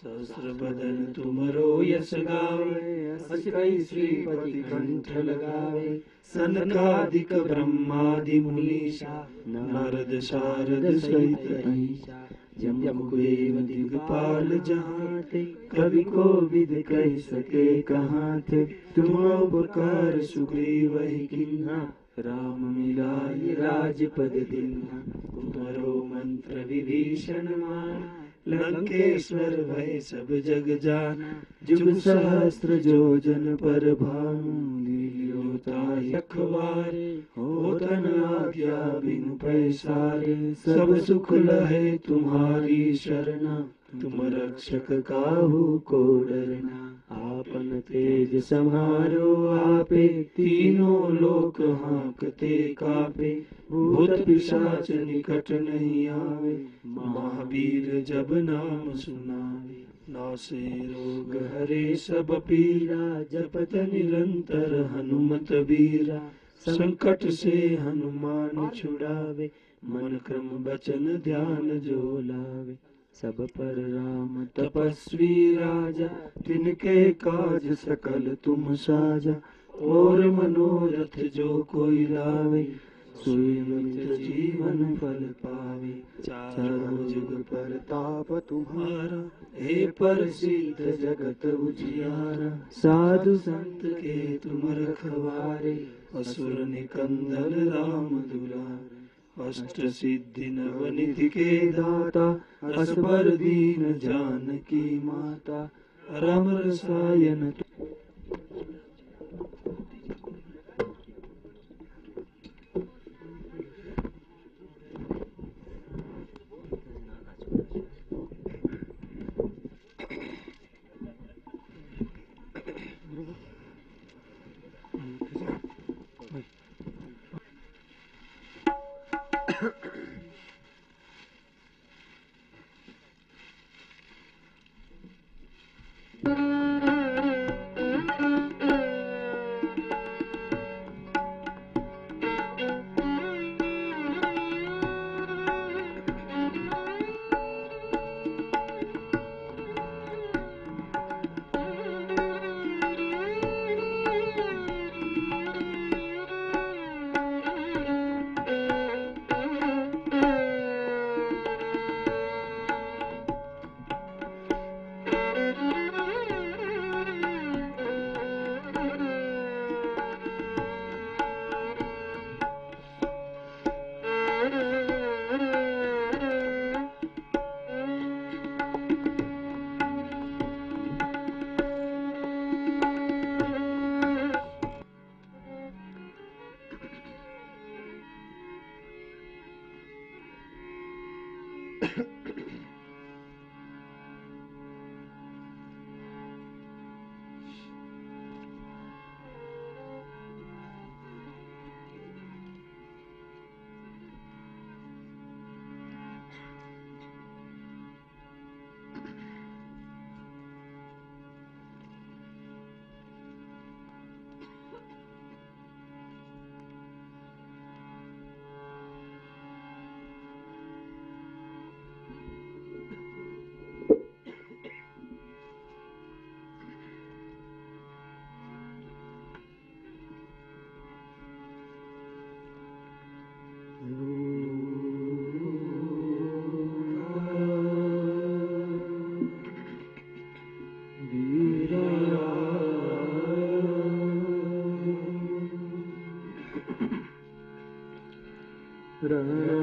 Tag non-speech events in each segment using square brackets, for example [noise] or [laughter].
सहस्र बदन तुमरो यश गावे अस कई श्रीपति कंठ लगावे। सनकादिक ब्रह्मादि मुनीषा, नारद शारद सहित जम दिगपाल कवि को विद कह सके कहाँ थे तुम उपकार सुग्रीव ही किन्हा, राम मिलाय राजपद दिन्हा। तुम्हारो मंत्र विभीषण माना। लंकेश्वर भय सब जग जाना, जुग सहस्त्र जो जन पर भानु लील्योता यखवारे होतन आज्ञा बिन पैसारे, सब सुख लहे तुम्हारी शरणा। तुम रक्षक काहू को डरना। आपन तेज समारो आपे तीनों लोक हाँकते कापे। भूत पिशाच निकट नहीं आवे, महावीर जब नाम सुनावे। नासे रोग हरे सब पीरा जपत निरंतर हनुमत बीरा संकट से हनुमान छुड़ावे, मन क्रम बचन ध्यान जो लावे। सब पर राम तपस्वी राजा, तिनके काज सकल तुम साजा। और मनोरथ जो कोई लावे जीवन फल पावे। जुग पर ताप तुम्हारा, हे पर सिद्ध जगत उजियारा। साधु संत के तुम रखवारे, असुर निकंदन राम दुलारे। ष्टसिद्धि नवनिधिके धाता अस्परदीन जानकी माता रमरसायन ਰੰਗ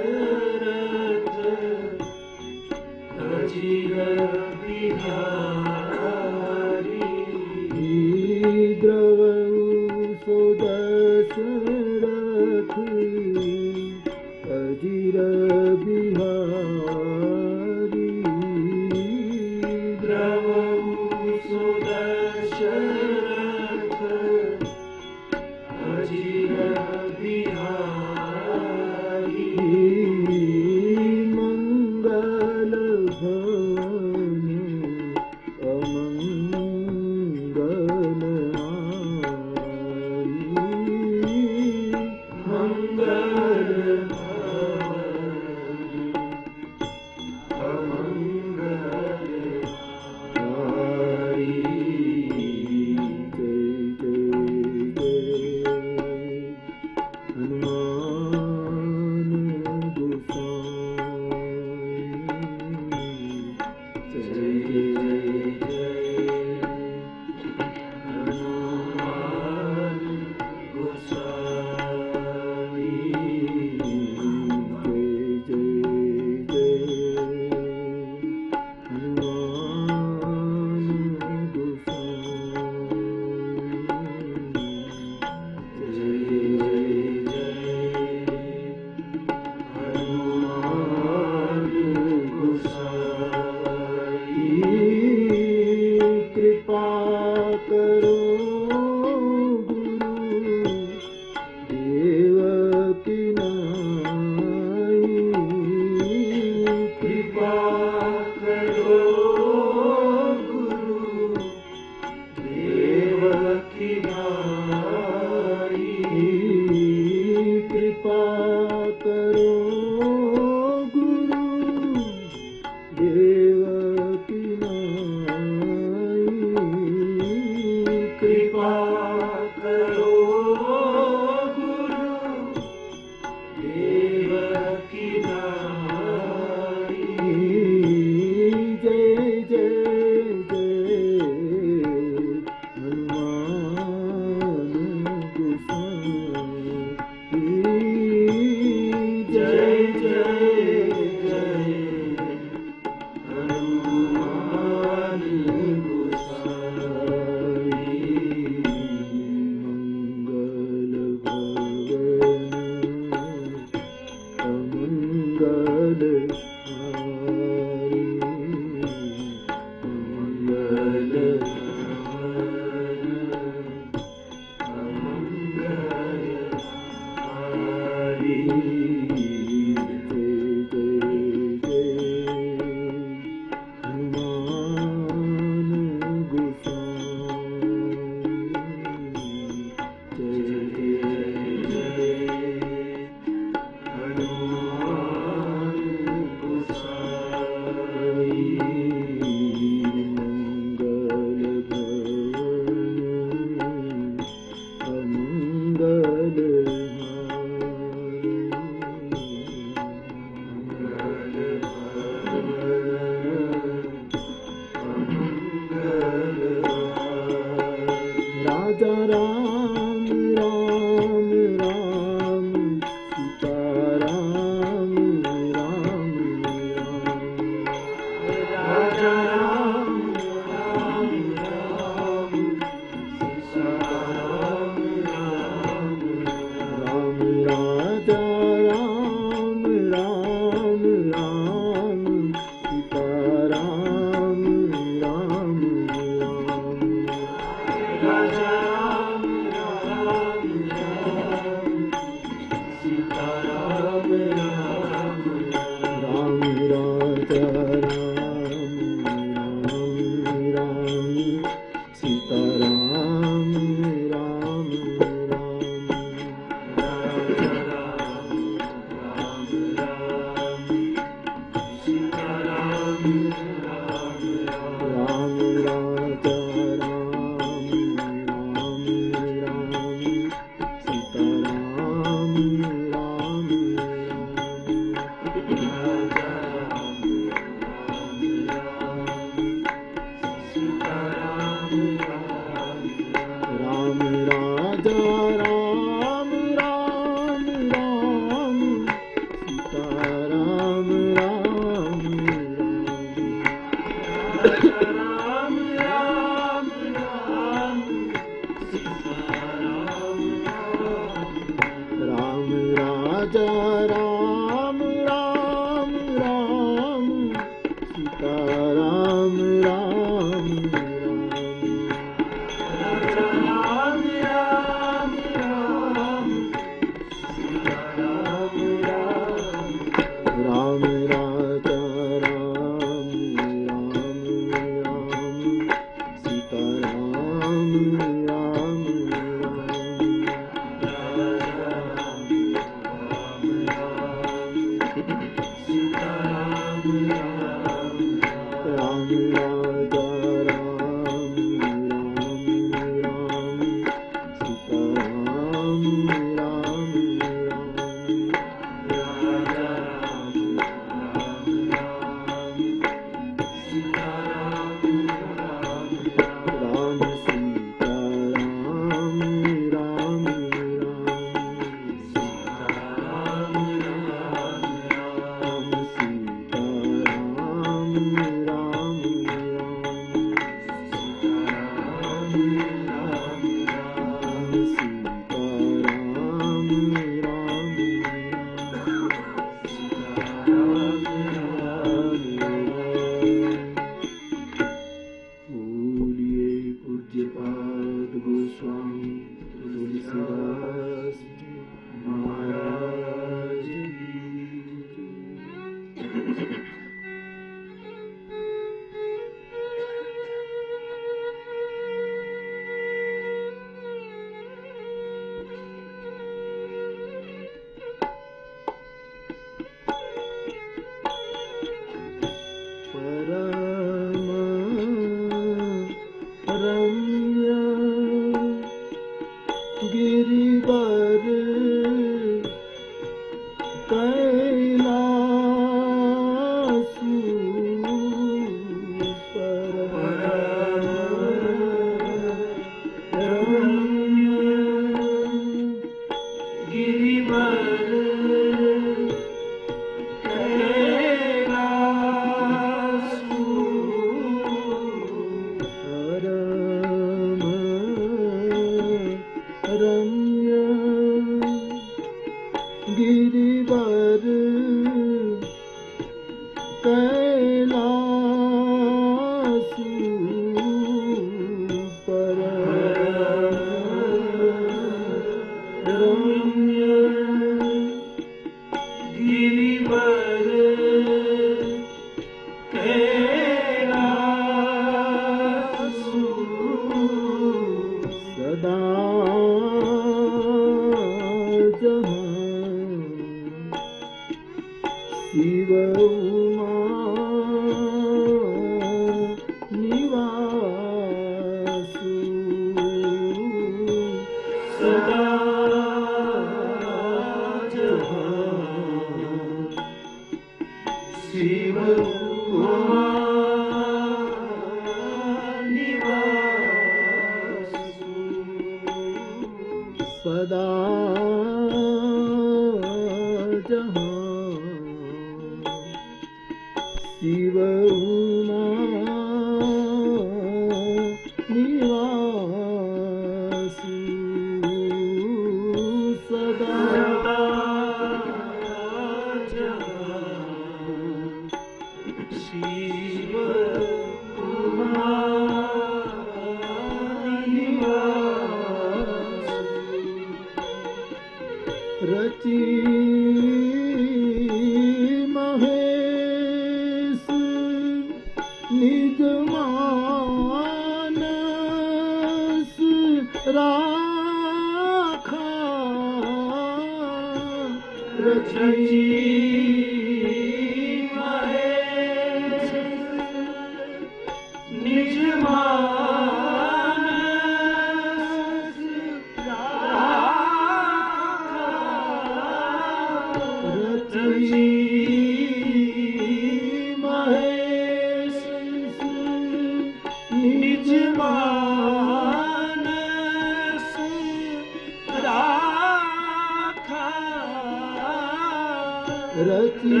रती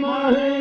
माहे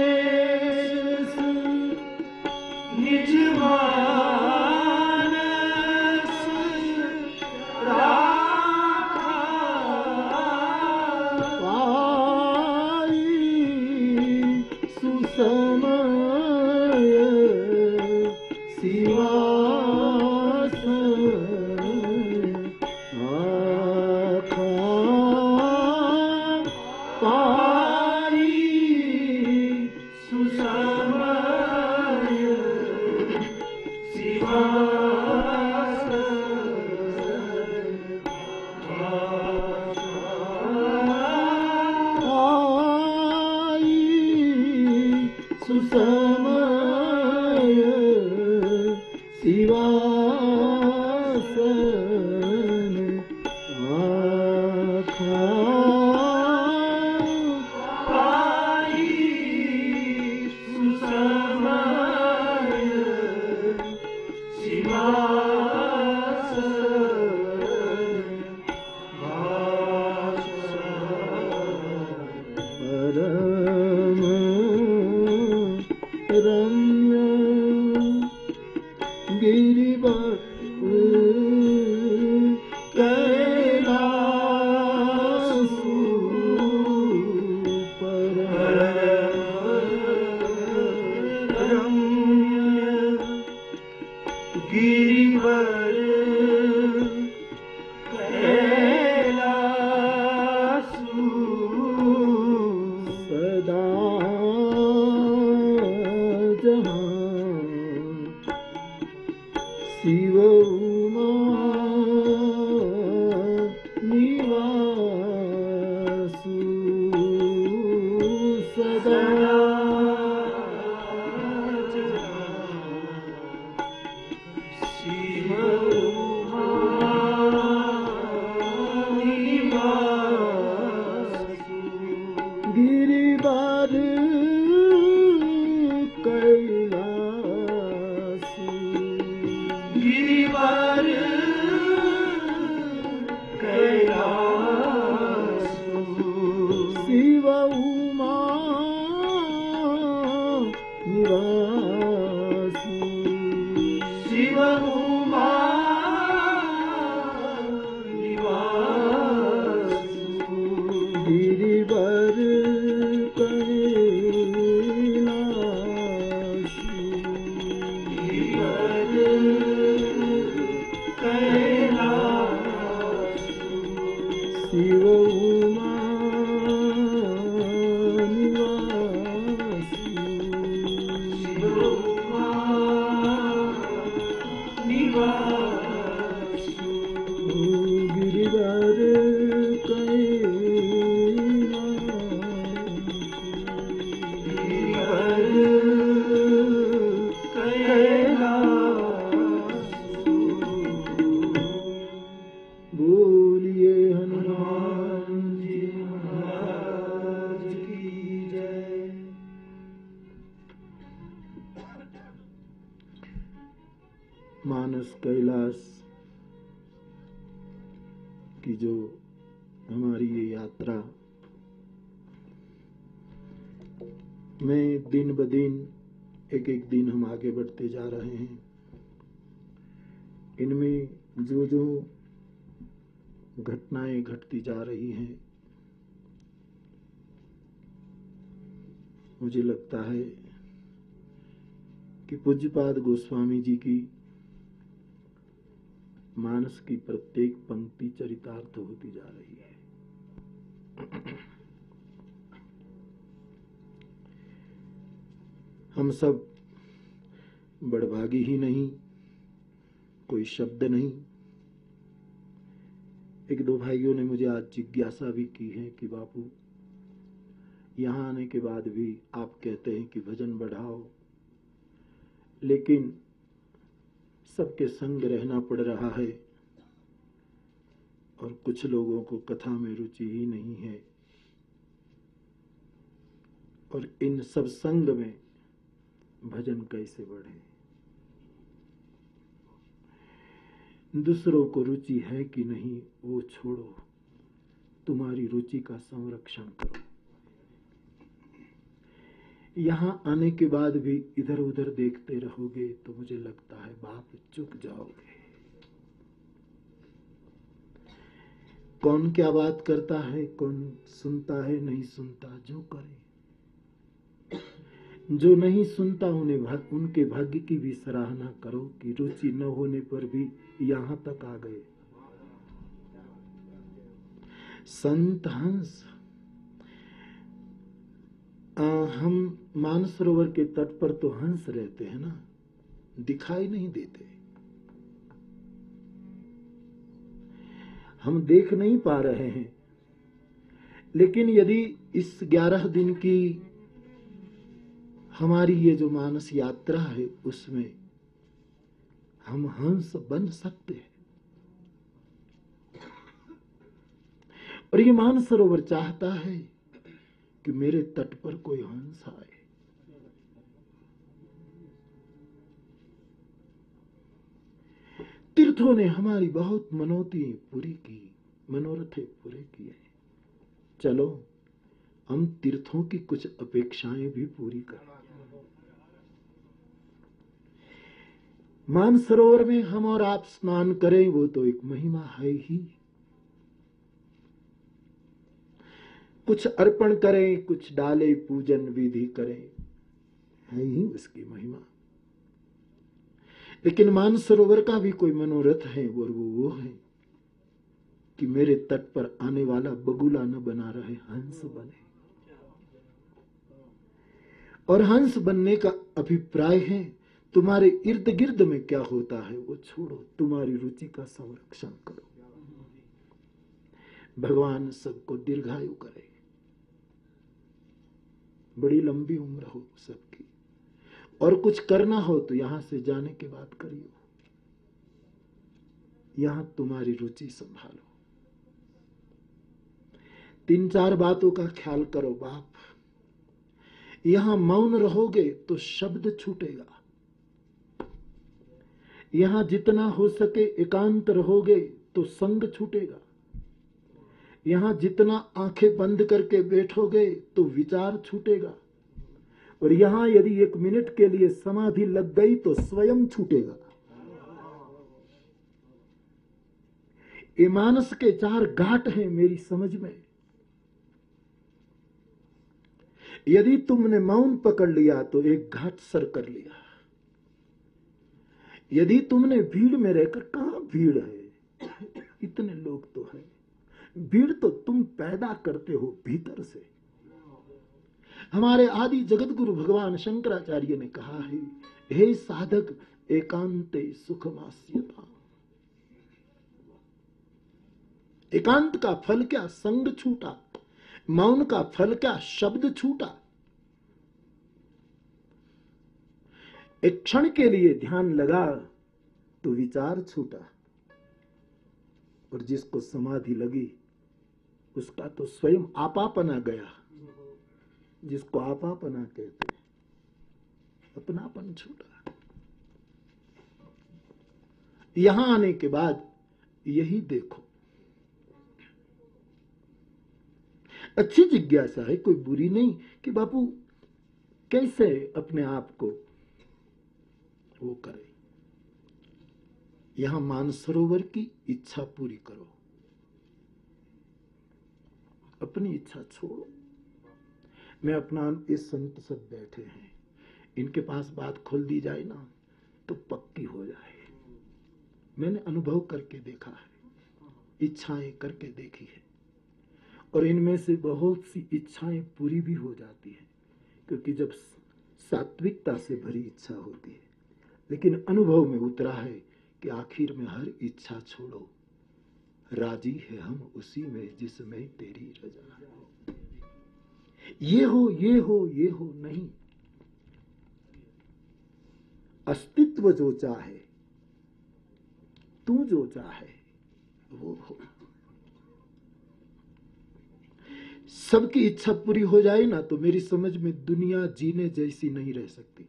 पूज्यपाद गोस्वामी जी की मानस की प्रत्येक पंक्ति चरितार्थ होती जा रही है। हम सब बड़भागी ही नहीं, कोई शब्द नहीं। एक दो भाइयों ने मुझे आज जिज्ञासा भी की है कि बापू, यहाँ आने के बाद भी आप कहते हैं कि भजन बढ़ाओ लेकिन सबके संग रहना पड़ रहा है। और कुछ लोगों को कथा में रुचि ही नहीं है। और इन सब संग में भजन कैसे बढ़े? दूसरों को रुचि है कि नहीं, वो छोड़ो। तुम्हारी रुचि का संरक्षण करो। यहाँ आने के बाद भी इधर उधर देखते रहोगे तो मुझे लगता है बाप चुक जाओगे। कौन क्या बात करता है कौन सुनता है नहीं सुनता जो करे। जो नहीं सुनता उन्हें भाग, उनके भाग्य की भी सराहना करो कि रुचि न होने पर भी यहाँ तक आ गए। संत हंस आ, हम मानसरोवर के तट पर तो हंस रहते हैं ना? दिखाई नहीं देते। हम देख नहीं पा रहे हैं। लेकिन यदि इस ग्यारह दिन की हमारी ये जो मानस यात्रा है उसमें हम हंस बन सकते हैं। और ये मानसरोवर चाहता है कि मेरे तट पर कोई हंस आए। तीर्थों ने हमारी बहुत मनोती पूरी की, मनोरथे पूरे किए। चलो, हम तीर्थों की कुछ अपेक्षाएँ भी पूरी करें। मानसरोवर में हम और आप स्नान करें, वो तो एक महिमा है ही। कुछ अर्पण करें, कुछ डाले, पूजन विधि करें। है ही उसकी महिमा। लेकिन मान सरोवर का भी कोई मनोरथ है और वो वो है कि मेरे तट पर आने वाला बगुला न बना रहे हंस बने। और हंस बनने का अभिप्राय है, तुम्हारे इर्द गिर्द में क्या होता है वो छोड़ो, तुम्हारी रुचि का संरक्षण करो। भगवान सबको दीर्घायु करे। बड़ी लंबी उम्र हो सबकी। और कुछ करना हो तो यहाँ से जाने के बाद करियो। यहाँ तुम्हारी रुचि संभालो। तीन चार बातों का ख्याल करो बाप। यहाँ मौन रहोगे तो शब्द छूटेगा। यहाँ जितना हो सके एकांत रहोगे तो संग छूटेगा। यहाँ जितना आँखें बंद करके बैठोगे तो विचार छूटेगा। और यहाँ यदि एक मिनट के लिए समाधि लग गई तो स्वयं छूटेगा। ये मानस के चार घाट हैं मेरी समझ में। यदि तुमने मौन पकड़ लिया तो एक घाट सर कर लिया। यदि तुमने भीड़ में रहकर कहा भीड़ है? इतने लोग तो है। भीड़ तो तुम पैदा करते हो भीतर से। हमारे आदि जगत गुरु भगवान शंकराचार्य ने कहा है, हे साधक, एकांते सुखमास्यता। एकांत का फल क्या संग छूटा? मौन का फल क्या शब्द छूटा? एक क्षण के लिए ध्यान लगा तो विचार छूटा और जिसको समाधि लगी उसका तो स्वयं आपापना गया। जिसको आपापना कहते हैं, अपनापन छूटा। यहाँ आने के बाद यही देखो। अच्छी जिज्ञासा है, कोई बुरी नहीं कि बापू कैसे अपने आप को वो करे। यहाँ मानसरोवर की इच्छा पूरी करो। अपनी इच्छा छोड़ो। मैं अपना ये संत सब बैठे हैं। इनके पास बात खोल दी जाए ना तो पक्की हो जाए। मैंने अनुभव करके देखा है, इच्छाएँ करके देखी है। और इनमें से बहुत सी इच्छाएँ पूरी भी हो जाती है, क्योंकि जब सात्विकता से भरी इच्छा होती है, लेकिन अनुभव में उतरा है कि आखिर में हर इच्छा छोड़ो। राज़ी है हम उसी में जिसमें तेरी रजा ये हो ये हो ये हो नहीं। अस्तित्व जो चाहे, तू जो चाहे, वो हो। सबकी इच्छा पूरी हो जाए ना तो मेरी समझ में दुनिया जीने जैसी नहीं रह सकती।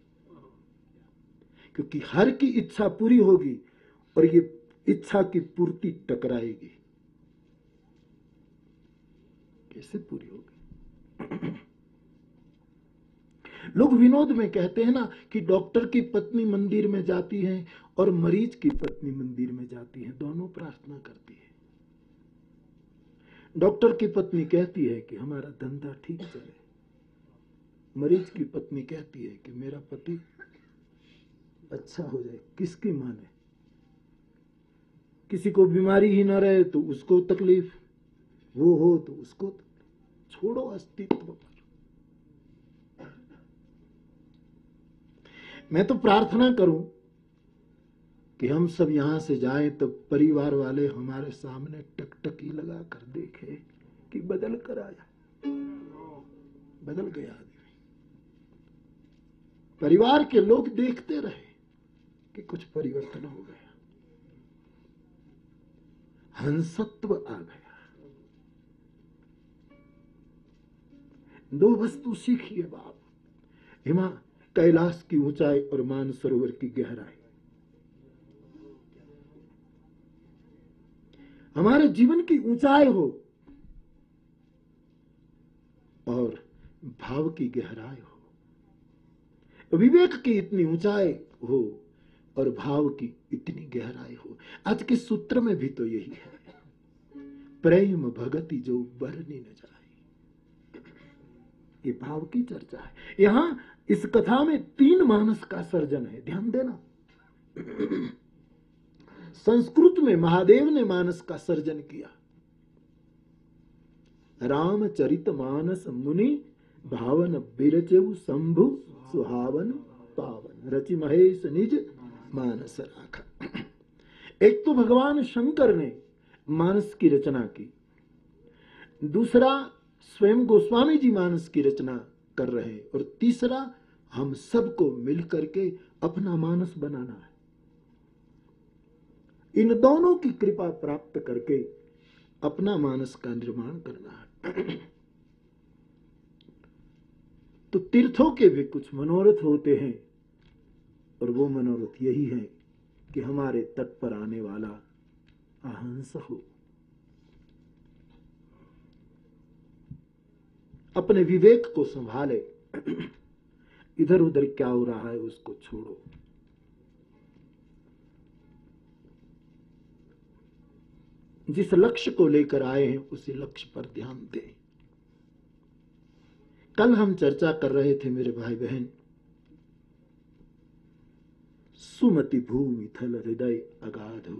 क्योंकि हर की इच्छा पूरी होगी, और ये इच्छा की पूर्ति टकराएगी। कैसे पूरी होगी? लोग विनोद में कहते हैं ना कि डॉक्टर की पत्नी मंदिर में जाती है और मरीज़ की पत्नी मंदिर में जाती है। दोनों प्रार्थना करती है। डॉक्टर की पत्नी कहती है कि हमारा धंधा ठीक चले। मरीज़ की पत्नी कहती है कि मेरा पति अच्छा हो जाए। किसकी माने? किसी को बीमारी ही ना रहे तो उसको तकलीफ़। वो हो तो उसको छोड़ो अस्तित्व पर। मैं तो प्रार्थना करूँ कि हम सब यहाँ से जाएँ तो परिवार वाले हमारे सामने टकटकी लगा कर देखे कि बदल कर आया। बदल गया आदमी। परिवार के लोग देखते रहे कि कुछ परिवर्तन हो गया हंसत्व आ गया। दो वस्तु सीखिए बाप। हिमा, कैलाश की ऊंचाई और मान सरोवर की गहराई। हमारे जीवन की ऊंचाई हो और भाव की गहराई हो। विवेक की इतनी ऊंचाई हो और भाव की इतनी गहराई हो। आज के सूत्र में भी तो यही है। प्रेम भगति जो बरनी न जाए। ये भाव की चर्चा है। यहाँ इस कथा में तीन मानस का सर्जन है। ध्यान देना। संस्कृत में महादेव ने मानस का सर्जन किया। रामचरित मानस मुनि भावन बिरचेऊ शंभु सुहावन पावन। रचि महेश निज मानस राखा एक तो भगवान शंकर ने मानस की रचना की। दूसरा, स्वयं गोस्वामी जी मानस की रचना कर रहे हैं। और तीसरा, हम सबको मिलकर के अपना मानस बनाना है। इन दोनों की कृपा प्राप्त करके अपना मानस का निर्माण करना है। तो तीर्थों के भी कुछ मनोरथ होते हैं। और वो मनोरथ यही है कि हमारे तट पर आने वाला अहंस हो। अपने विवेक को संभाले। इधर उधर क्या हो रहा है उसको छोड़ो। जिस लक्ष्य को लेकर आए हैं, उसी लक्ष्य पर ध्यान दें। कल हम चर्चा कर रहे थे, मेरे भाई बहन सुमति भूमि थल हृदय अगाधु।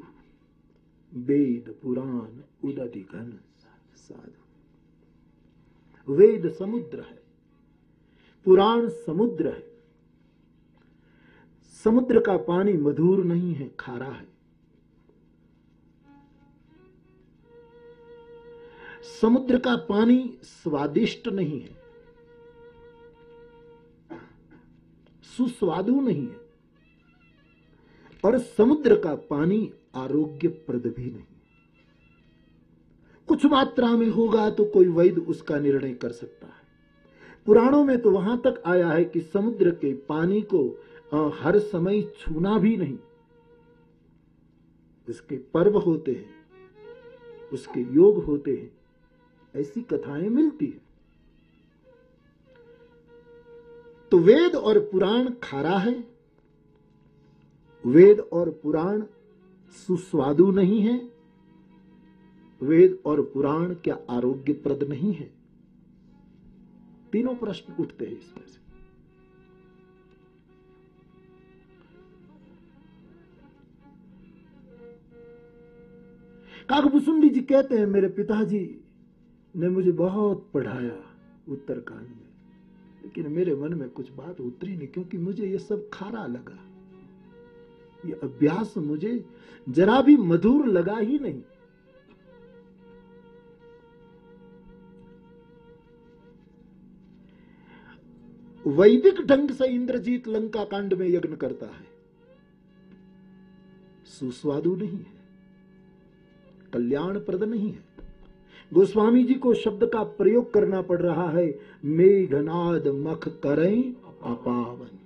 वेद पुराण उदधि घन साधु। वेद समुद्र है, पुराण समुद्र है। समुद्र का पानी मधुर नहीं है, खारा है। समुद्र का पानी स्वादिष्ट नहीं है, सुस्वादु नहीं है। और समुद्र का पानी आरोग्यप्रद भी नहीं। कुछ मात्रा में होगा तो कोई वैद्य उसका निर्णय कर सकता है। पुराणों में तो वहाँ तक आया है कि समुद्र के पानी को हर समय छूना भी नहीं। उसके पर्व होते हैं, उसके योग होते हैं, ऐसी कथाएँ मिलती है। तो वेद और पुराण खारा है वेद और पुराण सुस्वादु नहीं है। वेद और पुराण क्या आरोग्यप्रद नहीं है? तीनों प्रश्न उठते हैं इसमें से। काकभूसुंडी जी कहते हैं, मेरे पिताजी ने मुझे बहुत पढ़ाया उत्तरकांड में, लेकिन मेरे मन में कुछ बात उतरी नहीं, क्योंकि मुझे ये सब खारा लगा। ये अभ्यास मुझे जरा भी मधुर लगा ही नहीं। वैदिक ढंग से इंद्रजीत लंका कांड में यज्ञ करता है। सुस्वादु नहीं है कल्याण प्रद नहीं है। गोस्वामी जी को शब्द का प्रयोग करना पड़ रहा है, मेघनाद मख करें अपावन,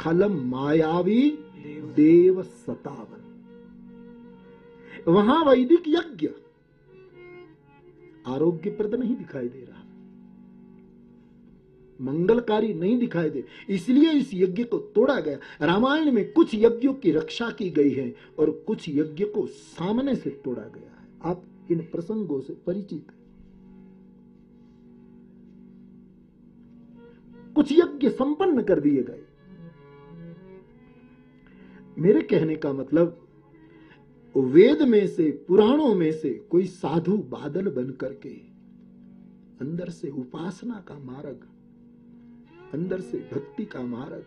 खलम मायावी देव सतावन वहाँ वैदिक यज्ञ। आरोग्यप्रद नहीं दिखाई दे रहा। मंगलकारी नहीं दिखाई दे। इसलिए इस यज्ञ को तोड़ा गया। रामायण में कुछ यज्ञों की रक्षा की गई है और कुछ यज्ञ को सामने से तोड़ा गया है। आप इन प्रसंगों से परिचित है। कुछ यज्ञ संपन्न कर दिए गए। मेरे कहने का मतलब वेद में से, पुराणों में से कोई साधु बादल बन करके अंदर से उपासना का मार्ग, अंदर से भक्ति का मार्ग,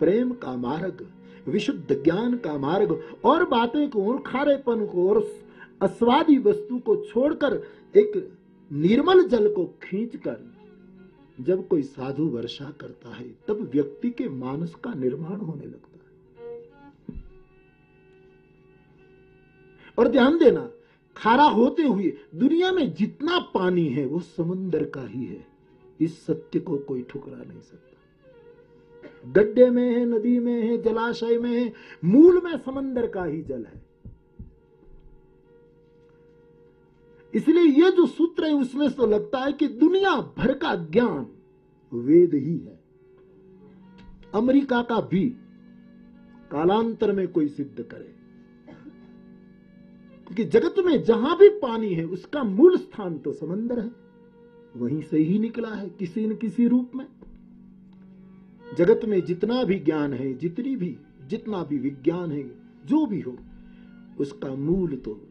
प्रेम का मार्ग, विशुद्ध ज्ञान का मार्ग और बातें को, और खारेपन को, और अस्वादी वस्तु को छोड़कर एक निर्मल जल को खींचकर जब कोई साधु वर्षा करता है, तब व्यक्ति के मानस का निर्माण होने लगता और ध्यान देना, खारा होते हुए दुनिया में जितना पानी है, वो समुन्दर का ही है। इस सत्य को कोई ठुकरा नहीं सकता। गड्ढे में है, नदी में है, जलाशय में है, मूल में समंदर का ही जल है। इसलिए ये जो सूत्र है, उसमें तो लगता है कि दुनिया भर का ज्ञान वेद ही है। अमेरिका का भी कालांतर में कोई सिद्ध करे। क्योंकि जगत में जहाँ भी पानी है, उसका मूल स्थान तो समंदर है। वहीं से ही निकला है किसी न किसी रूप में। जगत में जितना भी ज्ञान है, जितनी भी, जितना भी विज्ञान है, जो भी हो, उसका मूल तो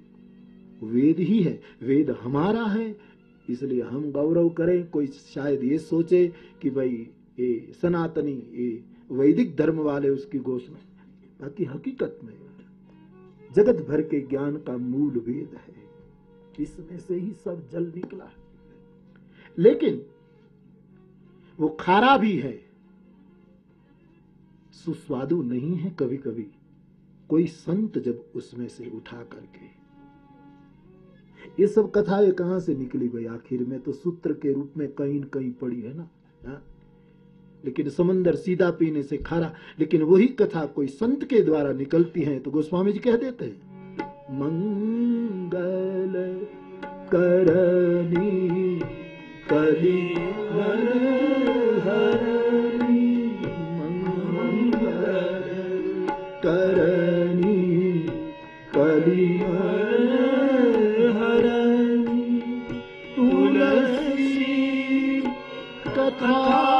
वेद ही है। वेद हमारा है, इसलिए हम गौरव करें। कोई शायद ये सोचे कि भाई, ये सनातनी, ये वैदिक धर्म वाले उसकी घोषणा। बाकी हकीकत में जगत भर के ज्ञान का मूल वेद है। इसमें से ही सब जल निकला लेकिन वो खारा भी है। सुस्वादु नहीं है कभी कभी कोई संत जब उसमें से उठा करके। ये सब कथाएँ कहाँ से निकली भाई? आखिर में तो सूत्र के रूप में कहीं न कहीं पड़ी है ना? हा? लेकिन समंदर सीधा पीने से खारा, लेकिन वही कथा कोई संत के द्वारा निकलती है तो गोस्वामी जी कह देते हैं, मंगल करनी कली हरनी मंगल कली तुलसी कथा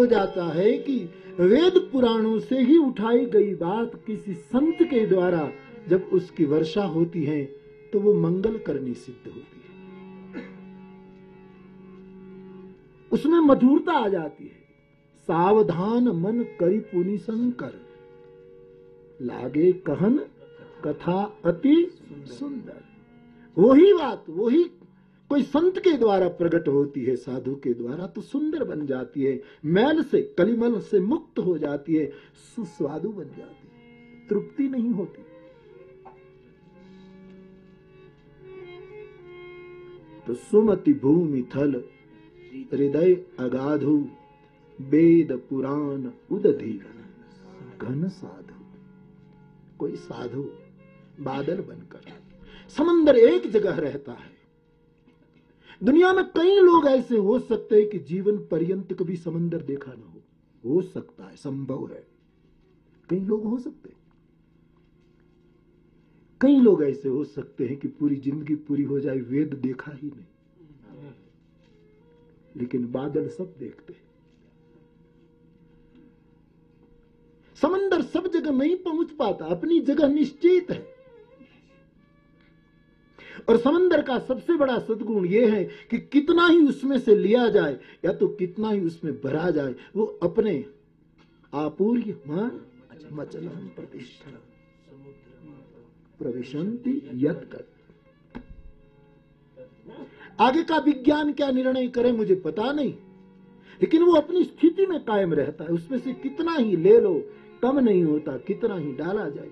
हो जाता है कि वेद पुराणों से ही उठाई गई बात किसी संत के द्वारा जब उसकी वर्षा होती है तो वो मंगल करनी सिद्ध होती है। उसमें मधुरता आ जाती है। सावधान मन करी पुनि लागे कहन कथा अति सुंदर। वही बात, वही कोई संत के द्वारा प्रकट होती है, साधु के द्वारा तो सुंदर बन जाती है, मैल से, कलिमल से मुक्त हो जाती है, सुस्वादु बन जाती है, तृप्ति नहीं होती। तो सुमति भूमि थल, हृदय अगाधु, वेद पुराण उदधि, घन साधु। कोई साधु, बादल बनकर। समंदर एक जगह रहता है दुनिया में कई लोग ऐसे हो सकते हैं कि जीवन पर्यंत कभी समंदर देखा ना हो। हो सकता है, संभव है। कई लोग हो सकते हैं। कई लोग ऐसे हो सकते हैं कि पूरी ज़िंदगी पूरी हो जाए, वेद देखा ही नहीं। लेकिन बादल सब देखते हैं। समंदर सब जगह नहीं पहुँच पाता, अपनी जगह निश्चित है। और समंदर का सबसे बड़ा सदगुण यह है कि कितना ही उसमें से लिया जाए, या तो कितना ही उसमें भरा जाए, वो अपने आपूर्य मचलम प्रतिष्ठा। प्रविशंति यत कर आगे का विज्ञान क्या निर्णय करे मुझे पता नहीं, लेकिन वो अपनी स्थिति में कायम रहता है। उसमें से कितना ही ले लो, कम नहीं होता, कितना ही डाला जाए,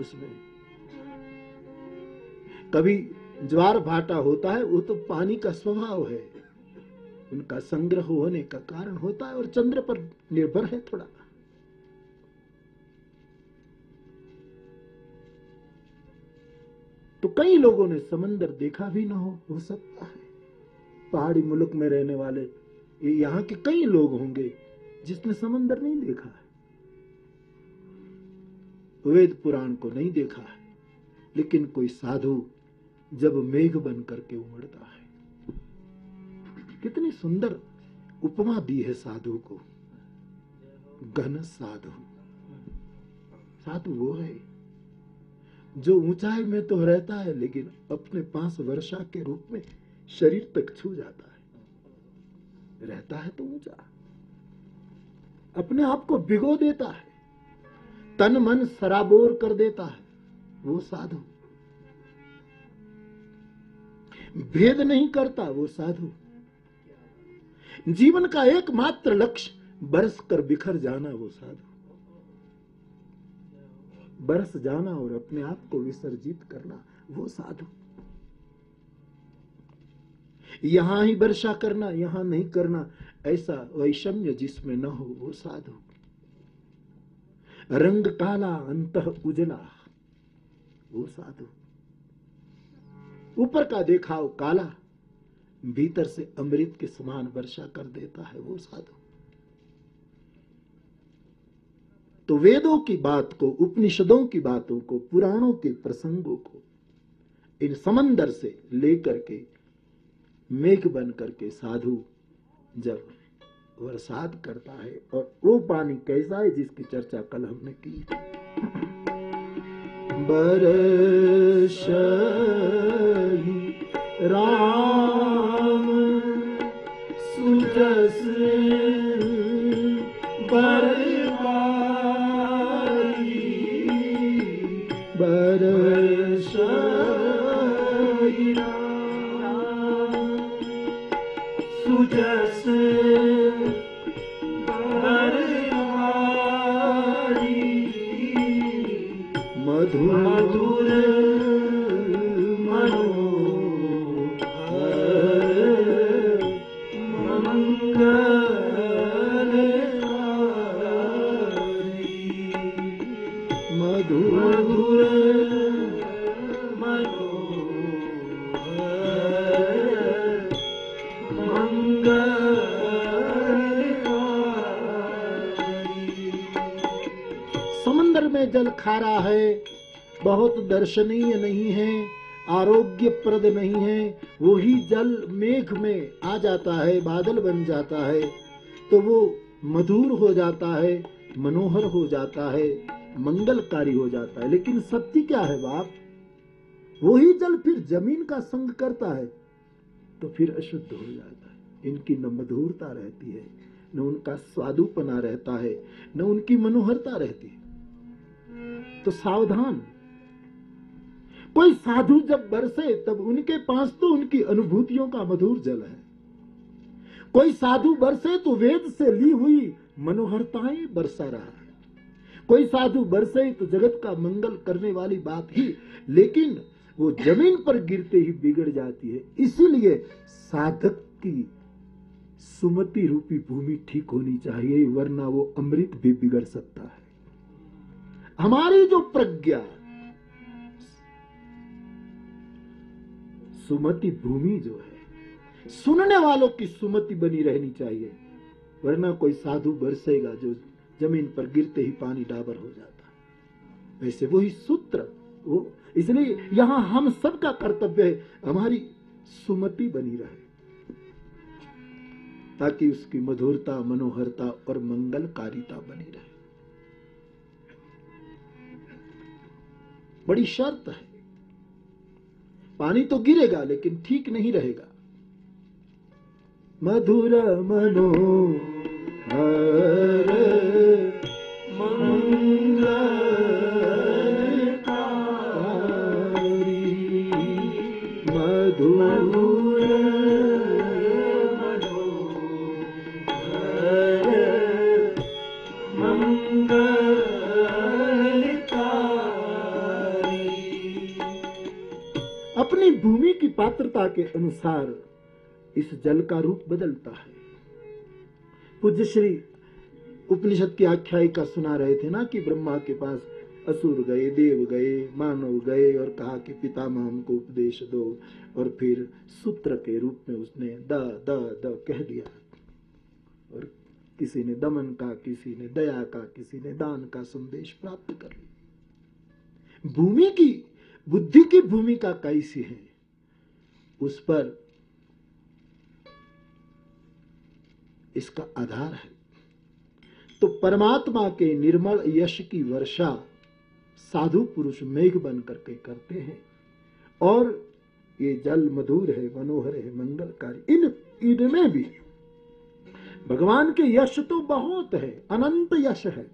उसमें कभी ज्वार भाटा होता है, वो तो पानी का स्वभाव है। उनका संग्रह होने का कारण होता है और चंद्र पर निर्भर है थोड़ा। तो कई लोगों ने समंदर देखा भी ना हो हो सकता है। पहाड़ी मुल्क में रहने वाले यहाँ के कई लोग होंगे जिसने समंदर नहीं देखा है। वेद पुराण को नहीं देखा है, लेकिन कोई साधु जब मेघ बन करके उमड़ता है। कितनी सुंदर उपमा दी है साधु को। घन साधु। साधु वो है। जो ऊंचाई में तो रहता है, लेकिन अपने पास वर्षा के रूप में शरीर तक छू जाता है। रहता है तो ऊँचा। अपने आप को भिगो देता है। तन मन सराबोर कर देता है। वो साधु। भेद नहीं करता वो साधु। जीवन का एकमात्र लक्ष्य बरस कर बिखर जाना वो साधु। बरस जाना और अपने आप को विसर्जित करना वो साधु। यहाँ ही वर्षा करना, यहाँ नहीं करना, ऐसा वैषम्य जिसमें न हो वो साधु। रंग काला, अंत उजला, वो साधु। ऊपर का देखाव काला, भीतर से अमृत के समान वर्षा कर देता है वो साधु। तो वेदों की बात को, उपनिषदों की बातों को, पुराणों के प्रसंगों को, इन समंदर से लेकर के मेघ बन करके साधु जब बरसात करता है और वो पानी कैसा है जिसकी चर्चा कल हमने की राम सुजस बर जल है। बहुत दर्शनीय नहीं है, आरोग्यप्रद नहीं है, वही जल मेघ में आ जाता है, बादल बन जाता है। तो वो मधुर हो जाता है, मनोहर हो जाता है, मंगलकारी हो जाता है। लेकिन सत्य क्या है बाप? वही जल फिर ज़मीन का संग करता है तो फिर अशुद्ध हो जाता है। इनकी न मधुरता रहती है, न उनका स्वादुपना रहता है, न उनकी मनोहरता रहती है। तो सावधान। कोई साधु जब बरसे, तब उनके पास तो उनकी अनुभूतियों का मधुर जल है। कोई साधु बरसे तो वेद से ली हुई मनोहरताएँ बरसा रहा है। कोई साधु बरसे तो जगत का मंगल करने वाली बात ही, लेकिन वो ज़मीन पर गिरते ही बिगड़ जाती है। इसीलिए साधक की सुमति रूपी भूमि ठीक होनी चाहिए, वरना वो अमृत भी बिगड़ सकता है। हमारी जो प्रज्ञा सुमति भूमि जो है, सुनने वालों की सुमति बनी रहनी चाहिए, वरना कोई साधु बरसेगा जो ज़मीन पर गिरते ही पानी डाबर हो जाता। वैसे वही सूत्र, वो इसलिए यहाँ हम सबका कर्तव्य है, हमारी सुमति बनी रहे, ताकि उसकी मधुरता, मनोहरता और मंगलकारिता बनी रहे। बड़ी शर्त है। पानी तो गिरेगा लेकिन ठीक नहीं रहेगा। मधुर मनो हर मधुर पात्रता के अनुसार इस जल का रूप बदलता है। पूज्य श्री उपनिषद की आख्यायिका सुना रहे थे ना कि ब्रह्मा के पास असुर गए, देव गए, मानव गए और कहा कि पितामह हमको उपदेश दो और फिर सूत्र के रूप में उसने द द द कह दिया। और किसी ने दमन का, किसी ने दया का, किसी ने दान का संदेश प्राप्त कर लिया। भूमि की, बुद्धि की भूमिका कैसी है? उस पर इसका आधार है। तो परमात्मा के निर्मल यश की वर्षा साधु पुरुष मेघ बन करके करते हैं और ये जल मधुर है, मनोहर है, मंगलकारी। इन, इनमें भी भगवान के यश तो बहुत है, अनंत यश है।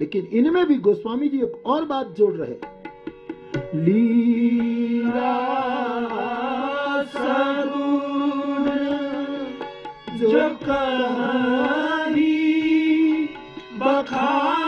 लेकिन इनमें भी गोस्वामी जी एक और बात जोड़ रहे लीला सगुण जो कहानी बखानी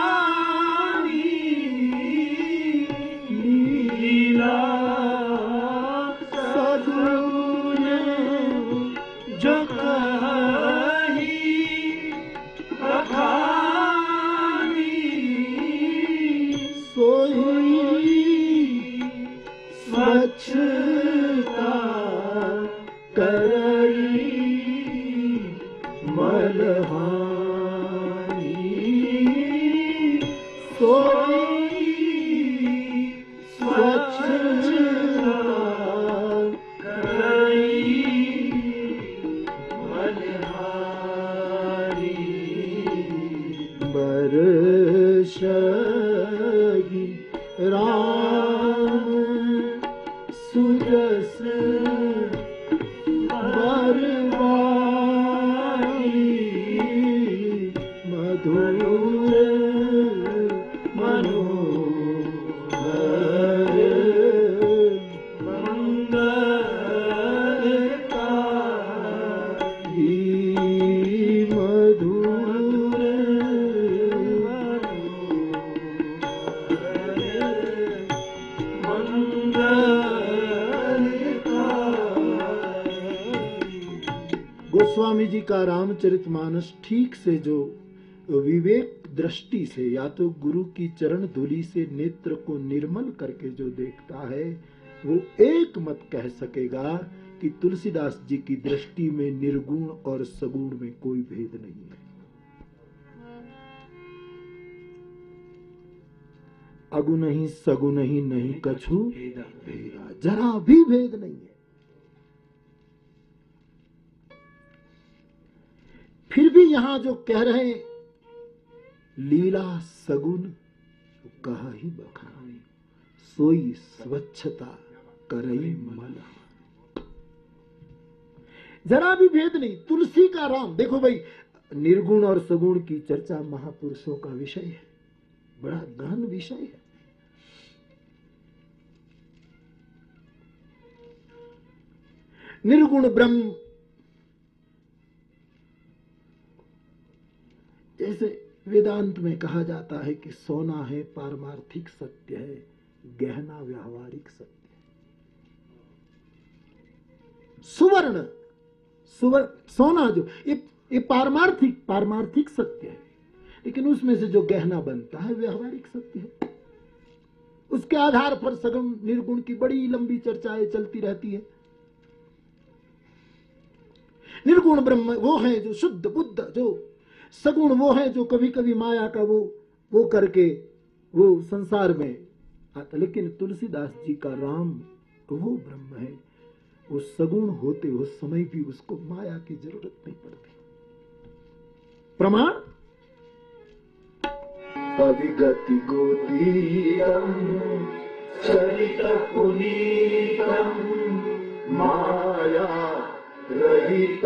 बरसगी राम से जो विवेक दृष्टि से या तो गुरु की चरण धूलि से नेत्र को निर्मल करके जो देखता है वो एक मत कह सकेगा कि तुलसीदास जी की दृष्टि में निर्गुण और सगुण में कोई भेद नहीं है। अगुण ही सगुण ही नहीं कछु भेदा जरा भी भेद नहीं है। फिर भी यहाँ जो कह रहे लीला सगुन कहा ही बखानी, सोई स्वच्छता करई जरा भी भेद नहीं, तुलसी का राम। देखो भाई, निर्गुण और सगुण की चर्चा महापुरुषों का विषय है, बड़ा गहन विषय है। निर्गुण ब्रह्म जैसे वेदांत में कहा जाता है कि सोना है पारमार्थिक सत्य है, गहना व्यावहारिक सत्य है। सुवर्ण सुवर्ण सोना जो, ये ये पारमार्थिक पारमार्थिक सत्य है। लेकिन उसमें से जो गहना बनता है, व्यावहारिक सत्य है। उसके आधार पर सगम निर्गुण की बड़ी लंबी चर्चाएँ चलती रहती है। निर्गुण ब्रह्म वो है जो शुद्ध बुद्ध, जो सगुण वो है जो कभी कभी माया का वो वो करके वो संसार में आता लेकिन तुलसीदास जी का राम वो ब्रह्म है। वो सगुण होते उस समय भी उसको माया की ज़रूरत नहीं पड़ती। प्रमाण? अभिगति गोतीयम चरित पुनीतम माया रहित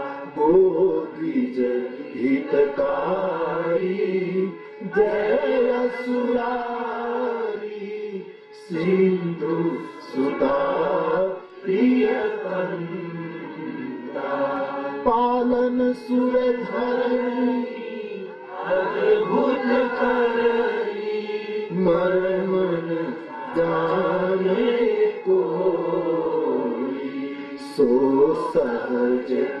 भगवंता बोधिज हितकारी जय असुरारी सिंधु सुता प्रिय पालन सुर धरणी अद्भुत करनी मर मन जाने को सो सहज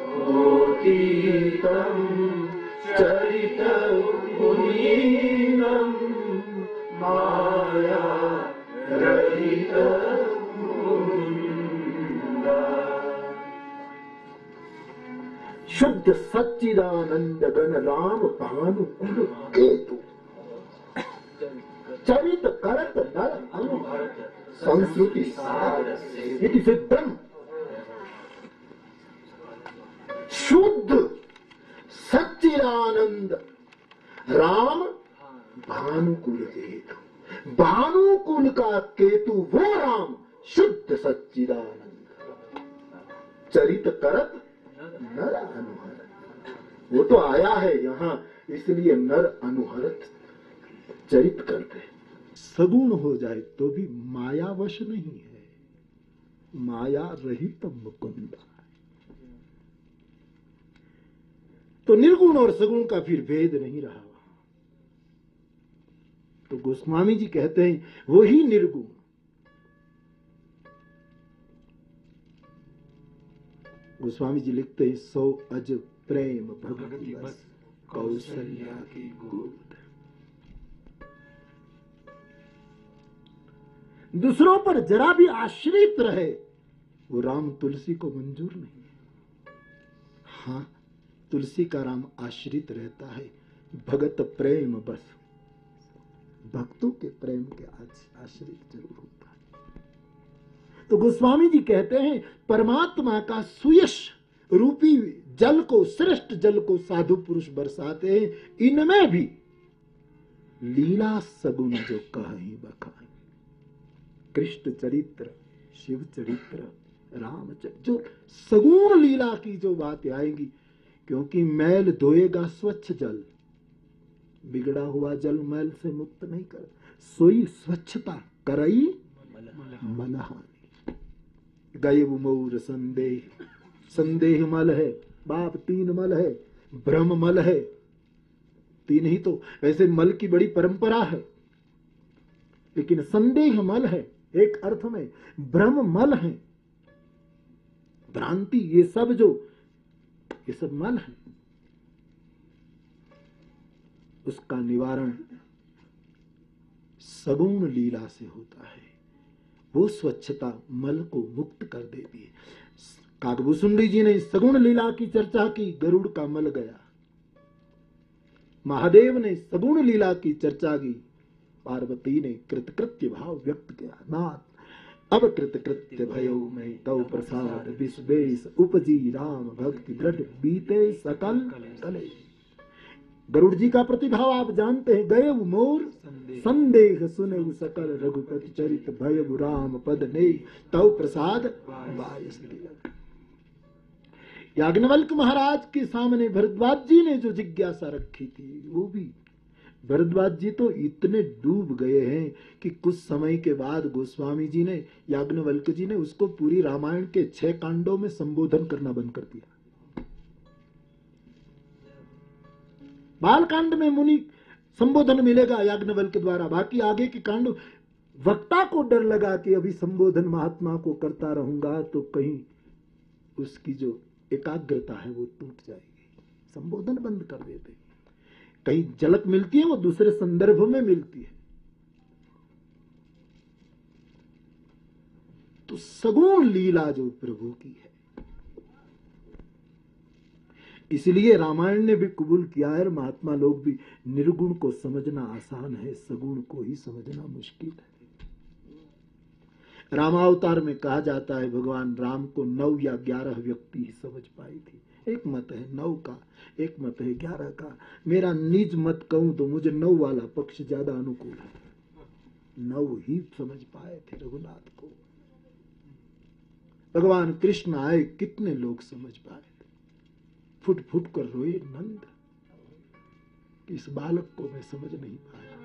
दयाला करु अनुग्रह सोई जय जय अविनाशी सब घट वासी व्यापक परमानंदा अविरज गोतीतम चरित मुनीनम माया रहित मुकुंदा। शुद्ध सच्चिदानंद गण राम भानु कुल केतु चरित करत नर अनुभरत संस्कृति सार इति सिद्धम शुद्ध सच्चिदानंद। राम भानुकुल केतु भानुकुल का केतु वो राम, शुद्ध सच्चिदानंद। चरित करत नर अनुहरत वो तो आया है यहाँ, इसलिए नर अनुहरत चरित करते सगुण हो जाए तो भी मायावश नहीं है। माया रहित मुकुंद। तो निर्गुण और सगुण का फिर भेद नहीं रहा। तो गोस्वामी जी कहते हैं वही निर्गुण। गोस्वामी जी लिखते हैं सौ अज प्रेम भगवती बस कौशल्या की गोद। दूसरों पर जरा भी आश्रित रहे वो राम तुलसी को मंजूर नहीं है। हाँ तुलसी का राम आश्रित रहता है। भगत प्रेम बस। भक्तों के प्रेम के आश- आश्रित ज़रूर होता है। तो गोस्वामी जी कहते हैं, परमात्मा का सुयश रूपी जल को, श्रेष्ठ जल को साधु पुरुष बरसाते हैं। इनमें भी लीला सगुन जो कहीं बखाई कृष्ण चरित्र, शिव चरित्र, राम जो सगुण लीला की जो बातें आएँगी क्योंकि मैल धोएगा स्वच्छ जल। बिगड़ा हुआ जल मैल से मुक्त नहीं कर। सोई स्वच्छता करई मनहानि गैब मौर संदेह। संदेह मल है, बाप तीन मल है भ्रम मल है। तीन ही तो ऐसे मल की बड़ी परंपरा है। लेकिन संदेह मल है, एक अर्थ में भ्रम मल है। भ्रांति ये सब जो ये सब मल है। उसका निवारण सगुण लीला से होता है। वो स्वच्छता मल को मुक्त कर देती है। काकभूषुंडी जी ने सगुण लीला की चर्चा की, गरुड़ का मल गया। महादेव ने सगुण लीला की चर्चा की। पार्वती ने कृतकृत्य भाव व्यक्त किया। नाथ अब कृतकृत्य भयो में तव प्रसाद विश्वेश उपजी राम भक्ति दृढ़ बीते सकल कले गरुड़ जी का प्रतिभाव आप जानते हैं, गए मोर, संदेह सुने सकल रघुपति चरित भय राम पद ने तव प्रसाद याज्ञवल्क महाराज के सामने भरद्वाज जी ने जो जिज्ञासा रखी थी, वो भी भरद्वाज जी तो इतने डूब गए हैं कि कुछ समय के बाद गोस्वामी जी ने, याज्ञवल्क जी ने उसको पूरी रामायण के छह कांडों में संबोधन करना बंद कर दिया। बाल कांड में मुनि संबोधन मिलेगा याज्ञवल्क द्वारा, बाकी आगे के कांड, वक्ता को डर लगा कि अभी संबोधन महात्मा को करता रहूँगा तो कहीं उसकी जो एकाग्रता है वो टूट जाएगी। संबोधन बंद कर देते कहीं झलक मिलती है, वो दूसरे संदर्भ में मिलती है। तो सगुण लीला जो प्रभु की है, इसलिए रामायण ने भी कबूल किया है महात्मा लोग भी निर्गुण को समझना आसान है, सगुण को ही समझना मुश्किल है। रामावतार में कहा जाता है, भगवान राम को नौ या ग्यारह व्यक्ति ही समझ पाई थी। एक मत है नौ का, एक मत है ग्यारह का। मेरा निज मत कहूँ तो मुझे नौ वाला पक्ष ज़्यादा अनुकूल है। नौ ही समझ पाए थे रघुनाथ को। भगवान कृष्ण आए, कितने लोग समझ पाए थे। फुट फुट कर रोए नंद। इस बालक को मैं समझ नहीं पाया।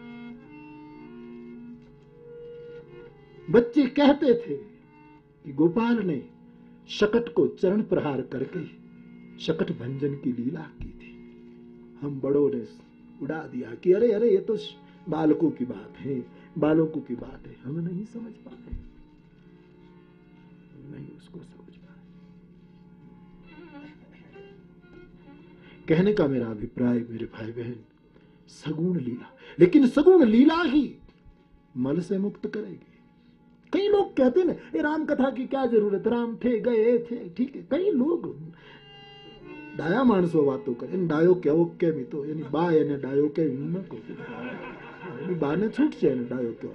बच्चे कहते थे कि गोपाल ने शकट को चरण प्रहार करके शकट भंजन की लीला की थी। हम बड़ों ने उड़ा दिया कि अरे अरे, ये तो बालकों की बात है, बालकों की बात है हम नहीं समझ पाए नहीं उसको समझ पाए कहने का मेरा अभिप्राय, मेरे भाई बहन सगुण लीला, लेकिन सगुण लीला ही मल से मुक्त करेगी। कई लोग कहते ना ये राम कथा की क्या ज़रूरत? राम थे, गए थे, ठीक है। कई लोग ડાયા માણસો વાતો કરે. એને ડાયો કેવો કેમ તો એની બા એને ડાયો કેમ હું ન કહું. એની બાને છૂટ છે એને ડાયો કેવો.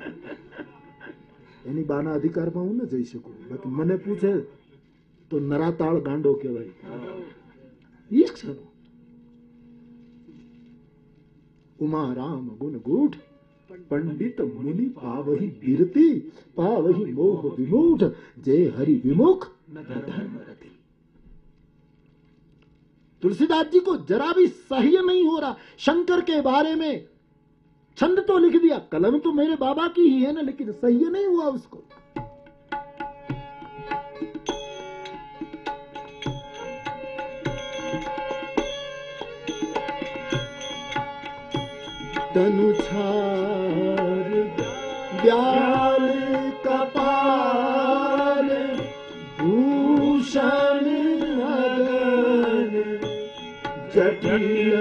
એની બાના અધિકારમાં હું ન જઈ શકું. બાકી મને પૂછે તો નરાતાળ ગાંડો કહેવાય. ઈ ક્ષણો ઉમા રામ ગુણ ગુઠ પંડિત મુનિ પાવહી બીરતી પાવહી મોહ વિમૂઢ, જે હરિ વિમુખ ધર્મ રતી. तुलसीदास जी को जरा भी सह्य नहीं हो रहा। शंकर के बारे में छंद तो लिख दिया, कलम तो मेरे बाबा की ही है ना, लेकिन सह्य नहीं हुआ उसको। तनु छार ब्याल जटिल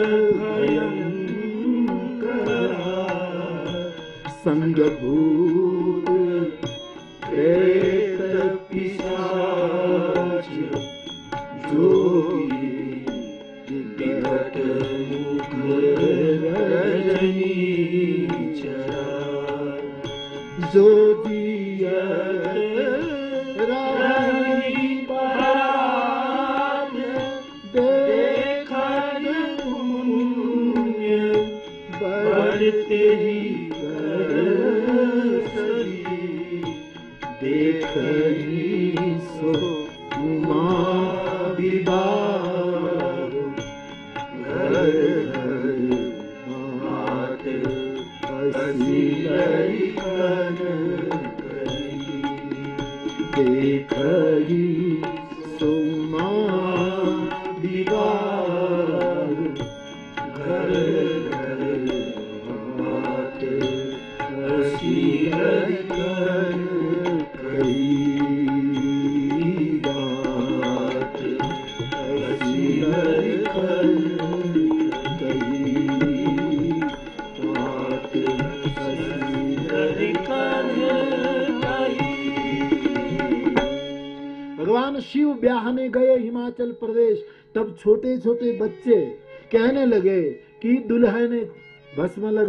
देखी सो उमा विदा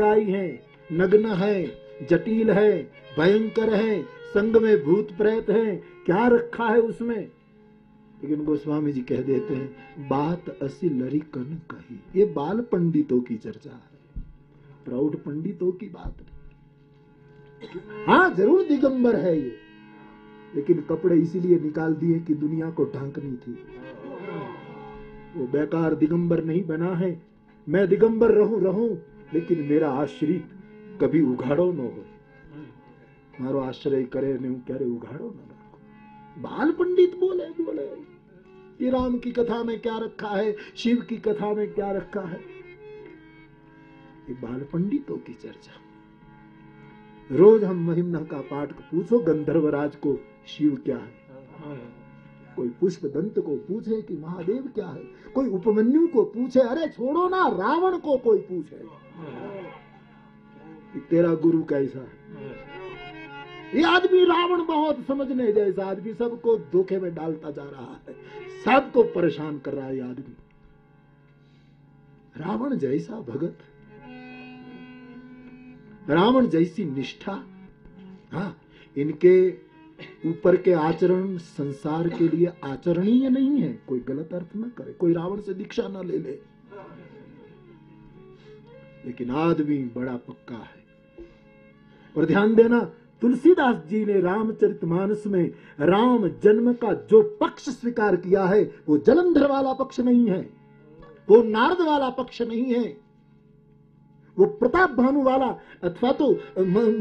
लगाई है, नग्न है, जटिल है, भयंकर है, संग में भूत प्रेत है, क्या रखा है उसमें? लेकिन गोस्वामी जी कह देते हैं, बात असी लरी कन कही। ये बाल पंडितों की चर्चा है। प्रौढ़ पंडितों की बात नहीं। हाँ ज़रूर दिगंबर है ये। लेकिन कपड़े इसीलिए निकाल दिए कि दुनिया को ढांकनी थी। वो बेकार दिगंबर नहीं बना है। मैं दिगंबर रहूँ रहूँ। लेकिन मेरा आश्रित कभी उघाड़ो न हो। मारो आश्रय करे क्यारे उघाड़ो न रखो बाल पंडित बोले बोले, ये राम की कथा में क्या रखा है? शिव की कथा में क्या रखा है? ये बाल पंडितों की चर्चा। रोज हम महिमना का पाठ पूछो, गंधर्वराज को, शिव क्या है? कोई पुष्प दंत को पूछे कि महादेव क्या है? कोई उपमन्यु को पूछे, अरे छोड़ो ना, रावण को कोई पूछे। कि तेरा गुरु कैसा है? ये आदमी रावण बहुत समझने जैसा आदमी सबको धोखे में डालता जा रहा है। सबको परेशान कर रहा है ये आदमी। रावण जैसा भगत। रावण जैसी निष्ठा। हाँ इनके ऊपर के आचरण संसार के लिए आचरणीय नहीं है। कोई गलत अर्थ न करे, कोई रावण से दीक्षा न ले ले। लेकिन आदमी बड़ा पक्का है। और ध्यान देना, तुलसीदास जी ने रामचरितमानस में राम जन्म का जो पक्ष स्वीकार किया है, वो जलंधर वाला पक्ष नहीं है, वो नारद वाला पक्ष नहीं है। वो प्रताप भानु वाला अथवा तो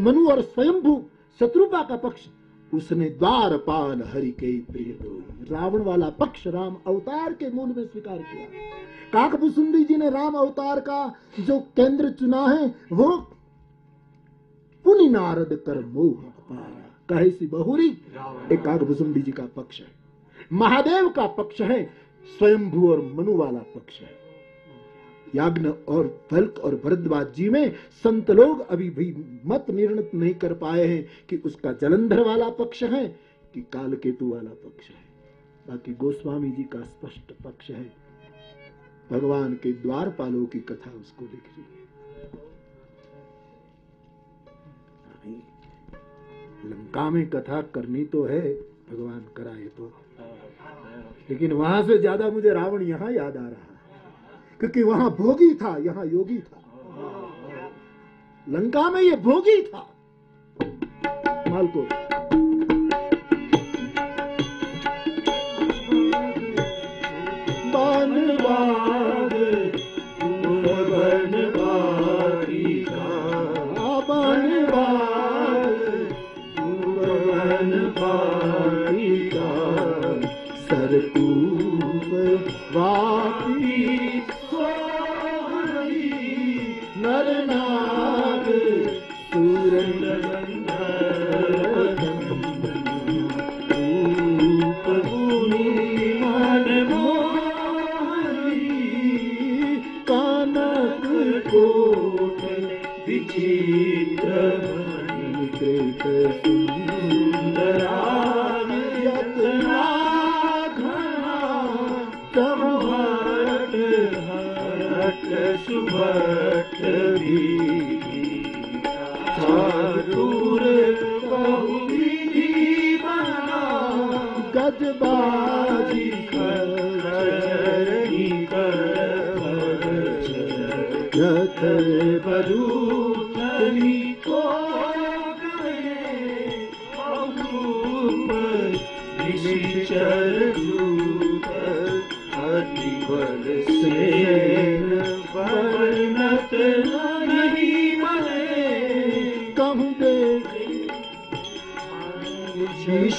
मनु और स्वयंभू शत्रुपा का पक्ष उसने द्वारपाल हरि के प्रिय रावण वाला पक्ष राम अवतार के मूल में स्वीकार किया। काकभुसुंडी जी ने राम अवतार का जो केंद्र चुना है, वो पुनि नारद कर मोह कहे सी बहुरी, एक काकभुसुंडी जी का पक्ष है। महादेव का पक्ष है, स्वयंभू और मनु वाला पक्ष है। याग्न और फल्क और भरद्वाज जी में संत लोग अभी भी मत निर्णित नहीं कर पाए हैं कि उसका जलंधर वाला पक्ष है, कि काल केतु वाला पक्ष है। बाकी गोस्वामी जी का स्पष्ट पक्ष है। भगवान के द्वारपालों की कथा उसको लिख रही है। लंका में कथा करनी तो है, भगवान कराए तो। लेकिन वहाँ से ज़्यादा मुझे रावण यहाँ याद आ रहा क्योंकि वहाँ भोगी था यहाँ योगी था। लंका में ये भोगी था। मालको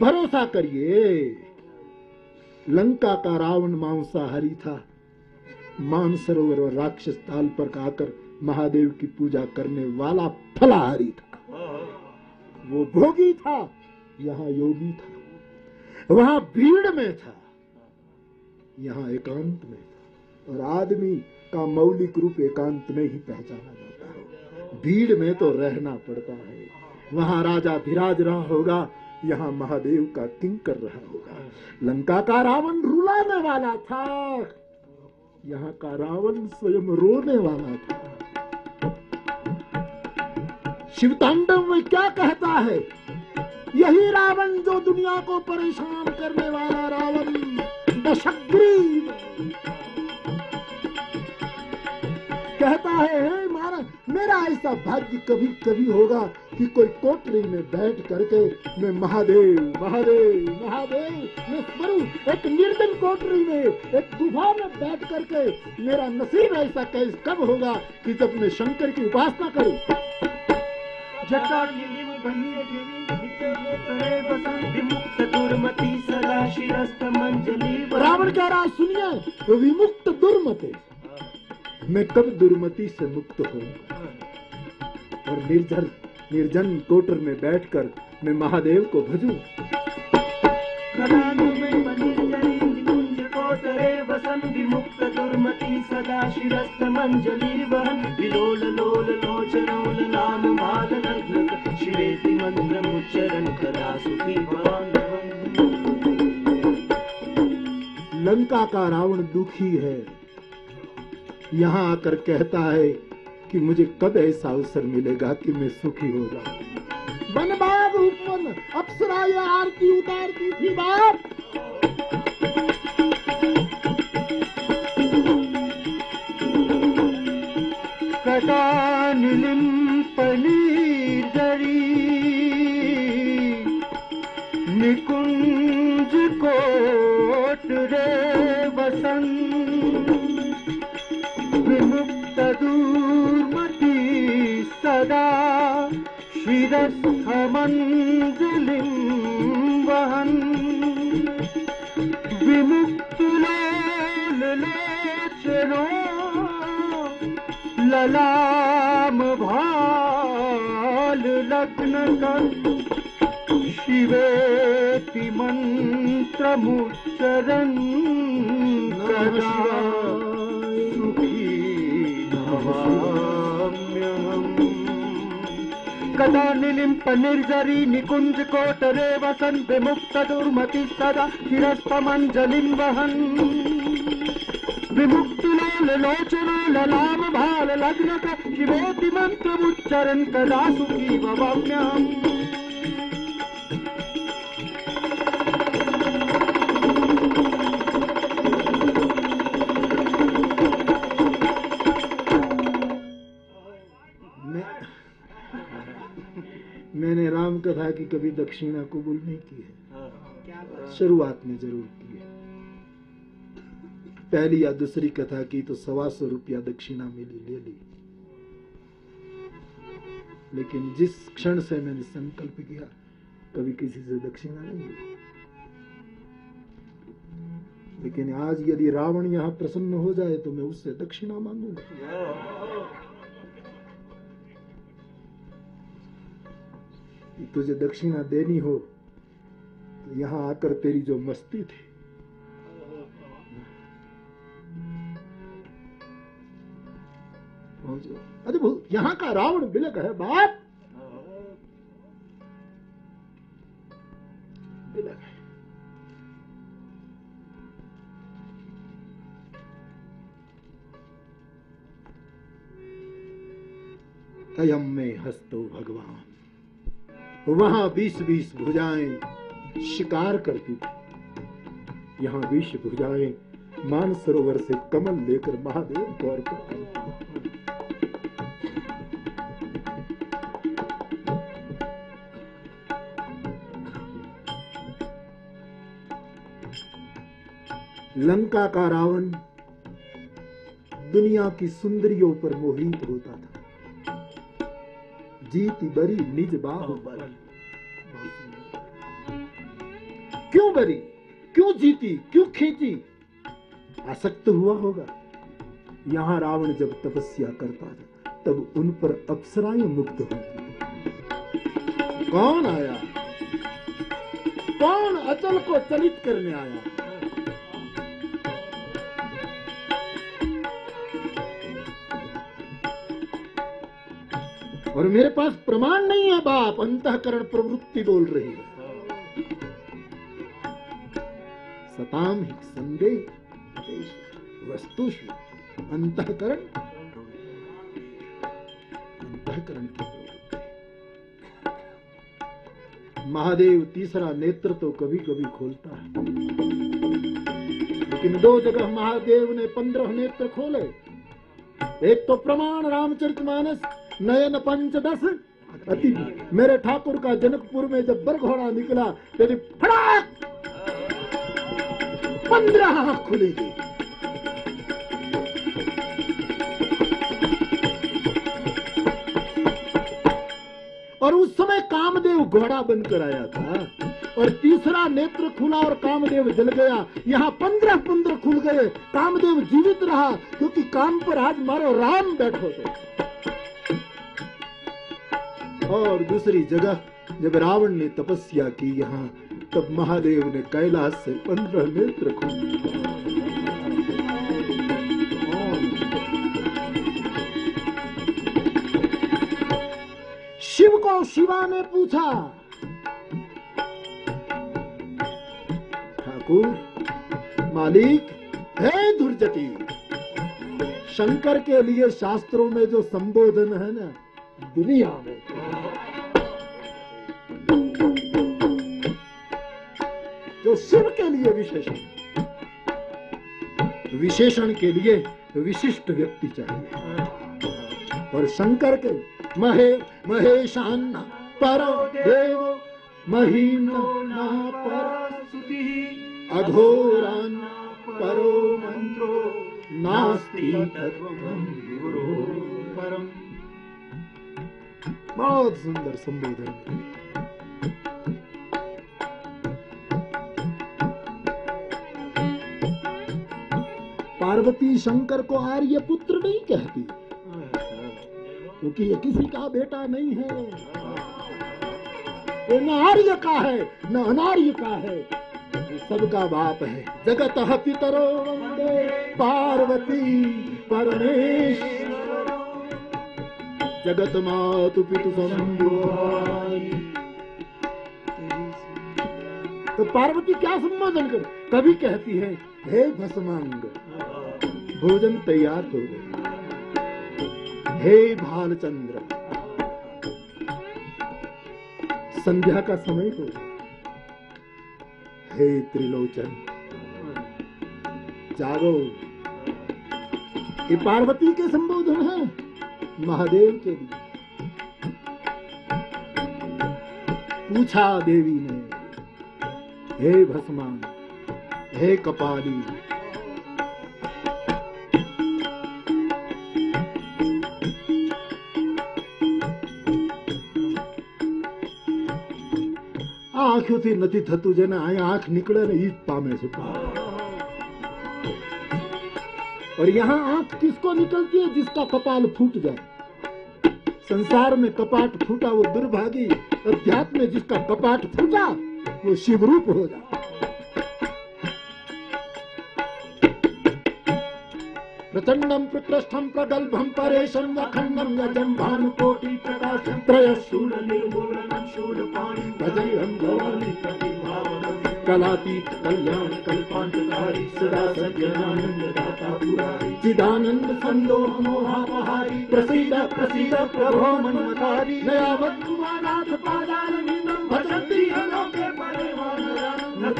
भरोसा करिए। लंका का रावण मांसाहारी था। मानसरोवर और राक्षस ताल पर आकर महादेव की पूजा करने वाला फलाहारी था। वो भोगी था, यहाँ योगी था। वहाँ भीड़ में था, यहाँ एकांत में था। और आदमी का मौलिक रूप एकांत में ही पहचाना भीड़ में तो रहना पड़ता है। वहाँ राजा विराज रहा होगा, यहाँ महादेव का किंग कर रहा होगा। लंका का रावण रुलाने वाला था, यहाँ का रावण स्वयं रोने वाला था। शिव तांडव में क्या कहता है? यही रावण जो दुनिया को परेशान करने वाला रावण दशग्रीव कहता है मारा ऐसा भाग्य कभी कभी होगा कि कोई कोटरी में बैठ करके मैं महादेव महादेव महादेव मैं स्मरूं एक निर्जन कोटरी में एक गुफा में बैठ करके मेरा नसीब ऐसा कैस कब होगा कि जब मैं शंकर की उपासना करूँ? रावण कह रहा है, सुनिए विमुक्त दुर्मते। मैं कब दुर्मति से मुक्त होऊँगा और निर्जन निर्जन कोटर में बैठकर मैं महादेव को भजू। कलानु में बनी जरी निकुंज कोटरे वसन सदा शिरस्त मंजलि वहन। विलोल लोल लोचनोल नाम भाल शिवेति मंत्र कदा सुखी भवान। लंका का रावण दुखी है। यहाँ आकर कहता है कि मुझे कब ऐसा अवसर मिलेगा कि मैं सुखी हो जाऊँ। वन बाग उपवन अप्सरा ये आरती उतारती थी बाप कटानिलिम पनीर जरी निकुंज कोट रे वसन विमुक्त रूपती सदा शिरस्थमलिम्बहन् विमुक्तुलेले चरो ललामभागनगन् शिवेति मन्त्रमुच्चरन् कदा निलिम्प निर्जरी निकुञ्ज कोटरे वसन्, विमुक्त दुर्मति सदा शिरस्तमञ्जलिं वहन् विमुक्तिलोल लोचन ललाम भाल लग्न का शिवोति मंत्रमुच्चरन् कदा सुखी भवाम्यहम् मैंने राम कथा की कभी दक्षिणा कबूल नहीं की है। शुरुआत में ज़रूर की है। पहली या दूसरी कथा की तो सवा सौ रुपया दक्षिणा मिली ले ली। लेकिन जिस क्षण से मैंने संकल्प किया कभी किसी से दक्षिणा नहीं ली। लेकिन आज यदि रावण यहाँ प्रसन्न हो जाए तो मैं उससे दक्षिणा मांगूँगा। कि तुझे दक्षिणा देनी हो तो यहाँ आकर तेरी जो मस्ती थी। अरे यहाँ का रावण बिलक है, बाप। बिलक है। अयम में हस्तो भगवान। वहाँ बीस बीस भुजाएँ शिकार करती थी। यहाँ बीस भुजाएँ मान सरोवर से कमल लेकर महादेव को अर्पण करती लंका का रावण दुनिया की सुंदरियों पर मोहित होता था। जीती बरी निज बाहु बल क्यों बरी क्यों जीती क्यों खींची आसक्त हुआ होगा यहाँ रावण जब तपस्या करता था तब उन पर अप्सराएँ मुक्त होती कौन आया? कौन अचल को चलित करने आया? और मेरे पास प्रमाण नहीं है, बाप, अंतकरण प्रवृत्ति बोल रही है। सताम ही संदेह वस्तुषु अंतकरण। अंतकरण महादेव तीसरा नेत्र तो कभी कभी खोलता है। लेकिन दो जगह महादेव ने पंद्रह नेत्र खोले। एक तो प्रमाण रामचरितमानस नयन पंचदश। अति, मेरे ठाकुर का जनकपुर में जब बरघोड़ा निकला तेरी फटाक पंद्रह आँख खुलेगी। और उस समय कामदेव घोड़ा बनकर आया था, और तीसरा नेत्र खुला और कामदेव जल गया। यहाँ पंद्रह पंद्रह खुल गए। कामदेव जीवित रहा, क्योंकि काम पर आज मारो राम बैठो थे। और दूसरी जगह जब रावण ने तपस्या की यहाँ, तब महादेव ने कैलाश से पंद्रह नेत्र खोले। शिव को शिवा ने पूछा, ठाकुर, मालिक है दुर्जटी? शंकर के लिए शास्त्रों में जो संबोधन है ना दुनिया में। जो शिव के लिए विशेषण विशेषण के लिए विशिष्ट व्यक्ति चाहिए। और शंकर के, महे, महेशान, परो, देव, महीनो पर अघोरान परो, मंत्रो, नास्ति तत्वं गुरो, परम। बहुत सुंदर संबोधन पार्वती शंकर को आर्य पुत्र नहीं कहती, क्योंकि ये किसी का बेटा नहीं है। ये न आर्य का है, न अनार्य का है। सबका बाप है। जगत पितरो पार्वती परमेश्वर। जगत मातु पितु तो पार्वती क्या संबोधन कर? कभी कहती है, हे भस्मांग, भोजन तैयार हो गया। हे भालचंद्र, संध्या का समय हो हे त्रिलोचन, जागो। ये पार्वती के संबोधन है। महादेव के लिए पूछा देवी ने हे भस्मान हे कपाली આંખોથી નથી થતું જેને અહીંયા આંખ નીકળે ને ઈ જ પામે છે और यहाँ आँख किसको निकलती है जिसका कपाल फूट जाए? संसार में कपाट फूटा वो दुर्भागी, अध्यात्म में जिसका कपाट फूटा, वो शिवरूप हो जाता प्रचंडम प्रकृष्टम प्रगल्भम परेशम अखंडम यजम भानुकोटि प्रकाशम त्रयशूल निर्मूलनम शूलपाणि भजयम भवानी प्रतिभावनम कलातीत कल्याण कल्पांतकारी सदा सज्जनानंद दाता पुरारी चिदानंद संदोह मोहापहारी, प्रसीद प्रसीद, प्रभो मन्मतारी नयावत, कुमाराथ पादारविंदम भजन्ति अलोके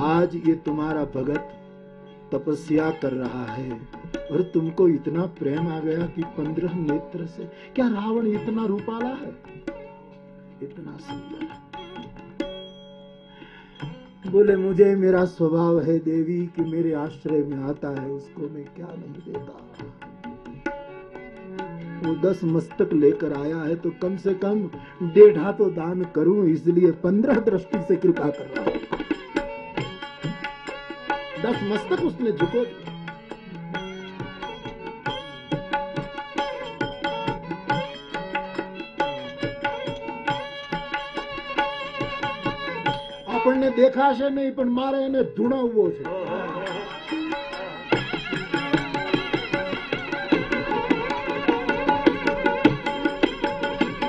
आज ये तुम्हारा भगत तपस्या कर रहा है। और तुमको इतना प्रेम आ गया कि पंद्रह नेत्र से क्या रावण इतना रूपाला है? इतना सुंदर बोले, मुझे मेरा स्वभाव है देवी कि मेरे आश्रय में आता है, उसको मैं क्या नहीं देता? वो दस मस्तक लेकर आया है तो कम से कम डेढ़ा तो दान करूँ, इसलिए पंद्रह दृष्टि से कृपा कर रहा हूँ। दस मस्तक उसने झुको दिए। આપણને દેખાશે નહીં પણ મારે એને ધૂણાવવો છે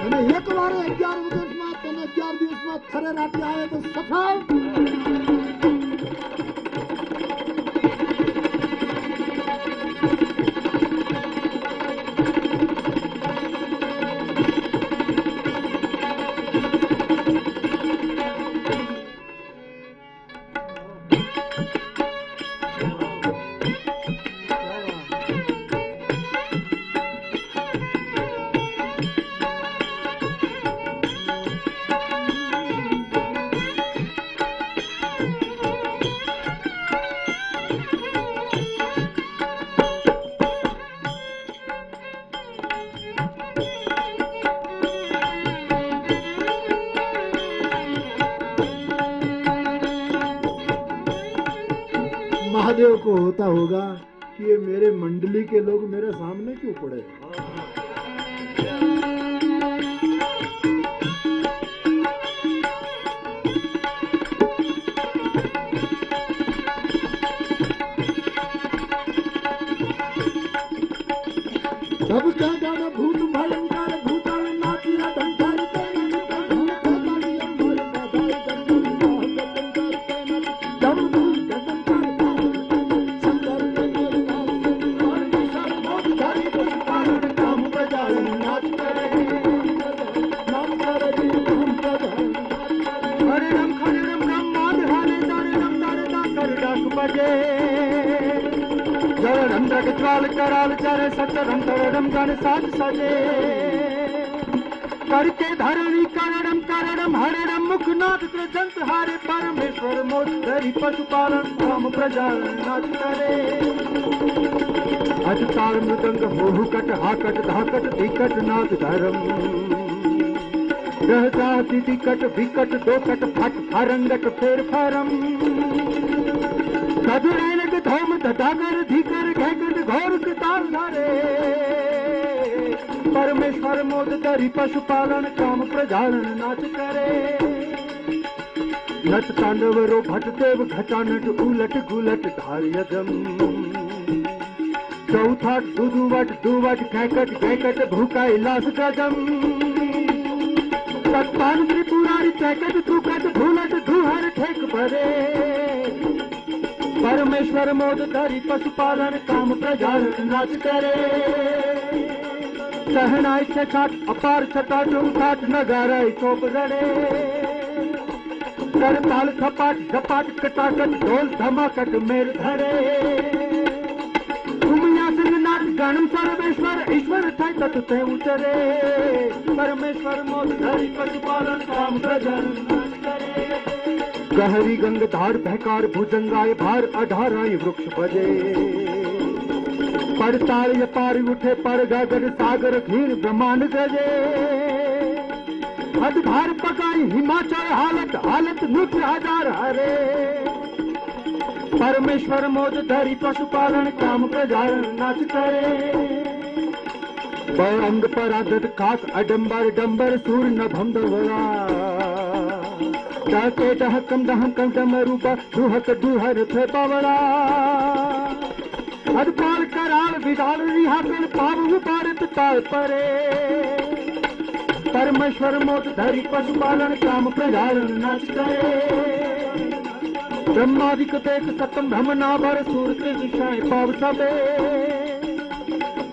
અને એક વારે અગિયાર વર્ષમાં તને અગિયાર દિવસ हरे रात नाथ धरम। रहता तिथि विकट दो कट फट फरंगट फेर फरम कदुरैनक धोम तथाकर धिकर घैकट घोर ताल धरे। परमेश्वर मोद धरि पशुपालन काम प्रजालन नाच करे। नट तांडव रो भट देव घटानट उलट गुलट धार्यदम चौथा दुदुवट दुवट, घैकट घैकट भूकाई लास गजम। तत्पान त्रिपुरारी, चैकट थुकट धुलट, धुहर, ठेक भरे। परमेश्वर मोद धरि पशुपालन, काम प्रजालन नाच करे। सहनाई छठाट अपार छटाट उठाट नगाराई चोप रड़े कर ताल खपाट, झपाट, कटाकट, ढोल, धमाकट, मेर धरे। सर्वेश्वर ईश्वर थे तत ते उतरे। परमेश्वर मोद पशुपालन काम करे। गहरी गंग धार भयकार भुजंगाय भार अधाराय वृक्ष बजे। पड़ताल य पार उठे पर गगन सागर घीर ब्रह्मांड गजे। भार पकाई हिमाचल हालत हालत नुच हज़ार हरे। परमेश्वर मोद धरि पशुपालन काम प्रजारण नाच करे। अंग पर आदत खास अडंबर, डंबर, सूर नभम दवरा डाके डहकम डहकम डमरूपा दुहक दुहर थे पवड़ा। अदपाल कराल विदाल रिहाकल पाव पारत ताल परे। परमेश्वर मोत धरि पशुपालन काम प्रजालन नाच करे। ब्रह्मादिक देख सतम भ्रमनाभर सूर के दिशाएँ पाव सबे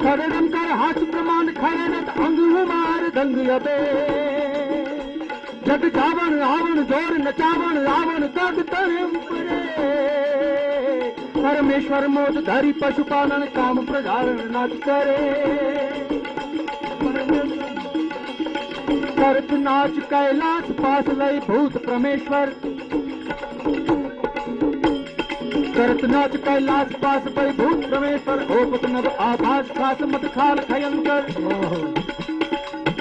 खरम कर हाथ प्रमाण खरनत अंग मार दंग अबे जग जावण रावण ज़ोर, नचावण रावण तग तरे उपरे परमेश्वर मोद धरि पशुपालन, काम, प्रजारण, नाच करे। करत नाच, कैलाश पास लय, भूत परमेश्वर। करत नाच कैलाश पास पै भूत परमेश्वर ओपत नव आभास खास मत खाल भयंकर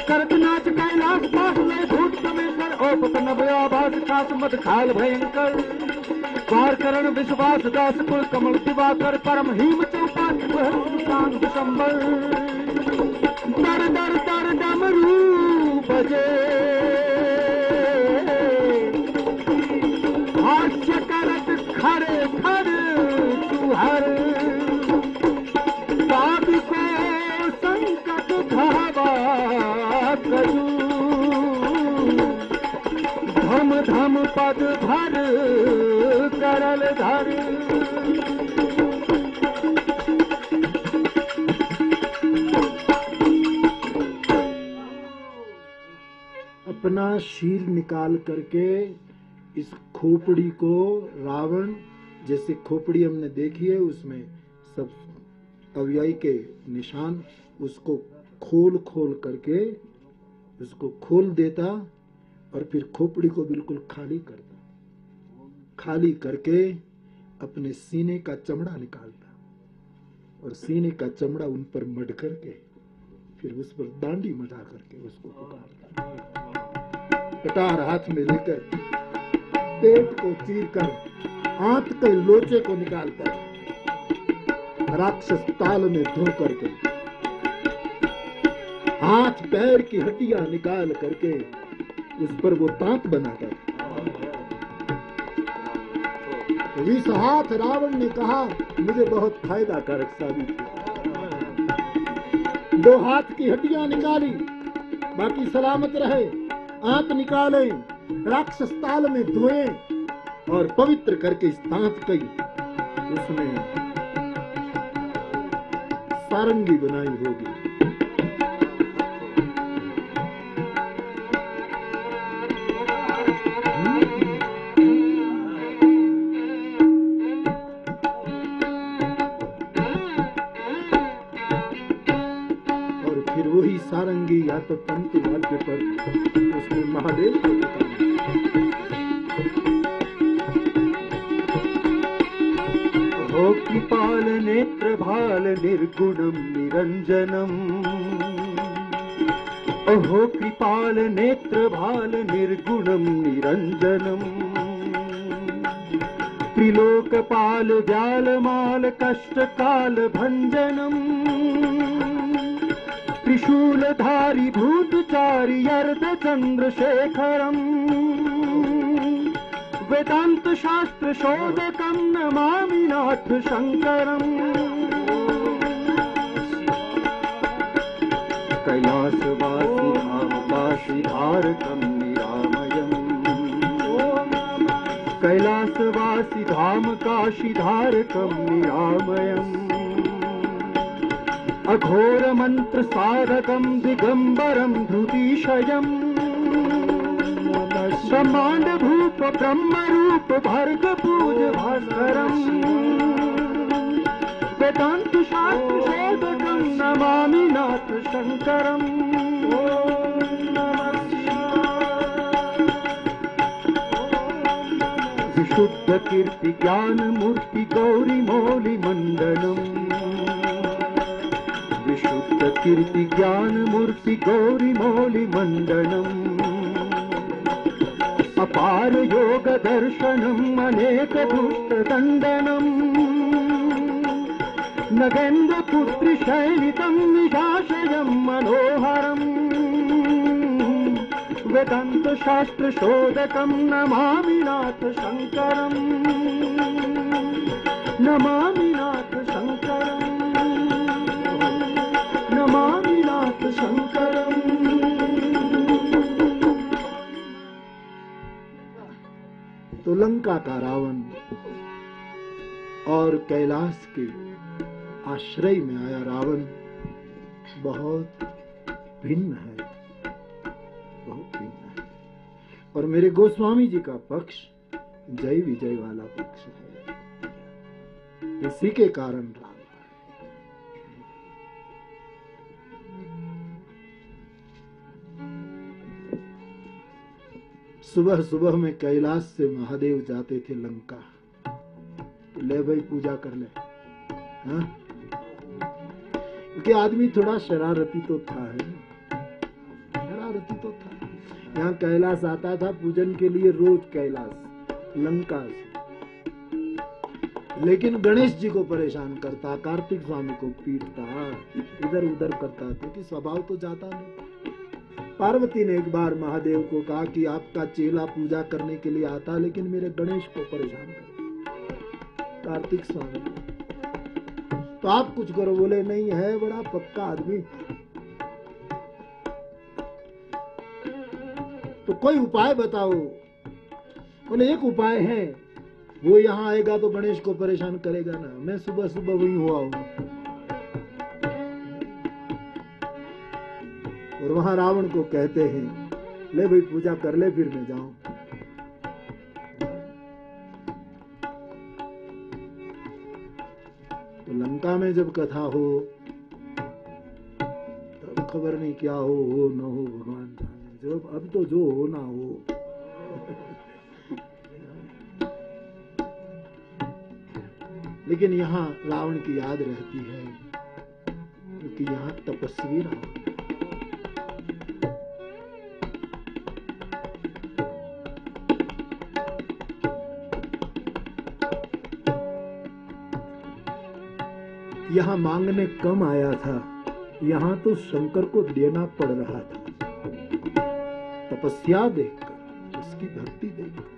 करत नाच कैलाश पास भूत परमेश्वर ओपत नव आभास खास मत खाल भयंकर पार करण विश्वास दास कुल कमल दिवाकर परम हिम चौपान दिसंबर दर दर दर डमरू बजे। खर तुहर पापी को संकट धावा करू। धम जलधर अपना शील निकाल करके इस खोपड़ी को रावण जैसे खोपड़ी हमने देखी है, उसमें सब अव्यय के निशान उसको खोल खोल करके उसको खोल देता और फिर खोपड़ी को बिल्कुल खाली करता। खाली करके अपने सीने का चमड़ा निकालता और सीने का चमड़ा उन पर मड करके फिर उस पर दांडी मज़ा करके उसको पुकारता। कटार हाथ में लेकर पेट को चीर कर आंत के लोचे को निकालता राक्षस ताल में धो करके, हाथ पैर की हड्डियाँ निकाल करके उस पर वो दांत बनाता तो इस हाथ रावण ने कहा, मुझे बहुत फ़ायदा कारक साबित। दो हाथ की हड्डियाँ निकाली, बाकी सलामत रहे, आंत निकाले, राक्षस ताल में धोए और पवित्र करके दांत कई उसमें सारंगी बनाई होगी। और फिर वही सारंगी या तो पंक्ति वाद्य पर उसने महादेव को नेत्रभालनिर्गुणं निरञ्जनम्। अहो कृपालनेत्रभालनिर्गुणं निरञ्जनम्। त्रिलोकपालव्यालमालकष्टकालभञ्जनम् व्यालमाल कष्टकाल वेदान्तशास्त्रशोधकं न मामिनाथशङ्करम् कैलासवासिधारकं निरामयम्। कैलासवासि कैलासवासिधाम काशिधारकं निरामयम्। अघोरमन्त्रसारकं दिगम्बरं धृतिशयम्। ब्रह्माण्ड भूप ब्रह्मरूप, भर्ग, पूज, भास्करम्। वेदान्त शास्त्र शोधकं नमामि नाथ शङ्करम् विशुद्ध कीर्ति, ज्ञान, मूर्ति, गौरी, मौलि अपारयोगदर्शनम् अनेकपुष्टदण्डनम् न गन्द्रपुत्रिशैलितं निधाशयं मनोहरम् वदन्तशास्त्रशोधकं नमामिनाथशङ्करम् नमामिनाथ तो लंका का रावण और कैलाश के आश्रय में आया रावण। बहुत भिन्न है। बहुत भिन्न है। और मेरे गोस्वामी जी का पक्ष जय विजय वाला पक्ष है। इसी के कारण राम सुबह सुबह में कैलाश से महादेव जाते थे लंका। ले भाई, पूजा कर ले। हाँ? क्योंकि आदमी थोड़ा शरारती तो था, है शरारती तो था। यहाँ कैलाश आता था पूजन के लिए रोज कैलाश, लंका से। लेकिन गणेश जी को परेशान करता, कार्तिक स्वामी को पीटता इधर उधर करता, क्योंकि स्वभाव तो जाता नहीं। पार्वती ने एक बार महादेव को कहा कि आपका चेला पूजा करने के लिए आता, लेकिन मेरे गणेश को परेशान कर कार्तिक स्वामी तो आप कुछ करो बोले नहीं है, बड़ा पक्का आदमी। तो कोई उपाय बताओ? बोले, एक उपाय है। वो यहाँ आएगा तो गणेश को परेशान करेगा ना। मैं सुबह सुबह वही हुआ हूँ। और वहाँ रावण को कहते हैं, ले भाई पूजा कर ले, फिर मैं जाऊँ। तो लंका में जब कथा हो, तब खबर नहीं क्या हो हो न हो, भगवान जाने। जब अब तो जो हो ना हो। लेकिन यहाँ रावण की याद रहती है, क्योंकि यहाँ तपस्वी रावण यहाँ मांगने कम आया था। यहाँ तो शंकर को देना पड़ रहा था। तपस्या देखकर, उसकी भक्ति देखकर।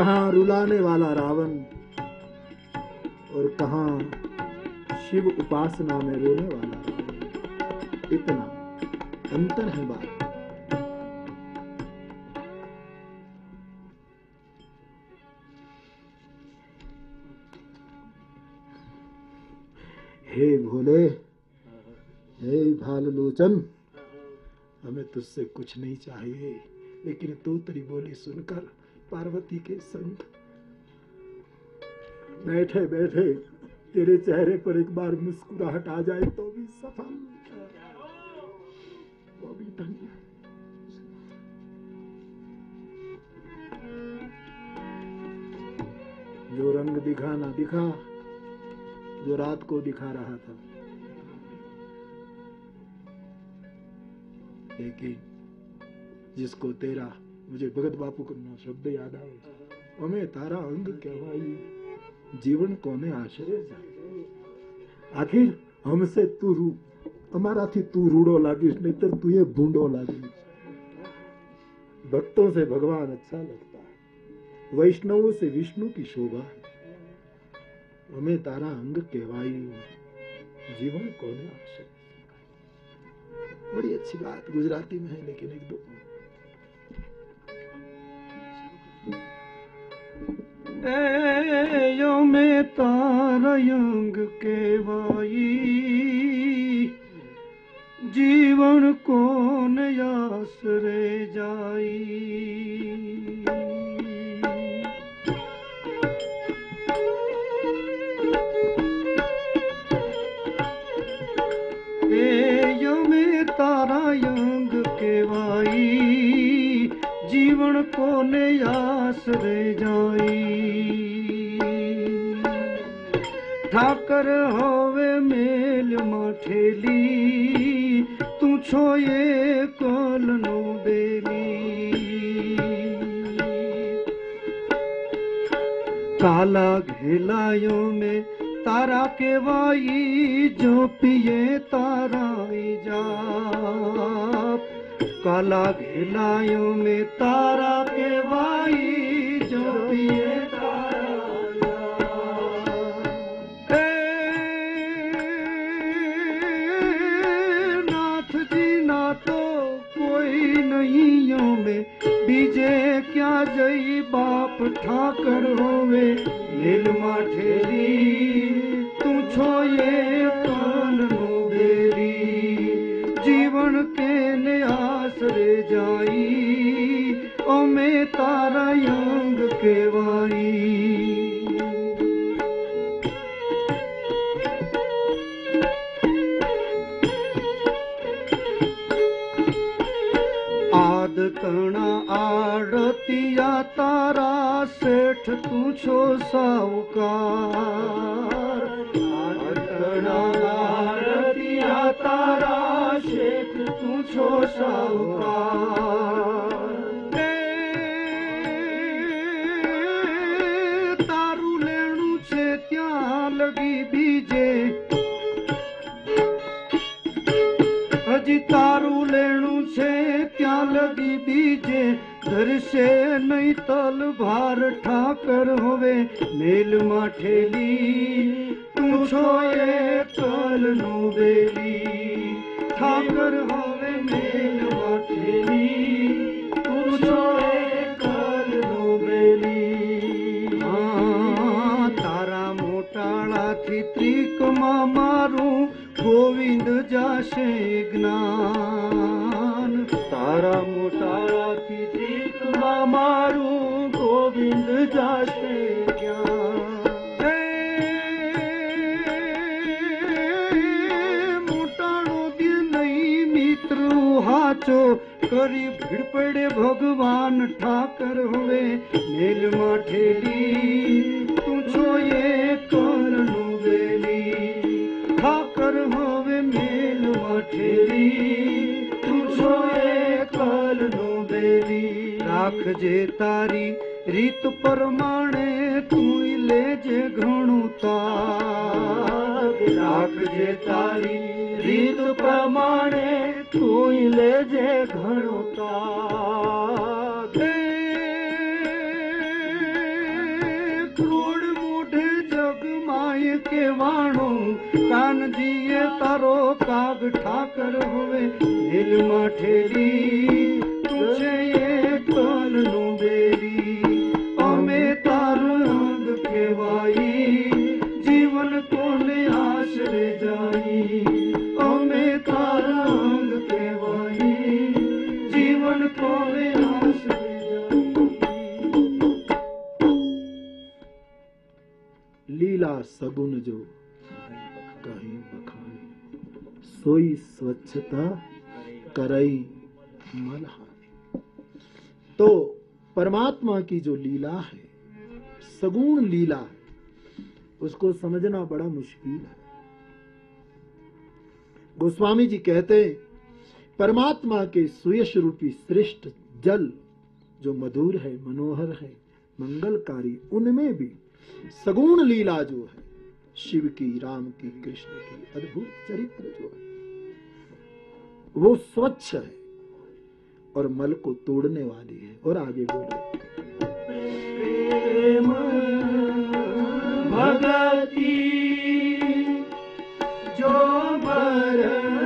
कहाँ रुलाने वाला रावण और कहाँ शिव उपासना में रोने वाला इतना अंतर है बात। हे भोले, हे भाल लोचन हमें तुझसे कुछ नहीं चाहिए, लेकिन तू तेरी बोली सुनकर पार्वती के संग। बैठे बैठे, तेरे चेहरे पर एक बार मुस्कुराहट आ जाए तो भी सफल। वो भी धन्य जो रंग दिखा ना दिखा, जो रात को दिखा रहा था। लेकिन जिसको तेरा मुझे भगत बापू को ना शब्द याद આવે અમે તારા અંગ કહેવાય જીવન કોને આશરે જાય આખિર हमसे तू रू અમારાથી તું રૂડો લાગીશ નહીતર તું એ ભૂંડો લાગીશ भक्तों से भगवान अच्छा लगता है वैष्णवों से विष्णु की शोभा है हमें तारा अंग कहवाई जीवन कोने आशरे बड़ी अच्छी बात गुजराती में है लेकिन एक दो एयो में तारयंग केवाई जीवन कोन आसरे जाई কোন কোনে আশ্রে যাই ঠাকর হবে মেল মঠেলি তু ছোয়ে কল নো বেলি কালা ঘেলায় মে তারা কে বাই জপিয়ে তারাই যা काला घिलायों में तारा के वाई जो पिए नाथ जी ना तो कोई नहीं यो में। बीजे क्या जई बाप ठाकर होवे। नीलमा ठेरी तू छो ये कान मोबेरी जीवन के नया आसरे जाई, ओ मैं तारा यंग के वाई। कणा आरतिया तारा सेठ तू छो साहूकार आरतिया तारा सेठ છો એ તારું લેણું છે ત્યાં લગી બીજે હજી તારું લેણું છે ત્યાં લગી બીજે ધરશે નહીં તલ ભાર ઠાકર હવે મેલમાં ઠેલી તું છો એ તલ નો વેલી. ઠાકર હવે મેલમાં ઠેલી તું છો એ તલ નો વેલી હા, તારા મોટાળાથી ત્રિકમાં મારું ગોવિંદ જાશે જ્ઞાન તારા મોટાળાથી ત્રિકમાં મારું ગોવિંદ જાશે હાચો કરી ભીડ પડે ભગવાન ઠાકર હવે. મેલમાં ઠેલી તું છો એ કરનો વેલી. ઠાકર હવે મેલ ઠેલી તું છો એ કલનો વેલી. રાખજે તારી રીત પ્રમાણે તું લેજે ઘણું તાર રાખજે તારી રીત પ્રમાણે તું લેજે ઘણું તાર ક્રોડ મોઢે જગમાય કેવાણું કાનજીએ તારો કાગ ઠાકર હવે, દિલમાં ઠેલી તું છે એ કલનો सगुन जो कहीं बखानी सोई स्वच्छता करई मलहानी तो परमात्मा की जो लीला है, सगुण लीला उसको समझना बड़ा मुश्किल है। गोस्वामी जी कहते हैं, परमात्मा के सुयश रूपी श्रेष्ठ जल जो मधुर है, मनोहर है, मंगलकारी, उनमें भी सगुण लीला जो है शिव की, राम की, कृष्ण की अद्भुत चरित्र जो है, वो स्वच्छ है और मल को तोड़ने वाली है और आगे बोले। रहे भगती जो बरनी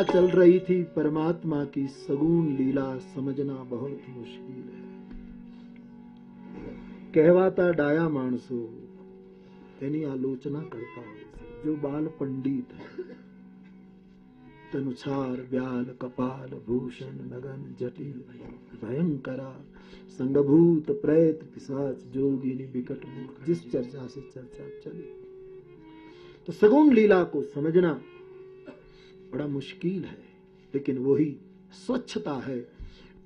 तो चर्चा चल रही थी परमात्मा की सगुण लीला समझना बहुत मुश्किल है કહેવાતા ડાયા માણસો તેની આલોચના કરતા હોય છે જો બાલ પંડિત તનુછાર વ્યાલ કપાલ ભૂષણ નગન જટિલ भयंकरा संगभूत प्रेत पिशाच जोगिनी विकट मूर्ख जिस चर्चा से चर्चा चली तो सगुण लीला को समझना बड़ा मुश्किल है, लेकिन वही स्वच्छता है।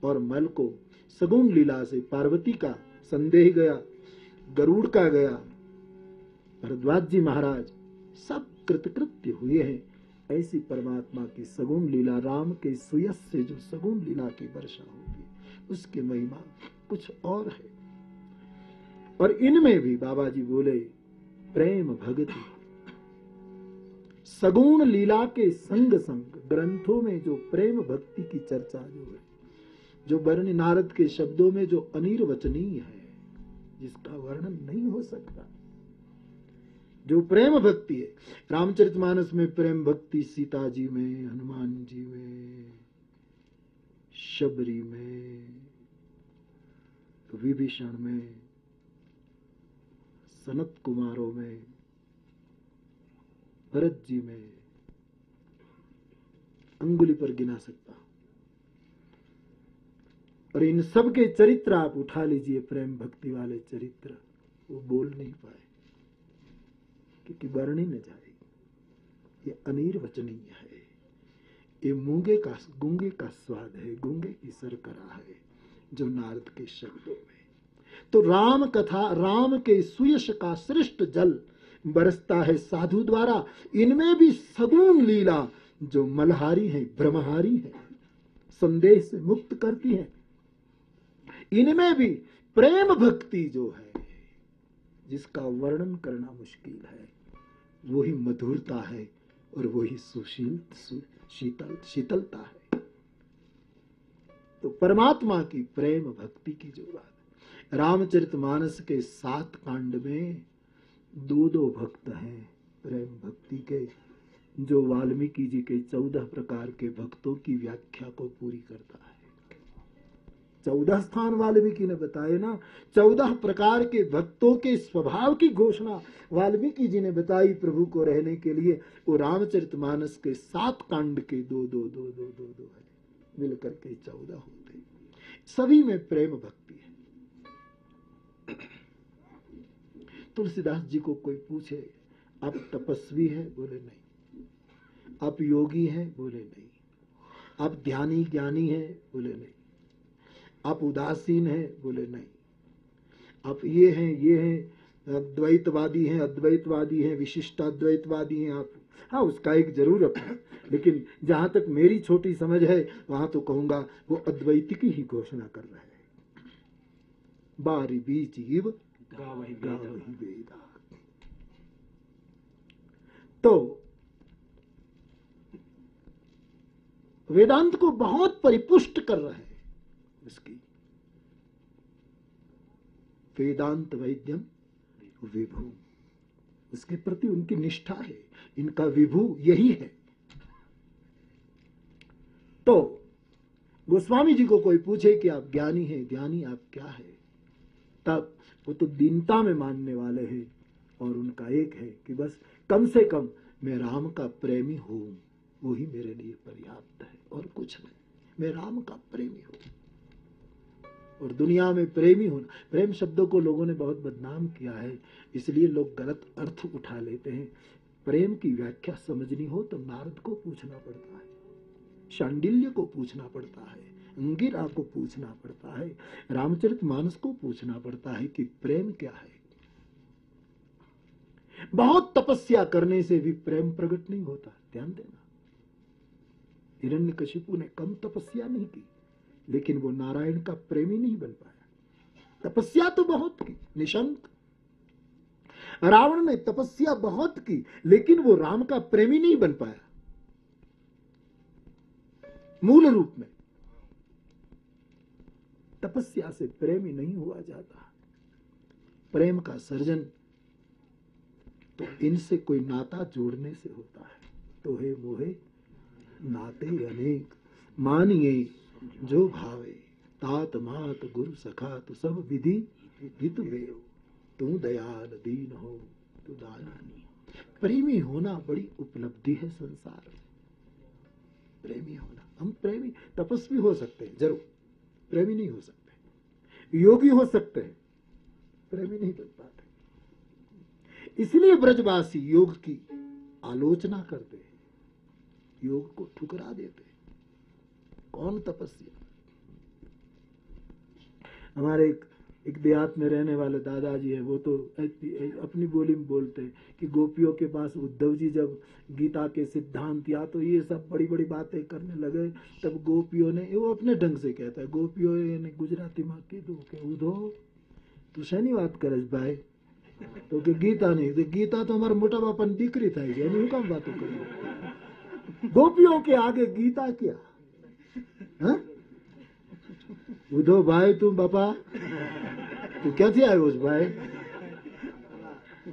और मल को सगुण लीला से पार्वती का संदेह गया, गरुड़ का गया। भरद्वाज जी महाराज सब कृतकृत्य हुए हैं। ऐसी परमात्मा की सगुण लीला, राम के सुयस से जो सगुण लीला की वर्षा होगी, उसकी महिमा कुछ और है। और इनमें भी बाबा जी बोले, प्रेम भक्ति सगुण लीला के संग संग ग्रंथों में जो प्रेम भक्ति की चर्चा जो है, जो वर्ण नारद के शब्दों में जो अनिर्वचनीय है, जिसका वर्णन नहीं हो सकता। जो प्रेम भक्ति है रामचरितमानस में प्रेम भक्ति सीता जी में, हनुमान जी में, शबरी में विभीषण में, सनत कुमारों में भरत जी में अंगुली पर गिना सकता हूँ। और इन सब के चरित्र आप उठा लीजिए, प्रेम भक्ति वाले चरित्र। वो बोल नहीं पाए, क्योंकि वर्णी न जाएगी ये अनिर्वचनीय है। ये मूँगे का, गूँगे का स्वाद है, गुंगे की सरकरा है, जो नारद के शब्दों में। तो राम कथा, राम के सुयश का श्रेष्ठ जल बरसता है साधु द्वारा, इनमें भी सगुण लीला, जो मलहारी है, ब्रह्महारी है, संदेह से मुक्त करती है। इनमें भी प्रेम भक्ति जो है, जिसका वर्णन करना मुश्किल है वही मधुरता है और वही सुशील शीतल, शीतलता है। तो परमात्मा की प्रेम भक्ति की जो बात रामचरित मानस के सात कांड में दो दो भक्त हैं, प्रेम भक्ति के, जो वाल्मीकि जी के चौदह प्रकार के भक्तों की व्याख्या को पूरी करता है। चौदह स्थान वाल्मीकि ने बताए ना, चौदह प्रकार के भक्तों के स्वभाव की घोषणा वाल्मीकि जी ने बताई प्रभु को रहने के लिए, वो रामचरित मानस के सात कांड के दो दो दो दो दो दो है, मिलकर के चौदह होते सभी में प्रेम भक्ति तुलसीदास जी को कोई पूछे, आप तपस्वी है? बोले, नहीं। आप योगी हैं? बोले, नहीं। आप ध्यानी ज्ञानी है? बोले, नहीं। आप उदासीन हैं? बोले, नहीं। आप ये हैं ये हैं, अद्वैतवादी हैं अद्वैतवादी हैं विशिष्टाद्वैतवादी हैं आप। हाँ उसका एक ज़रूर अपना। लेकिन जहाँ तक मेरी छोटी समझ है, वहाँ तो कहूँगा, वो अद्वैत की ही घोषणा कर रहे हैं। बारी बीच इव गावहि गावहि वेदा तो वेदांत को बहुत परिपुष्ट कर रहे हैं इसकी। वेदांत वैद्यम विभू। इसके प्रति उनकी निष्ठा है इनका विभू यही है। तो गोस्वामी जी को कोई पूछे कि आप ज्ञानी हैं ज्ञानी आप क्या है? तब वो तो दीनता में मानने वाले हैं और उनका एक है कि बस कम से कम मैं राम का प्रेमी हूँ। वही मेरे लिए पर्याप्त है और कुछ नहीं। मैं राम का प्रेमी हूँ। और दुनिया में प्रेमी होना, प्रेम शब्दों को लोगों ने बहुत बदनाम किया है, इसलिए लोग गलत अर्थ उठा लेते हैं। प्रेम की व्याख्या समझनी हो तो नारद को पूछना पड़ता है, शांडिल्य को पूछना पड़ता है। अंगिरा को पूछना पड़ता है। रामचरित मानस को पूछना पड़ता है कि प्रेम क्या है। बहुत तपस्या करने से भी प्रेम प्रकट नहीं होता, ध्यान देना। हिरण्यकशिपु ने कम तपस्या नहीं की, लेकिन वो नारायण का प्रेमी नहीं बन पाया। तपस्या तो बहुत की, निशंक। रावण ने तपस्या बहुत की, लेकिन वो राम का प्रेमी नहीं बन पाया। मूल रूप में तपस्या से प्रेमी नहीं हुआ जाता। प्रेम का सर्जन तो इनसे कोई नाता जोड़ने से होता है। तो हे मोहे नाते अनेक, मानिए जो भावे, तात मात गुरु सखा तो सब विधि हित वेव तू दयाल दीन हो, तू दानी। प्रेमी होना बड़ी उपलब्धि है संसार में। प्रेमी होना, हम प्रेमी, तपस्वी हो सकते हैं, ज़रूर। प्रेमी नहीं हो सकते। योगी हो सकते हैं, प्रेमी नहीं बन पाते। इसलिए ब्रजवासी योग की आलोचना करते हैं, योग को ठुकरा देते हैं। कौन तपस्या? हमारे एक एक देहात में रहने वाले दादाजी है वो तो अपनी बोली में बोलते हैं कि गोपियों के पास उद्धव जी जब गीता के सिद्धांत या तो ये सब बड़ी बड़ी बातें करने लगे तब गोपियों ने वो अपने ढंग से कहता है गोपियों ने गुजराती में કીધું કે ઉધો તું શેની વાત કરે ભાઈ તો કે ગીતા નહીં તો ગીતા તો અમારા મોટા બાપાની દીકરી થાય છે એની હું કામ વાતો કરી ગોપીઓ કે આગે ગીતા ક્યાં હા ઉધો ભાઈ તું બાપા તું ક્યાંથી આવ્યો છે ભાઈ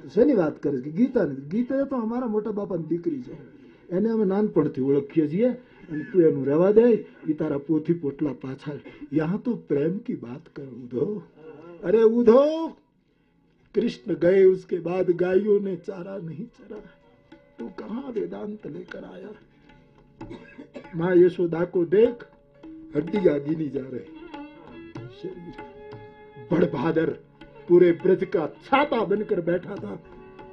શેની વાત કરે છે કે ગીતા નથી ગીતા તો અમારા મોટા બાપાની દીકરી છે એને અમે નાનપણથી ઓળખીએ છીએ અને તું એનું રહેવા દે એ તારા પોથી પોટલા પાછા યહાં તો પ્રેમ की बात कर उधो अरे उधो कृष्ण गए उसके बाद गायों ने चारा नहीं चरा तू कहाँ वेदांत लेकर आया माँ यशोदा को देख हड्डियां गिनी जा रही शरीर बड़ बहादुर पूरे ब्रज का छाता बनकर बैठा था।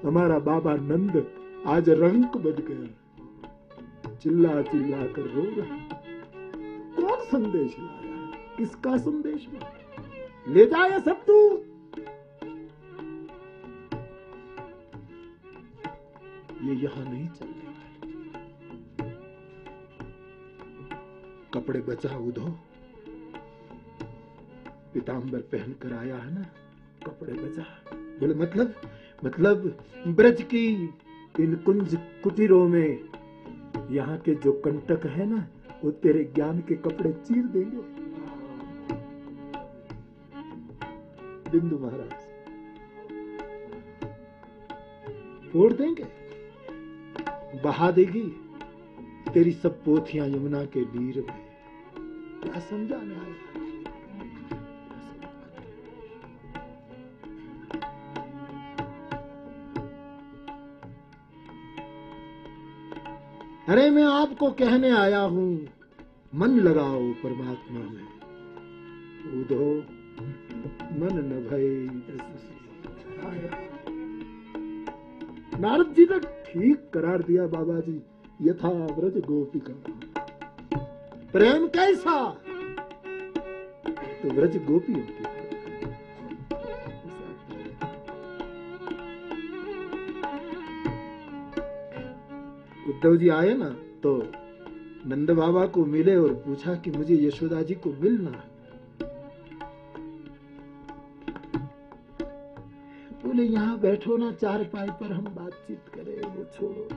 हमारा बाबा नंद आज रंक बन गया। चिल्ला चिल्ला कर रो रहे कौन संदेश लाया है? किसका संदेश लाया ले जाए सब तू। ये यहाँ नहीं चलने वाले कपड़े बचा उधो। पीताम्बर पहन कर आया है ना? कपड़े बचा बोले मतलब मतलब ब्रज की इन कुंज कुटीरों में यहाँ के जो कंटक है ना, वो तेरे ज्ञान के कपड़े चीर देंगे। बिंदु महाराज, फोड़ देंगे? बहा देगी? तेरी सब पोथियाँ यमुना के नीर में। क्या समझाने आया अरे मैं आपको कहने आया हूँ। मन लगाओ, परमात्मा में। उदो मन न भय। नारद जी ने ठीक करार दिया बाबा जी यथा व्रज गोपिका। प्रेम कैसा? तो व्रज गोपियों की। उद्धव जी आए ना तो नंद बाबा को मिले और पूछा कि मुझे यशोदा जी को मिलना बोले, यहाँ बैठो ना, चार पाई पर हम बातचीत करें, वो छोड़ो।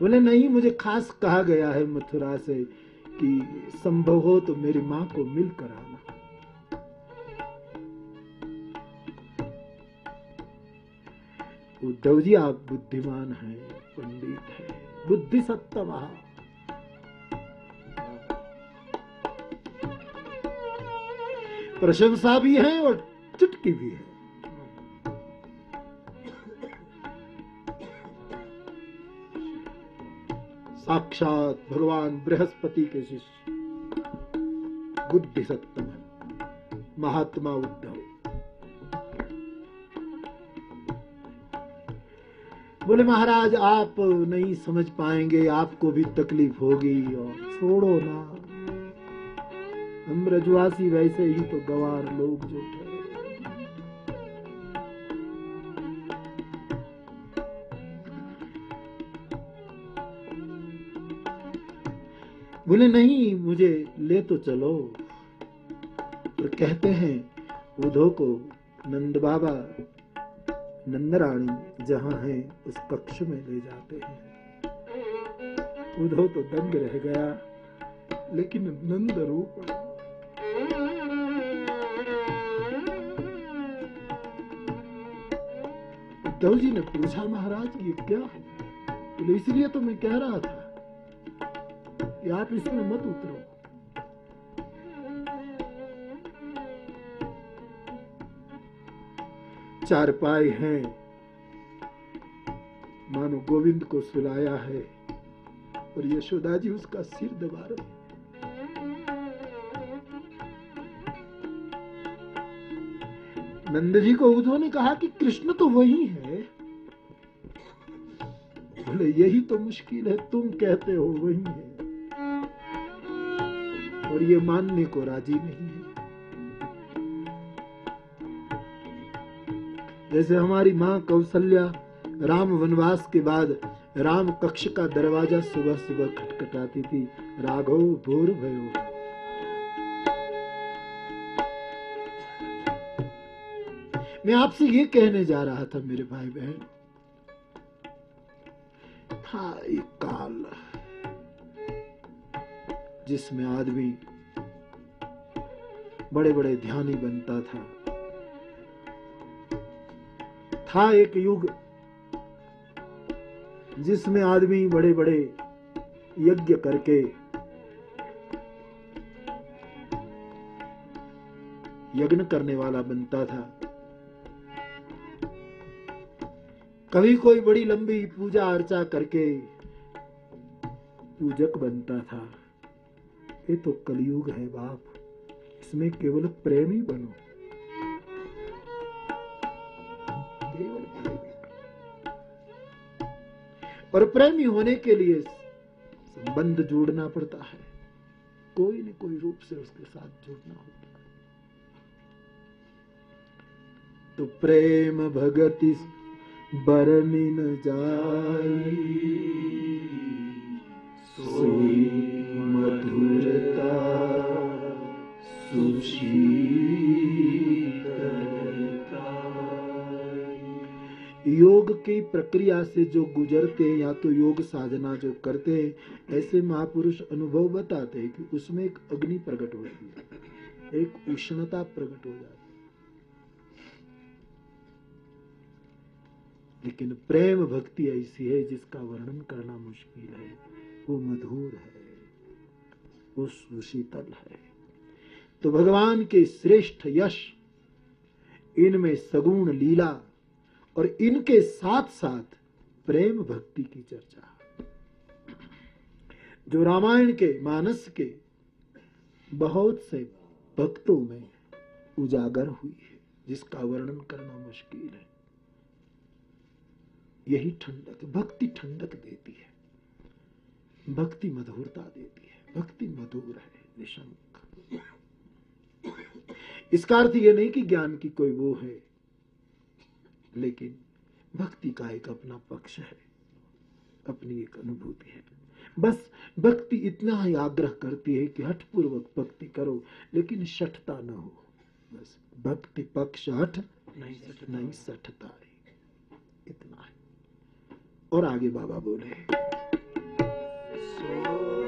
बोले, नहीं, मुझे खास कहा गया है मथुरा से कि संभव हो तो मेरी माँ को मिल कर उद्धव जी आप बुद्धिमान हैं, पंडित हैं। बुद्धि सत्तम प्रशंसा भी है और चुटकी भी है। साक्षात भगवान बृहस्पति के शिष्य बुद्धि सत्तम महात्मा उद्धव। बोले, महाराज, आप नहीं समझ पाएँगे, आपको भी तकलीफ़ होगी और छोड़ो ना। हम ब्रजवासी वैसे ही तो गवार लोग जो बोले, नहीं, मुझे ले तो चलो। और कहते हैं, उधो को नंद बाबा नंदरानी जहाँ है, उस कक्ष में ले जाते हैं। उधो तो दंग रह गया, लेकिन नंद रूप उद्धव जी ने पूछा, महाराज, ये क्या है? इसलिए तो मैं कह रहा था कि आप इसमें मत उतरो। चार पाए हैं। मानो गोविंद को सुलाया है और यशोदा जी उसका सिर दबा रहे नंद जी को उद्धव ने कहा कि कृष्ण तो वही है। बोले, यही तो मुश्किल है, तुम कहते हो वही है। और ये मानने को राज़ी नहीं जैसे हमारी माँ कौशल्या राम वनवास के बाद राम कक्ष का दरवाज़ा सुबह सुबह खटखटाती थी। राघव भोर भयो मैं आपसे ये कहने जा रहा था, मेरे भाई बहन था एक काल जिसमें आदमी बड़े बड़े ध्यानी बनता था। था एक युग जिसमें आदमी बड़े बड़े यज्ञ करके यज्ञ करने वाला बनता था। कभी कोई बड़ी लंबी पूजा अर्चा करके पूजक बनता था। ये तो कलयुग है बाप। इसमें केवल प्रेमी बनो। और प्रेमी होने के लिए संबंध जोड़ना पड़ता है। कोई न कोई रूप से उसके साथ जुड़ना होता है। तो प्रेम भगति बरनी न जाई, सोई मधुरता सुशीलता योग की प्रक्रिया से जो गुजरते या तो योग साधना जो करते हैं, ऐसे महापुरुष अनुभव बताते हैं कि उसमें एक अग्नि प्रकट होती है, एक उष्णता प्रकट हो जाती है। लेकिन प्रेम भक्ति ऐसी है जिसका वर्णन करना मुश्किल है। वो मधुर है, वो सुशीतल है। तो भगवान के श्रेष्ठ यश, इनमें सगुण लीला और इनके साथ साथ प्रेम भक्ति की चर्चा। जो रामायण के, मानस के बहुत से भक्तों में उजागर हुई है, जिसका वर्णन करना मुश्किल है। यही ठंडक, भक्ति ठंडक देती है। भक्ति मधुरता देती है, भक्ति मधुर है, निशंक। इसका अर्थ यह नहीं कि ज्ञान की कोई वो है। लेकिन भक्ति का एक अपना पक्ष है अपनी एक अनुभूति है। बस भक्ति इतना ही आग्रह करती है कि हठपूर्वक भक्ति करो लेकिन सठता न हो। बस भक्ति पक्ष हठ नहीं सठ नहीं सठता है। इतना है। और आगे बाबा बोले भगत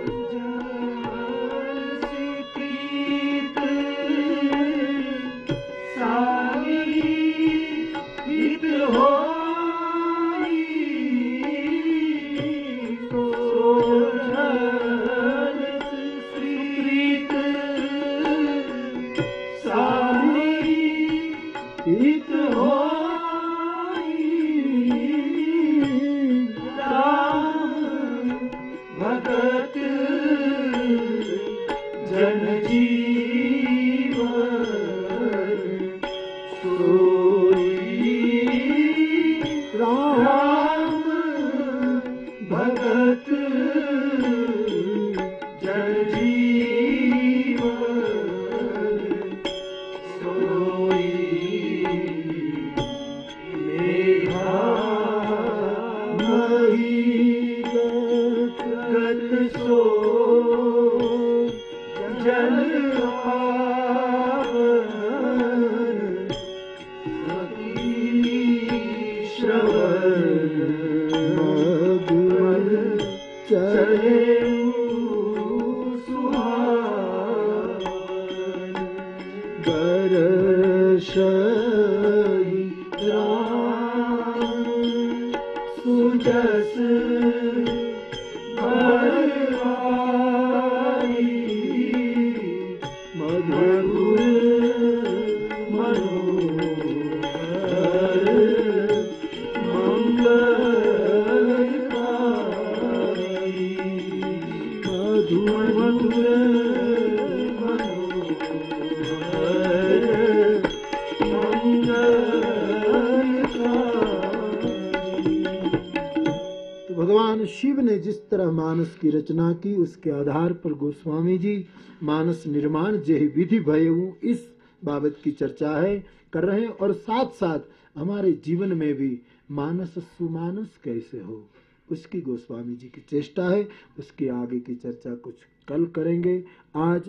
की रचना की, उसके आधार पर गोस्वामी जी मानस निर्माण जेहि विधि भयऊ इस बाबत की चर्चा है, कर रहे हैं। और साथ साथ हमारे जीवन में भी मानस सुमानस कैसे हो, उसकी गोस्वामी जी की चेष्टा है। उसकी आगे की चर्चा कुछ कल करेंगे। आज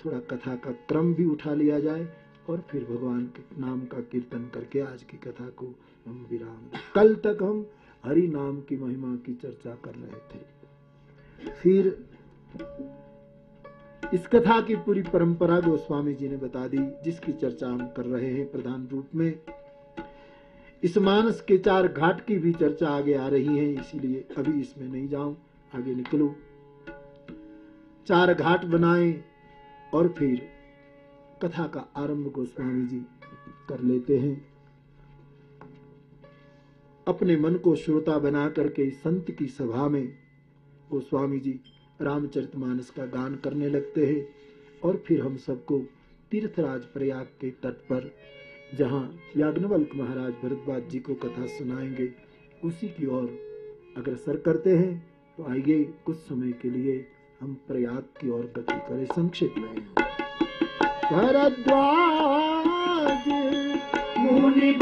थोड़ा कथा का क्रम भी उठा लिया जाए और फिर भगवान के नाम का कीर्तन करके आज की कथा को हम विराम। कल तक हम हरि नाम की महिमा की चर्चा कर रहे थे। फिर इस कथा की पूरी परंपरा गोस्वामी जी ने बता दी, जिसकी चर्चा हम कर रहे हैं प्रधान रूप में। इस मानस के चार घाट की भी चर्चा आगे आ रही है, इसीलिए अभी इसमें नहीं जाऊँ, आगे निकलो। चार घाट बनाए और फिर कथा का आरंभ गोस्वामी जी कर लेते हैं। अपने मन को श्रोता बना करके संत की सभा में गोस्वामी जी रामचरितमानस का गान करने लगते हैं और फिर हम सबको तीर्थराज प्रयाग के तट पर, जहाँ याज्ञवल्क महाराज भरद्वाज जी को कथा सुनाएँगे, उसी की ओर अग्रसर करते हैं। तो आइए कुछ समय के लिए हम प्रयाग की ओर गति करें संक्षिप्त में। भरद्वाज मुनि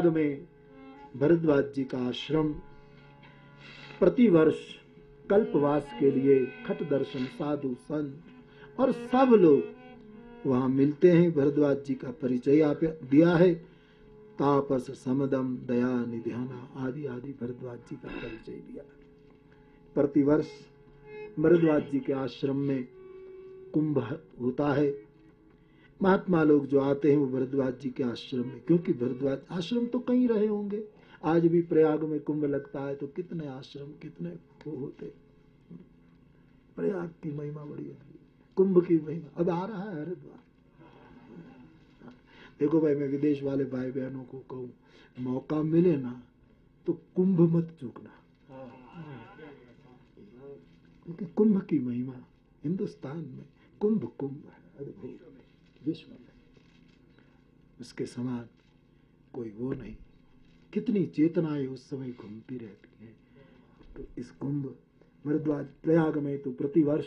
प्रयाग में भरद्वाज जी का आश्रम प्रतिवर्ष कल्पवास के लिए खट दर्शन, साधु संत और सब लोग वहाँ मिलते हैं। भरद्वाज जी का परिचय आप दिया है। तापस, समदम, दया, निध्याना आदि आदि भरद्वाज जी का परिचय दिया। प्रतिवर्ष भरद्वाज जी के आश्रम में कुंभ होता है। महात्मा लोग जो आते हैं वो भरद्वाज जी के आश्रम में, क्योंकि भरद्वाज आश्रम तो कहीं रहे होंगे। आज भी प्रयाग में कुंभ लगता है तो कितने आश्रम, कितने वो होते प्रयाग की महिमा बड़ी है, कुंभ की महिमा। अब आ रहा है हरिद्वार। देखो भाई, मैं विदेश वाले भाई बहनों को कहूँ, मौका मिले ना तो कुंभ मत चूकना। क्योंकि कुंभ की महिमा हिंदुस्तान में कुंभ कुंभ है विश्व में। उसके समान कोई वो नहीं। कितनी चेतनाएँ उस समय घूमती रहती हैं। तो इस कुंभ, भरद्वाज प्रयाग में तो प्रतिवर्ष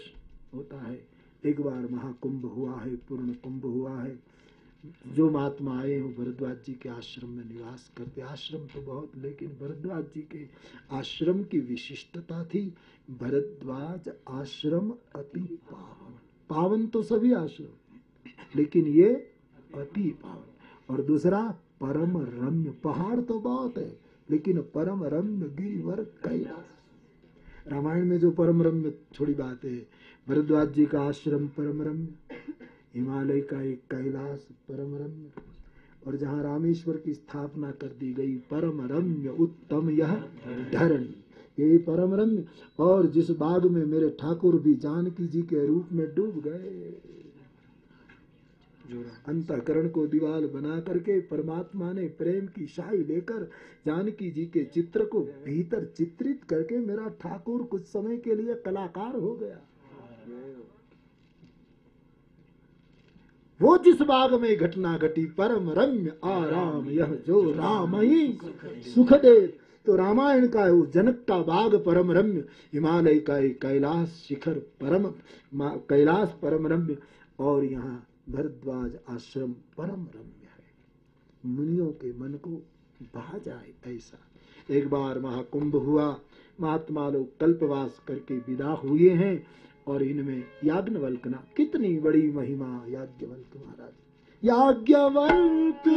होता है। एक बार महाकुंभ हुआ है, पूर्ण कुंभ हुआ है। जो महात्मा आए हो भरद्वाज जी के आश्रम में निवास करते। आश्रम तो बहुत, लेकिन भरद्वाज जी के आश्रम की विशिष्टता थी। भरद्वाज आश्रम अति पावन। पावन तो सभी आश्रम। लेकिन ये अति पावन। और दूसरा, परम रम्य पहाड़ तो बहुत है, लेकिन परम रम्य गिरिवर कैलाश। रामायण में जो परम रम्य छोड़ी बात है, भरद्वाज जी का आश्रम परम रम्य, हिमालय का एक कैलाश परम रम्य, और जहाँ रामेश्वर की स्थापना कर दी गई परम रम्य उत्तम यह धरणी। यही परम रम्य, और जिस बाग में मेरे ठाकुर भी जानकी जी के रूप में डूब गए। अंतकरण को दीवाल बना करके परमात्मा ने प्रेम की शाही लेकर जानकी जी के चित्र को भीतर चित्रित करके मेरा ठाकुर कुछ समय के लिए कलाकार हो गया। वो जिस बाग में घटना घटी, परम रम्य आराम, यह जो राम ही सुख दे तो रामायण का वो जनक का बाग परम रम्य, हिमालय का कैलाश शिखर परम कैलाश परम रम्य, और यहाँ भरद्वाज आश्रम परम रम्य है। मुनियों के मन को भा जाए ऐसा। एक बार महाकुंभ हुआ, महात्मा लोग कल्पवास करके विदा हुए हैं और इनमें याज्ञवल्कना, कितनी बड़ी महिमा याज्ञवल्क महाराज। याज्ञवल्क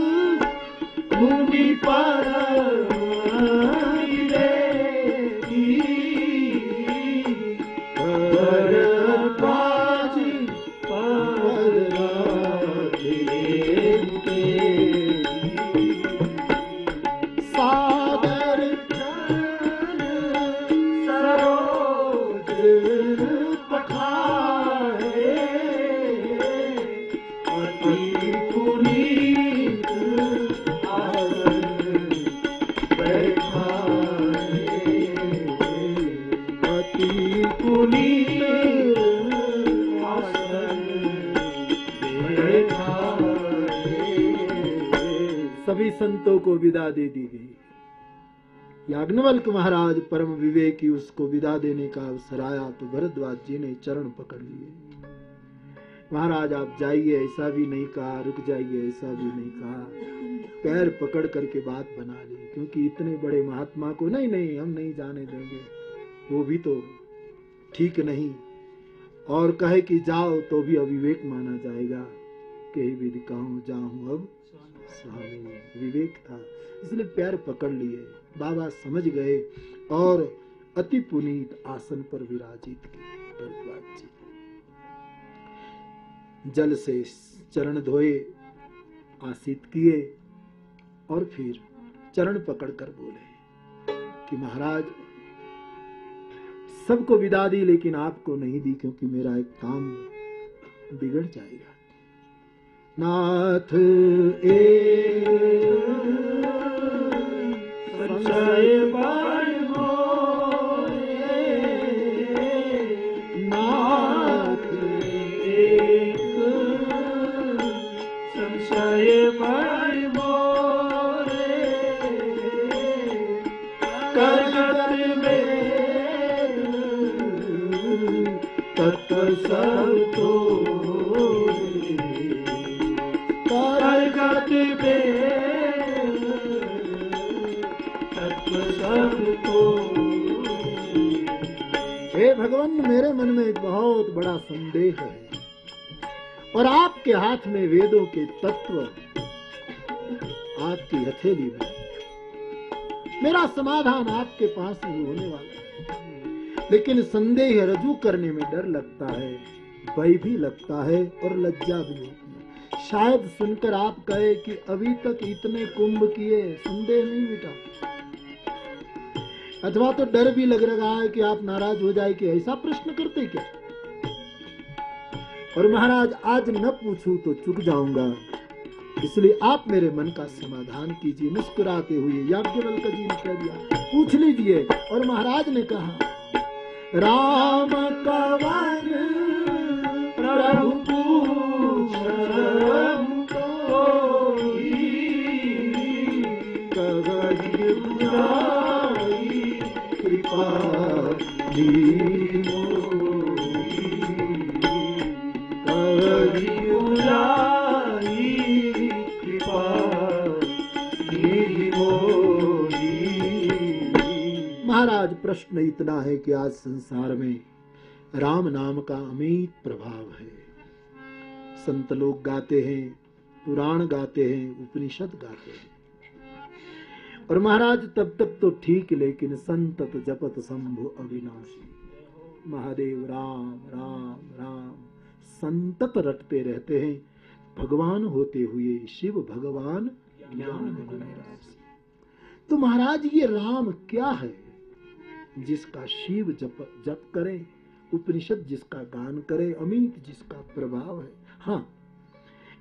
मुनि पर संतों को विदा दे दी गई याज्ञवल्क महाराज परम विवेकी उसको विदा देने का अवसर आया तो भरद्वाज जी ने चरण पकड़ लिए। महाराज, आप जाइए, ऐसा भी नहीं कहा, रुक जाइए, ऐसा भी नहीं कहा। पैर पकड़ करके बात बना ली, क्योंकि इतने बड़े महात्मा को, नहीं नहीं, हम नहीं जाने देंगे। वो भी तो ठीक नहीं। और कहे कि जाओ तो भी अविवेक माना जाएगा। कहीं भी दिखाऊँ जाऊँ अब? स्वामी विवेक था। इसलिए पैर पकड़ लिए, बाबा समझ गए और अति पुनीत आसन पर विराजित किए जल से चरण धोए, आसित किए और फिर चरण पकड़कर बोले कि महाराज, सबको विदा दी, लेकिन आपको नहीं दी क्योंकि मेरा एक काम बिगड़ जाएगा। नाथ संशय बाण नाथ एक। संशय बाण मोरे। करगत में तत्व सब तो करगत भगवान, मेरे मन में एक बहुत बड़ा संदेह है। और आपके हाथ में वेदों के तत्व आपकी हथेली में। मेरा समाधान आपके पास ही होने वाला है। लेकिन संदेह रजू करने में डर लगता है, भय भी लगता है और लज्जा भी होती है। शायद सुनकर आप कहे कि अभी तक इतने कुंभ किए, संदेह नहीं मिटा। अथवा तो डर भी लग रहा है कि आप नाराज़ हो जाए कि ऐसा प्रश्न करते क्या? और महाराज, आज न पूछूँ तो चुक जाऊँगा। इसलिए आप मेरे मन का समाधान कीजिए, मुस्कुराते हुए याज्ञवल्क जी ने कह दिया। पूछ लीजिए, और महाराज ने कहा, राम कवन प्रभु पूछम महाराज, प्रश्न इतना है कि आज संसार में राम नाम का अमित प्रभाव है। संत लोग गाते हैं, पुराण गाते हैं, उपनिषद गाते हैं। और महाराज, तब तक तो ठीक, लेकिन संतत जपत शंभु अविनाशी। महादेव, राम राम राम। संतत रटते रहते हैं। भगवान होते हुए शिव भगवान ज्ञान तो महाराज, ये राम क्या है? जिसका शिव जप जप करे, उपनिषद जिसका गान करे, अमित जिसका प्रभाव है। हाँ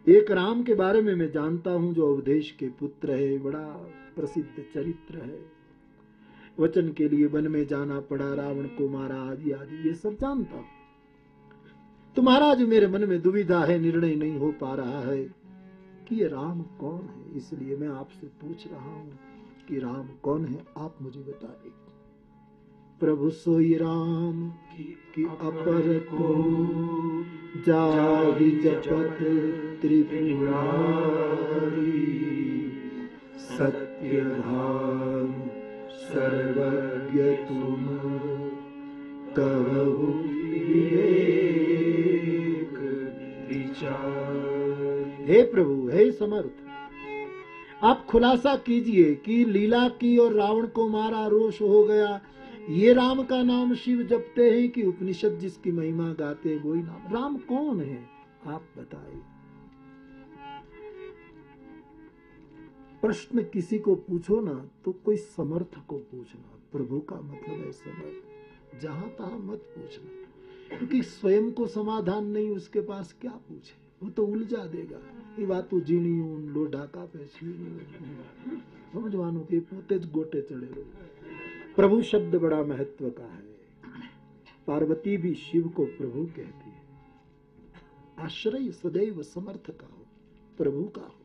एक राम के बारे में मैं जानता हूँ, जो अवधेश के पुत्र है, बड़ा प्रसिद्ध चरित्र है। वचन के लिए वन में जाना पड़ा, रावण को मारा, आदि आदि, ये सब जानता तो महाराज, मेरे मन में दुविधा है, निर्णय नहीं हो पा रहा है कि ये राम कौन है। इसलिए मैं आपसे पूछ रहा हूँ कि राम कौन है, आप मुझे बताइए। प्रभु, सोई राम की अपर को जाहि जपत त्रिपुरारी। सत्य सर्वज्ञ तुम विचार। हे प्रभु, हे समर्थ, आप खुलासा कीजिए कि लीला की और रावण को मारा रोष हो गया। ये राम का नाम शिव जपते हैं कि उपनिषद जिसकी महिमा गाते वही नाम। राम कौन है? आप बताइए। प्रश्न किसी को पूछो ना तो कोई समर्थ को पूछना प्रभु का मतलब है समर्थ जहां तहां मत पूछना क्योंकि स्वयं को समाधान नहीं उसके पास क्या पूछे वो तो उलझा देगा એ વાતું ઝીણિયું લોઢા કાપે છીણિયું સમજવાનું કે પોતે જ ગોટે ચડેલો प्रभु शब्द बड़ा महत्व का है पार्वती भी शिव को प्रभु कहती है आश्रय सदैव समर्थ का हो प्रभु का हो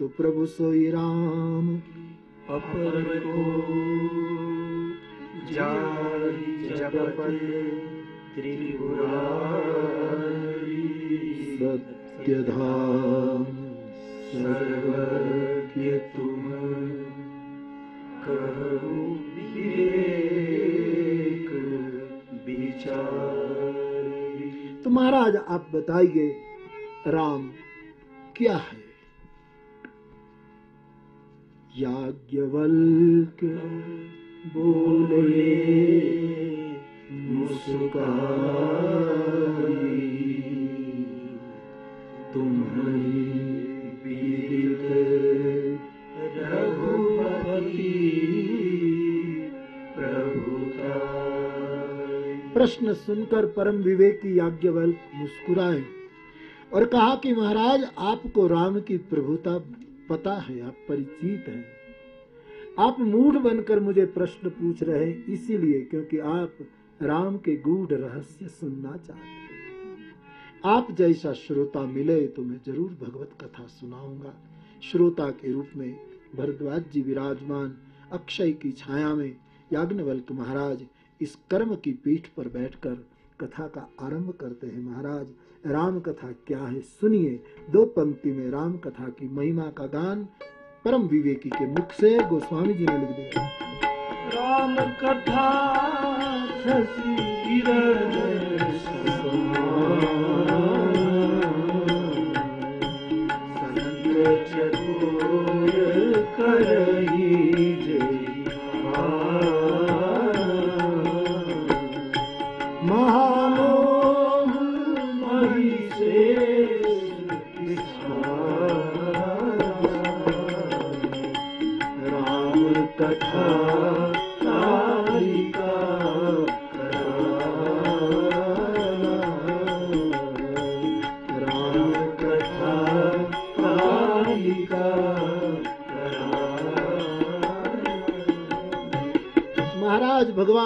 तो प्रभु सोई राम अपर को जाहि जगपति त्रिपुरारी। सत्य धाम सर्वज्ञ तुम कहो विवेक विचारी। तो महाराज आप बताइए राम क्या है? याज्ञवल्क बोले, मुस्काई, तुम्हारी पीड़ित रघुपति प्रभुता प्रश्न सुनकर परम विवेकी याज्ञवल्क मुस्कुराए और कहा कि महाराज, आपको राम की प्रभुता पता है आप परिचित हैं। आप मूढ़ बनकर मुझे प्रश्न पूछ रहे हैं, इसीलिए क्योंकि आप राम के गूढ़ रहस्य सुनना चाहते हैं। आप जैसा श्रोता मिले तो मैं ज़रूर भगवत कथा सुनाऊँगा। श्रोता के रूप में भरद्वाज जी विराजमान, अक्षय की छाया में याज्ञवल्क महाराज इस कर्म की पीठ पर बैठकर कथा का आरंभ करते हैं। महाराज राम कथा क्या है सुनिए। दो पंक्ति में राम कथा की महिमा का गान परम विवेकी के मुख से गोस्वामी जी ने लिख दिया। राम कथा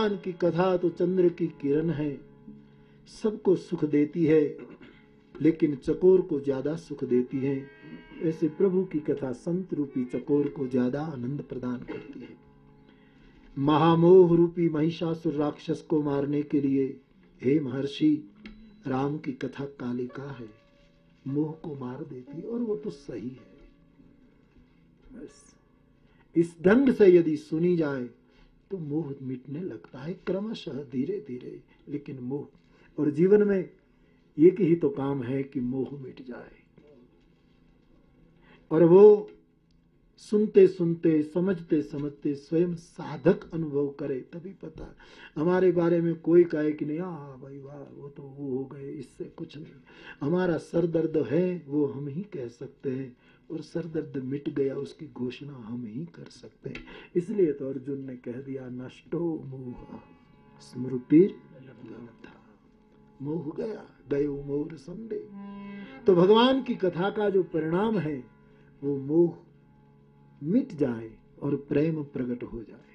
भगवान की कथा तो चंद्र की किरण है, सबको सुख देती है, लेकिन चकोर को ज़्यादा सुख देती है। ऐसे प्रभु की कथा संत रूपी चकोर को ज़्यादा आनंद प्रदान करती है। महामोह रूपी महिषासुर राक्षस को मारने के लिए, हे महर्षि, राम की कथा कालिका है, मोह को मार देती और वो तो सही है। बस, इस ढंग से यदि सुनी जाए तो मोह मिटने लगता है, क्रमशः धीरे धीरे लेकिन मोह, और जीवन में एक ही तो काम है कि मोह मिट जाए। और वो सुनते सुनते समझते समझते स्वयं साधक अनुभव करे, तभी पता, हमारे बारे में कोई कहे कि नहीं हाँ भाई, वाह, वो तो वो हो गए, इससे कुछ नहीं। हमारा सर दर्द है, वो हम ही कह सकते हैं। और सर दर्द मिट गया, उसकी घोषणा हम ही कर सकते हैं। इसलिए तो अर्जुन ने कह दिया, नष्टो मोह। स्मृति मोह गया गयो मोर संडे तो भगवान की कथा का जो परिणाम है, वो मोह मिट जाए और प्रेम प्रकट हो जाए।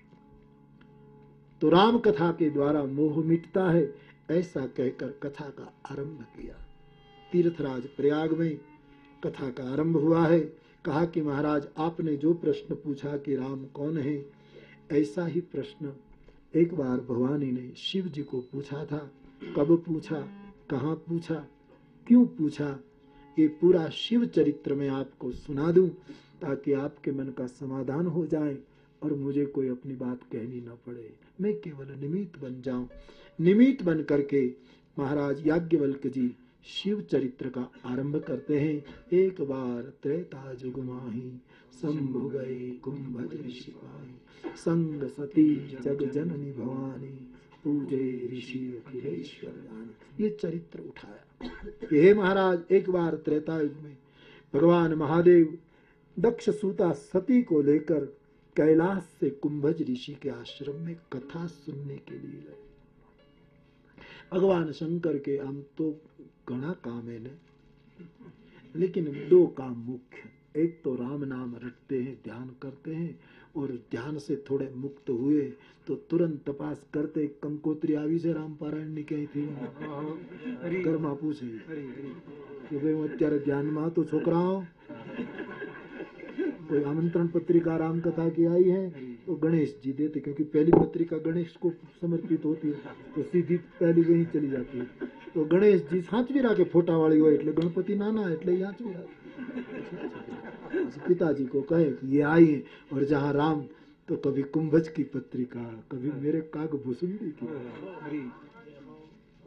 तो राम कथा के द्वारा मोह मिटता है, ऐसा कहकर कथा का आरंभ किया। तीर्थराज प्रयाग में कथा का आरंभ हुआ है। कहा कि महाराज, आपने जो प्रश्न पूछा कि राम कौन है, ऐसा ही प्रश्न एक बार भवानी ने शिव जी को पूछा था। कब पूछा, कहाँ पूछा, क्यों पूछा, ये पूरा शिव चरित्र में आपको सुना दूँ, ताकि आपके मन का समाधान हो जाए और मुझे कोई अपनी बात कहनी न पड़े। मैं केवल निमित्त बन जाऊँ। निमित्त बन करके महाराज याज्ञवल्क जी शिव चरित्र का आरंभ करते हैं। एक बार त्रेता जुग माही शंभु गए कुंभज ऋषि संग सती जग जननी भवानी, पूजे ऋषि ये चरित्र उठाया। ये महाराज, एक बार त्रेता युग में भगवान महादेव दक्ष सूता सती को लेकर कैलाश से कुंभज ऋषि के आश्रम में कथा सुनने के लिए गए भगवान शंकर के हम तो घना काम है ने लेकिन दो काम मुख्य एक तो राम नाम रटते हैं ध्यान करते हैं और ध्यान से थोड़े मुक्त हुए तो तुरंत तपास करते कंकोत्री આવી છે રામ પારાયણ ની ક્યાંયથી ઘરમાં પૂછે કે ભાઈ હું અત્યારે ધ્યાનમાં હતો છોકરાઓ कोई आमंत्रण पत्रिका राम कथा की आई है तो गणेश जी देते क्योंकि पहली पत्रिका गणेश को समर्पित होती है तो सीधी पहली वहीं चली जाती है तो गणेश जी સાચવી રાખે ફોટા વાળી હોય એટલે ગણપતિ નાના એટલે એ સાચવી રાખે पिताजी को कहे कि ये आई है और जहाँ राम तो कभी कुंभज की पत्रिका कभी मेरे काग भुसुंडी की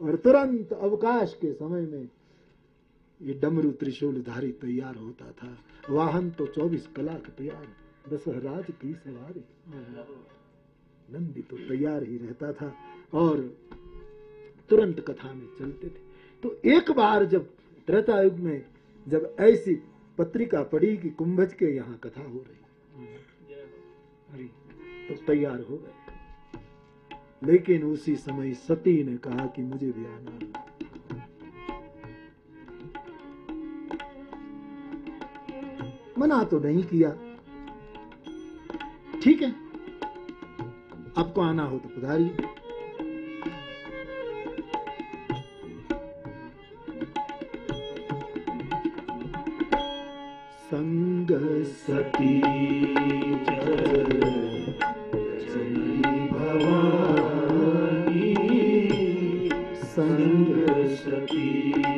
और तुरंत अवकाश के समय में ये डमरू त्रिशूल धारी तैयार होता था वाहन तो 24 कलाक तैयार दशहराज की सवारी। नंदी तो तैयार ही रहता था और तुरंत कथा में चलते थे। तो एक बार जब त्रेता युग में जब ऐसी पत्रिका पड़ी कि कुंभज के यहाँ कथा हो रही तो तैयार हो गए। लेकिन उसी समय सती ने कहा कि मुझे भी आना मना तो नहीं किया। ठीक है। आपको आना हो तो पधारिए। संग सती भवानी। संग सती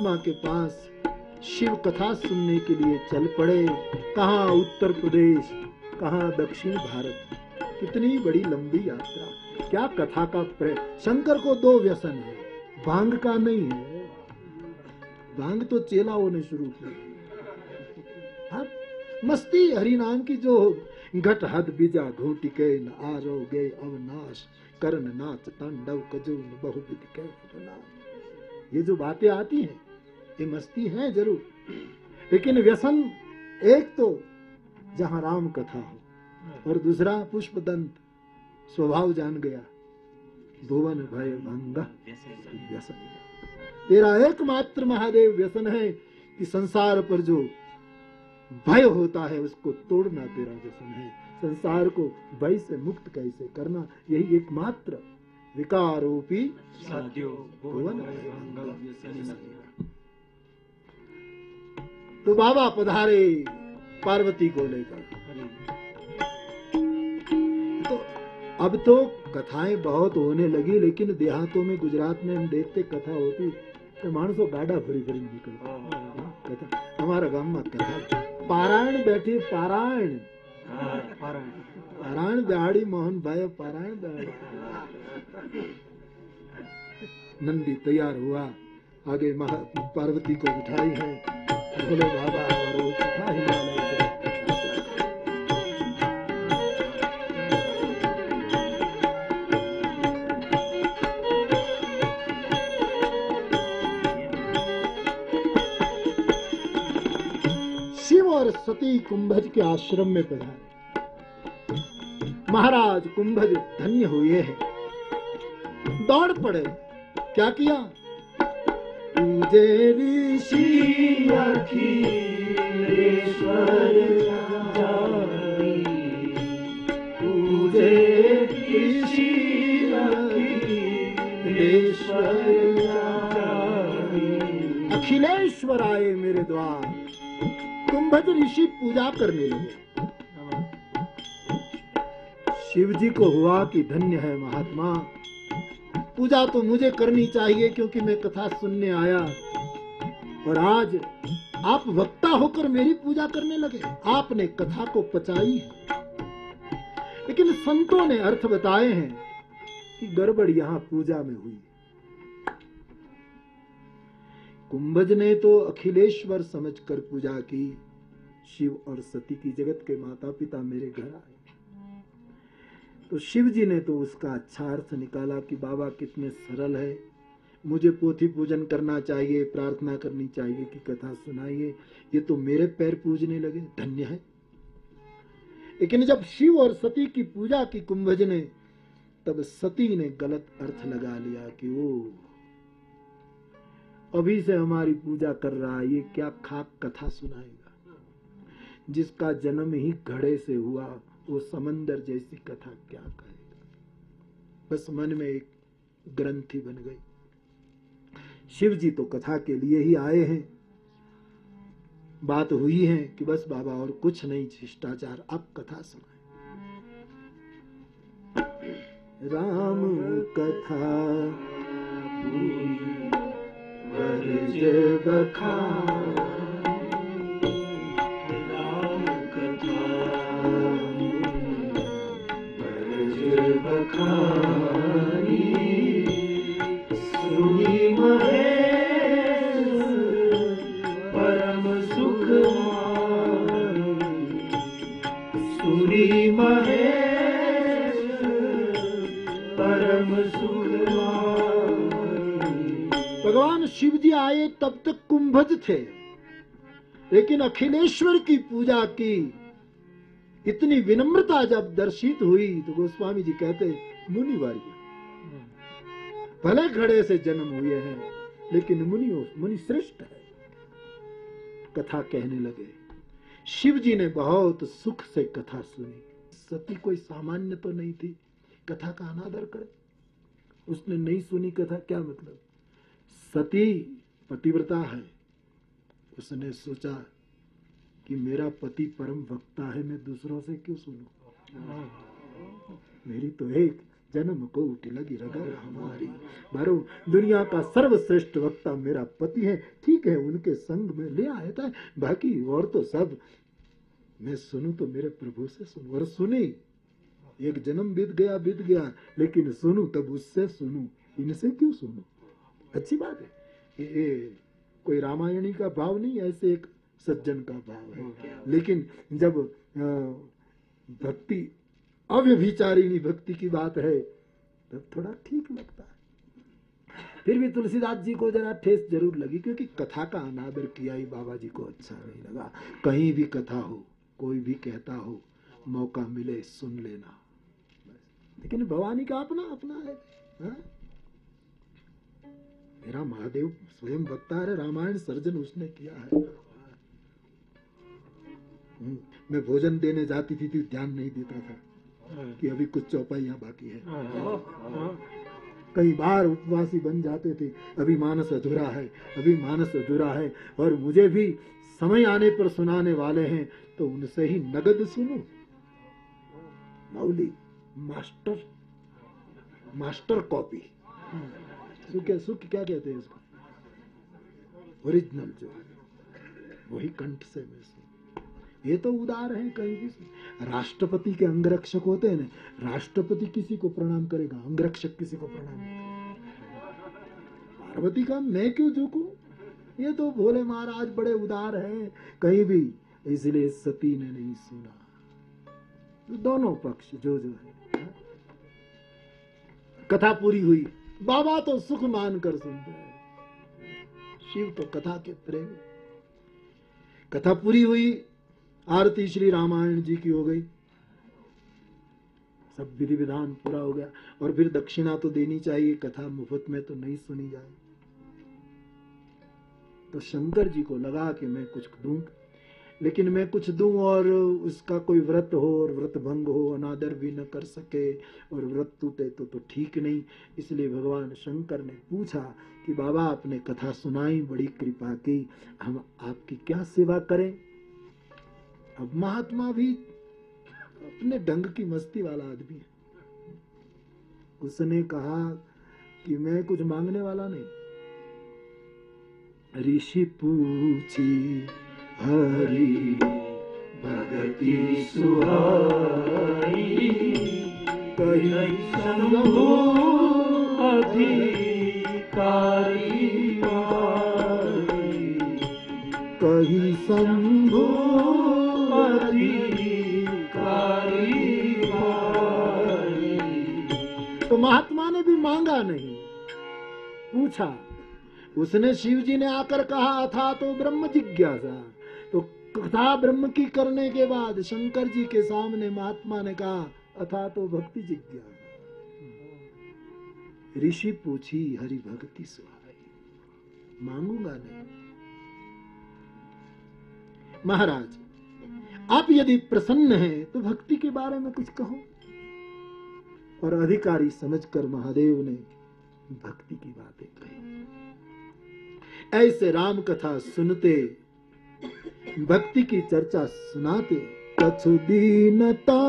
महात्मा के पास शिव कथा सुनने के लिए चल पड़े। कहाँ उत्तर प्रदेश कहाँ दक्षिण भारत। कितनी बड़ी लंबी यात्रा। क्या कथा का प्रे। शंकर को दो व्यसन है। भाँग का नहीं है। भाँग तो चेलाओं ने शुरू किया। हाँ, मस्ती हरि नाम की जो घट हद बीजा घोटी के न आरो गए अवनाश। करण नाच तांडव कजून बहुविध के ये जो बातें आती हैं ये मस्ती है ज़रूर। लेकिन व्यसन एक तो जहाँ राम कथा हो और दूसरा पुष्प दंत स्वभाव जान गया। भुवन भय भंग व्यसन। तेरा एकमात्र महादेव व्यसन है कि संसार पर जो भय होता है उसको तोड़ना तेरा व्यसन है। संसार को भय से मुक्त कैसे करना, यही एकमात्र विकारोपी भुवन भय भंग तो बाबा पधारे पार्वती को लेकर। तो अब तो कथाएँ बहुत होने लगी, लेकिन देहातों में गुजरात में हम देखते कथा होती तो मानसो गाड़ा फरी फरी निकल। कथा, हमारा गाँव में कथा। पारायण बैठी, पारायण। पारायण बिहाड़ी मोहन भाई, पारायण बिहाड़ी नंदी तैयार हुआ, आगे महा, पार्वती को बिठाई है। शिव और सती कुंभज के आश्रम में पधारे महाराज कुंभज धन्य हुए हैं। दौड़ पड़े, क्या किया? जानी। पूजे ऋषि अखिलेश्वर आए मेरे द्वार। कुंभज ऋषि पूजा करने लगे। शिव जी को हुआ कि धन्य है महात्मा। पूजा तो मुझे करनी चाहिए क्योंकि मैं कथा सुनने आया। और आज आप वक्ता होकर मेरी पूजा करने लगे। आपने कथा को पचाई है। लेकिन संतों ने अर्थ बताए हैं कि गड़बड़ यहाँ पूजा में हुई। कुंभज ने तो अखिलेश्वर समझकर पूजा की। शिव और सती की जगत के माता पिता मेरे घर आए। तो शिव जी ने तो उसका अच्छा अर्थ निकाला कि बाबा कितने सरल है। मुझे पोथी पूजन करना चाहिए, प्रार्थना करनी चाहिए कि कथा सुनाइए। ये तो मेरे पैर पूजने लगे, धन्य है। लेकिन जब शिव और सती की पूजा की कुंभज ने, तब सती ने गलत अर्थ लगा लिया कि वो अभी से हमारी पूजा कर रहा है, ये क्या खाक कथा सुनाएगा? जिसका जन्म ही घड़े से हुआ वो समंदर जैसी कथा क्या कहेगा बस मन में एक ग्रंथि बन गई। शिव जी तो कथा के लिए ही आए हैं। बात हुई है कि बस बाबा और कुछ नहीं शिष्टाचार अब कथा सुनाए। राम कथा बखानी भगवान शिव जी आए तब तक कुंभज थे लेकिन अखिलेश्वर की पूजा की इतनी विनम्रता जब दर्शित हुई तो गोस्वामी जी कहते मुनि वर्ग भले घड़े से जन्म हुए हैं, लेकिन मुनि मुनि श्रेष्ठ है। कथा कहने लगे। शिव जी ने बहुत सुख से कथा सुनी। सती कोई सामान्य तो नहीं थी। कथा का अनादर करे। उसने नहीं सुनी कथा, क्या मतलब? सती पतिव्रता है। उसने सोचा कि मेरा पति परम वक्ता है, मैं दूसरों से क्यों सुनूं? मेरी तो एक जन्म को उठी लगी रगर हमारी। बारो दुनिया का सर्वश्रेष्ठ वक्ता मेरा पति है, ठीक है, उनके संग में ले आया था, बाकी और तो सब। मैं सुनू तो मेरे प्रभु से सुनूं, और सुनी। एक जन्म बीत गया बीत गया, लेकिन सुनू तब उससे सुनू, इनसे क्यों सुनू? अच्छी बात है। ये कोई रामायणी का भाव नहीं ऐसे एक सज्जन का भाव है। लेकिन जब भक्ति अव्यभिचारिणी भक्ति की बात है तब तो थोड़ा ठीक लगता है। फिर भी तुलसीदास जी को जरा ठेस ज़रूर लगी क्योंकि कथा का अनादर किया ही बाबा जी को अच्छा नहीं लगा। कहीं भी कथा हो कोई भी कहता हो मौका मिले सुन लेना। लेकिन भवानी का अपना अपना है हाँ? मेरा महादेव स्वयं वक्ता है रामायण सर्जन उसने किया है। मैं भोजन देने जाती थी तो ध्यान नहीं देता था कि अभी कुछ चौपाइयाँ बाकी है। कई बार उपवासी बन जाते थे अभी मानस अधूरा है अभी मानस अधूरा है और मुझे भी समय आने पर सुनाने वाले हैं तो उनसे ही नगद सुनो। मौली मास्टर मास्टर कॉपी। सु क्या सु क्या कहते हैं उसको ओरिजिनल जो है वही कंठ से मैं ये तो उदार है कहीं भी राष्ट्रपति के अंगरक्षक होते हैं ना, राष्ट्रपति किसी को प्रणाम करेगा, अंगरक्षक किसी को प्रणाम। पार्वती का मैं क्यों झुकू? ये तो भोले महाराज बड़े उदार हैं, कहीं भी। इसलिए सती ने नहीं सुना। दोनों पक्ष जो जो है हाँ? कथा पूरी हुई। बाबा तो सुख मान कर सुनते हैं। शिव तो कथा के प्रेमी। कथा पूरी हुई। आरती श्री रामायण जी की हो गई। सब विधि विधान पूरा हो गया। और फिर दक्षिणा तो देनी चाहिए, कथा मुफ़्त में तो नहीं सुनी जाए। तो शंकर जी को लगा कि मैं कुछ दूँ। लेकिन मैं कुछ दूँ और उसका कोई व्रत हो और व्रत भंग हो, अनादर भी न कर सके और व्रत टूटे तो तो ठीक नहीं। इसलिए भगवान शंकर ने पूछा कि बाबा आपने कथा सुनाई, बड़ी कृपा की। हम आपकी क्या सेवा करें? अब महात्मा भी अपने ढंग की मस्ती वाला आदमी है उसने कहा कि मैं कुछ मांगने वाला नहीं ऋषि पूछी, हरि, भगति सुहाई, कही माई। कही मांगा नहीं। पूछा, उसने शिव जी ने आकर कहा था तो ब्रह्म जिज्ञासा। तो कथा ब्रह्म की करने के बाद शंकर जी के सामने महात्मा ने कहा, अथा तो भक्ति जिज्ञासा। ऋषि पूछी, हरि भक्ति सुहाई, मांगूँगा नहीं? महाराज, आप यदि प्रसन्न हैं तो भक्ति के बारे में कुछ कहो। और अधिकारी समझकर महादेव ने भक्ति की बातें कही। ऐसे राम कथा सुनते, भक्ति की चर्चा सुनाते, कछु दीनता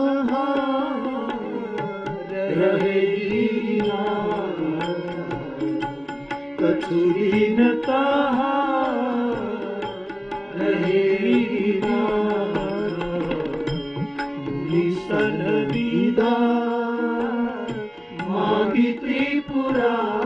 कछु दीनता रहेगी त्रिपुरारी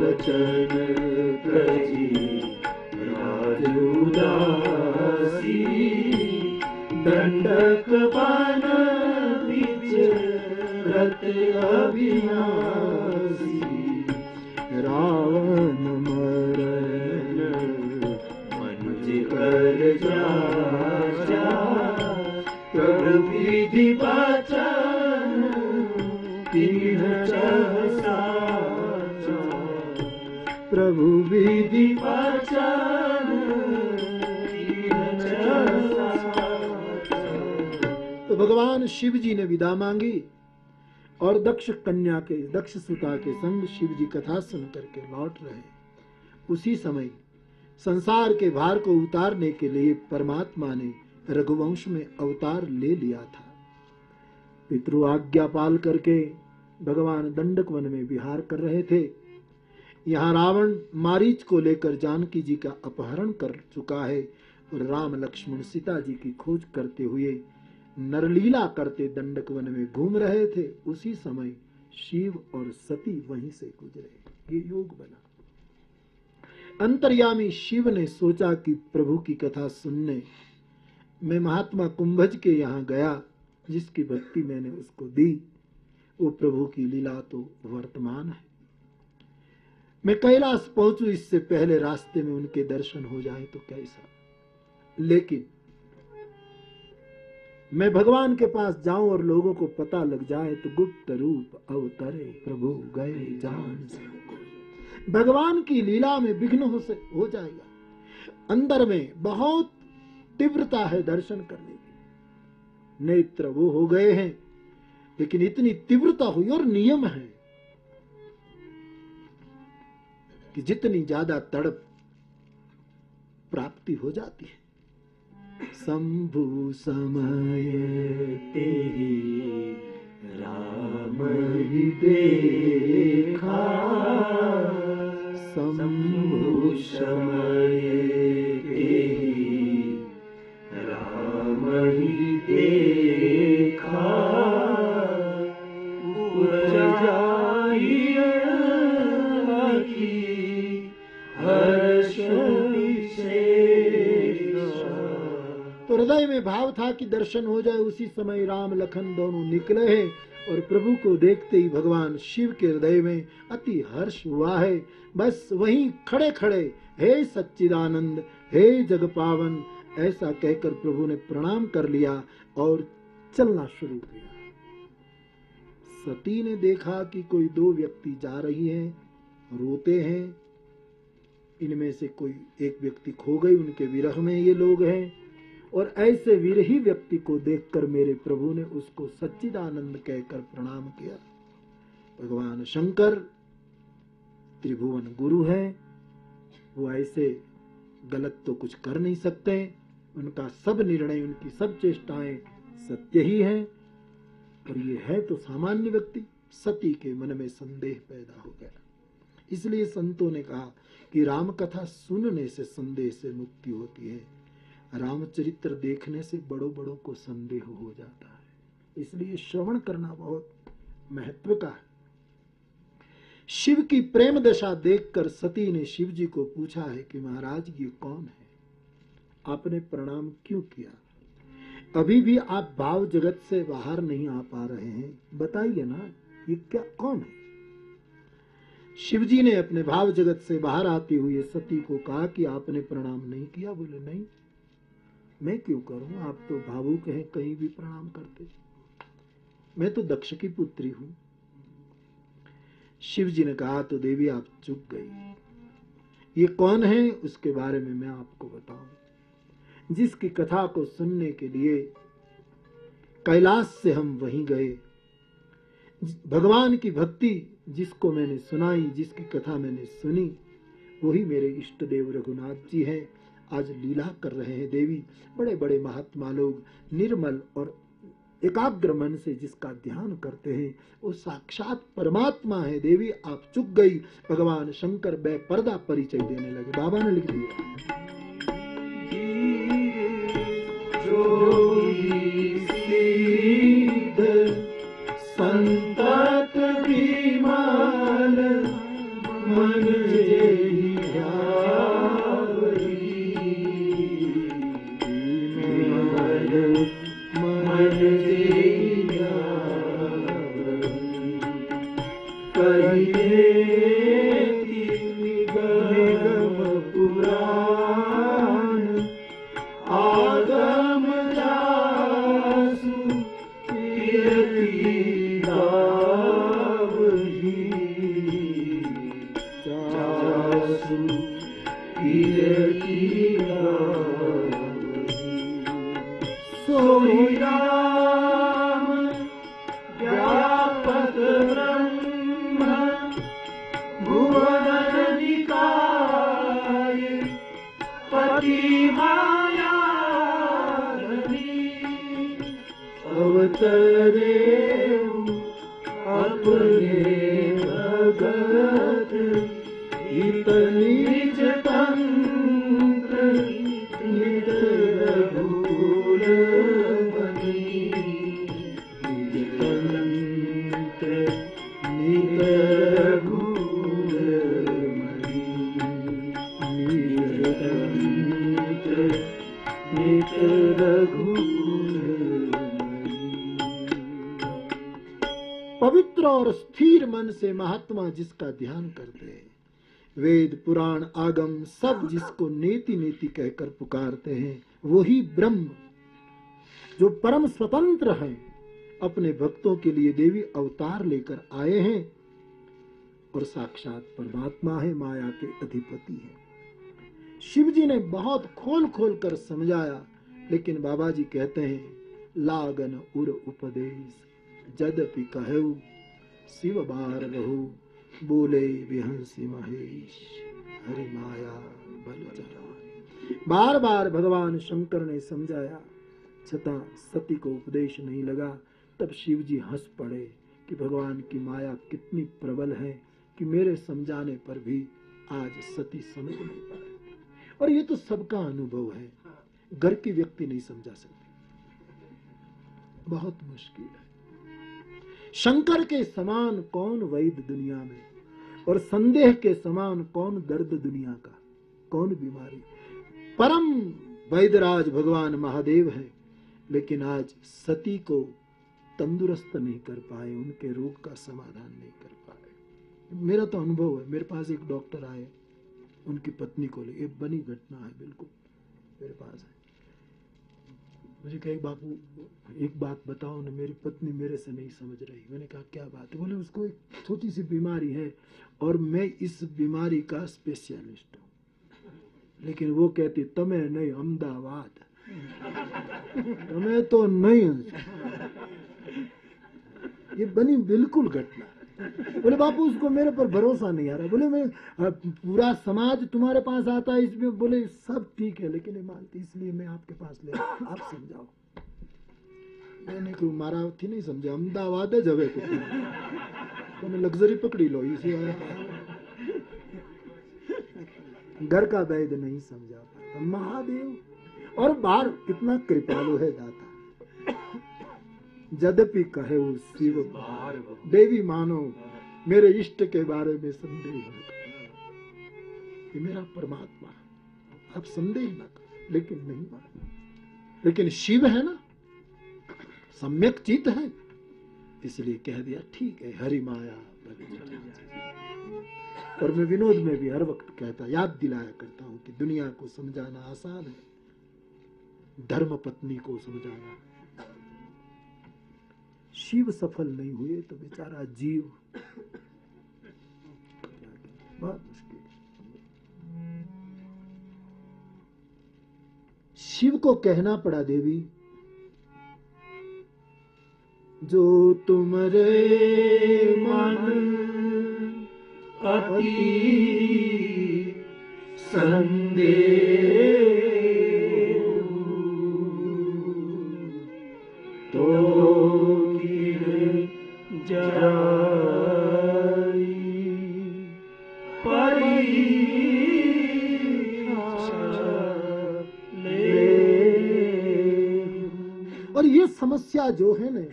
बचन प्रजी राजुदासी अविनाशी प्रभु विधि सहसा तो भगवान शिव जी ने विदा मांगी और दक्ष कन्या के दक्ष सुता के संग शिव जी कथा सुन करके लौट रहे। उसी समय संसार के भार को उतारने के लिए परमात्मा ने रघुवंश में अवतार ले लिया था। पितृ आज्ञा पाल करके भगवान दंडक वन में विहार कर रहे थे। यहाँ रावण मारीच को लेकर जानकी जी का अपहरण कर चुका है और राम लक्ष्मण सीता जी की खोज करते हुए नरलीला करते दंडक वन में घूम रहे थे। उसी समय शिव और सती वहीं से गुजरे। ये योग बना। अंतर्यामी शिव ने सोचा कि प्रभु की कथा सुनने मैं महात्मा कुंभज के यहाँ गया, जिसकी भक्ति मैंने उसको दी। वो प्रभु की लीला तो वर्तमान है। मैं कैलाश पहुंचू, इससे पहले रास्ते में उनके दर्शन हो जाए तो कैसा? लेकिन मैं भगवान के पास जाऊँ और लोगों को पता लग जाए तो गुप्त रूप अवतरे प्रभु गए जान से। भगवान की लीला में विघ्न हो से, हो जाएगा। अंदर में बहुत तीव्रता है दर्शन करने की। नेत्र वो हो गए हैं, लेकिन इतनी तीव्रता हुई और नियम है। कि जितनी ज़्यादा तड़प प्राप्ति हो जाती है। शंभु समय ते राम ही देखा। शंभु समय ते राम ही देखा। उपजाइए हृदय में भाव था कि दर्शन हो जाए, उसी समय राम लखन दोनों निकले हैं और प्रभु को देखते ही भगवान शिव के हृदय में अति हर्ष हुआ है। बस वहीं खड़े खड़े, हे सच्चिदानंद, हे जग पावन, ऐसा कहकर प्रभु ने प्रणाम कर लिया और चलना शुरू किया। सती ने देखा कि कोई दो व्यक्ति जा रही हैं, रोते हैं। इनमें से कोई एक व्यक्ति खो गई, उनके विरह में ये लोग हैं। और ऐसे विरही व्यक्ति को देखकर मेरे प्रभु ने उसको सच्चिदानंद कहकर प्रणाम किया। भगवान शंकर, त्रिभुवन गुरु है, वो ऐसे गलत तो कुछ कर नहीं सकते, उनका सब निर्णय, उनकी सब चेष्टाएँ सत्य ही है, और ये है तो सामान्य व्यक्ति, सती के मन में संदेह पैदा हो गया। इसलिए संतों ने कहा कि राम कथा सुनने से संदेह से मुक्ति होती है। रामचरित्र देखने से बड़ों बड़ों को संदेह हो जाता है। इसलिए श्रवण करना बहुत महत्व का है। शिव की प्रेम दशा देखकर सती ने शिव जी को पूछा है कि महाराज, ये कौन है? आपने प्रणाम क्यों किया? अभी भी आप भाव जगत से बाहर नहीं आ पा रहे हैं। बताइए ना, ये क्या कौन है? शिव जी ने अपने भाव जगत से बाहर आती हुई सती को कहा कि आपने प्रणाम नहीं किया? बोले, नहीं। मैं क्यों करूँ? आप तो भावुक हैं, कहीं भी प्रणाम करते मैं तो दक्ष की पुत्री हूँ। शिव जी ने कहा तो देवी, आप चुप गई। ये कौन है? उसके बारे में मैं आपको बताऊँ। जिसकी कथा को सुनने के लिए कैलाश से हम वहीं गए। भगवान की भक्ति जिसको मैंने सुनाई, जिसकी कथा मैंने सुनी, वही मेरे इष्ट देव रघुनाथ जी हैं। आज लीला कर रहे हैं देवी। बड़े बड़े महात्मा लोग निर्मल और एकाग्र मन से जिसका ध्यान करते हैं, वो साक्षात परमात्मा है। देवी, आप चुक गई। भगवान शंकर बे पर्दा परिचय देने लगे। बाबा ने लिख दिया। ध्यान करते हैं वेद पुराण आगम सब जिसको नेति नेति कहकर पुकारते हैं वही ब्रह्म जो परम स्वतंत्र है अपने भक्तों के लिए देवी अवतार लेकर आए हैं और साक्षात परमात्मा है माया के अधिपति है। शिव जी ने बहुत खोल खोल कर समझाया लेकिन बाबा जी कहते हैं लागन उर उपदेश जदपि कहु शिव बार बहु। बोले विहंसी महेश, हरि माया बल बार बार भगवान शंकर ने समझाया, छता सती को उपदेश नहीं लगा, तब शिव जी हंस पड़े कि भगवान की माया कितनी प्रबल है कि मेरे समझाने पर भी आज सती समझ नहीं पाए। और ये तो सबका अनुभव है, घर की व्यक्ति नहीं समझा सकती। बहुत मुश्किल है। शंकर के समान कौन वैद दुनिया में? और संदेह के समान कौन दर्द दुनिया का? कौन बीमारी? परम वैदराज भगवान महादेव है, लेकिन आज सती को तंदुरुस्त नहीं कर पाए, उनके रोग का समाधान नहीं कर पाए। मेरा तो अनुभव है, मेरे पास एक डॉक्टर आए, उनकी पत्नी को ले। ये बनी घटना है, बिल्कुल, मेरे पास है। मुझे कहे बापू एक बात बताओ ना मेरी पत्नी मेरे से नहीं समझ रही। मैंने कहा, क्या बात है? बोले, उसको एक छोटी सी बीमारी है और मैं इस बीमारी का स्पेशलिस्ट हूँ। लेकिन वो कहती, तमें नहीं, अहमदाबाद। तमें तो नहीं ये बनी बिल्कुल घटना। बोले, बापू उसको मेरे पर भरोसा नहीं आ रहा बोले, मैं पूरा समाज तुम्हारे पास आता है इसमें। बोले, सब ठीक है, लेकिन मानती इसलिए मैं आपके पास ले, आप समझाओ। मैंने क्यों मारा थी नहीं समझा। अहमदाबाद है जवे को तो लग्जरी पकड़ी लो, इसी घर का वैद नहीं समझा महादेव, और बाहर कितना कृपालु है दाता यद्यपि कहे शिव देवी मानो, मेरे इष्ट के बारे में संदेह न करो। मेरा परमात्मा। आप संदेह न करो, लेकिन नहीं मानो। लेकिन शिव है ना, सम्यक चित है। इसलिए कह दिया, ठीक है, हरि माया और मैं विनोद में भी हर वक्त कहता, याद दिलाया करता हूँ कि दुनिया को समझाना आसान है, धर्म पत्नी को समझाना। शिव सफल नहीं हुए तो बेचारा जीव। बहुत मुश्किल। शिव को कहना पड़ा, देवी, जो तुमरे मन अति संदेह समस्या जो है ना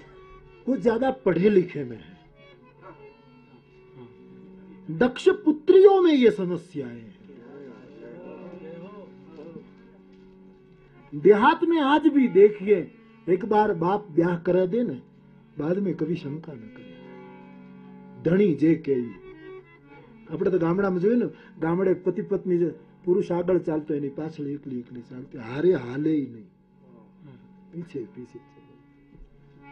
वो ज्यादा पढ़े लिखे में है दक्ष पुत्रियों में ये समस्याएं हैं देहात में आज भी देखिए एक बार बाप ब्याह करा दे ना बाद में कभी शंका न करे ધણી જે કે ઈ. આપણે તો ગામડામાં જોયું ને ગામડે પતિ પત્ની જે પુરુષ આગળ ચાલતો એની પાછળ એકલી એકલી ચાલતી હારે હાલે ही नहीं पीछे पीछे चले।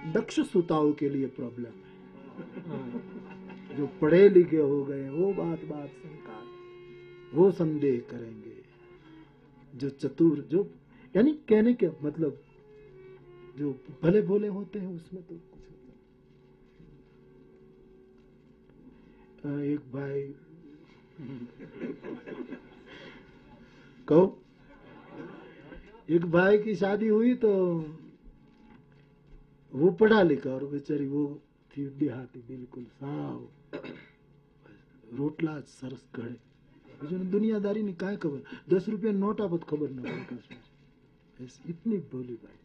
दक्ष सुताओं के लिए प्रॉब्लम है। जो पढ़े लिखे हो गए, वो बात बात है। वो संदेह करेंगे। जो चतुर, जो, यानी कहने के मतलब जो भले भोले होते हैं, उसमें तो कुछ होता एक भाई, कहो, एक भाई की शादी हुई तो वो पढ़ा लिखा और बेचारी वो थी देहाती बिल्कुल साव। रोटला सरस બીજું दुनियादारी ने काय खबर? दस रुपया नोट आपत खबर। ऐसी इतनी भोली भाई।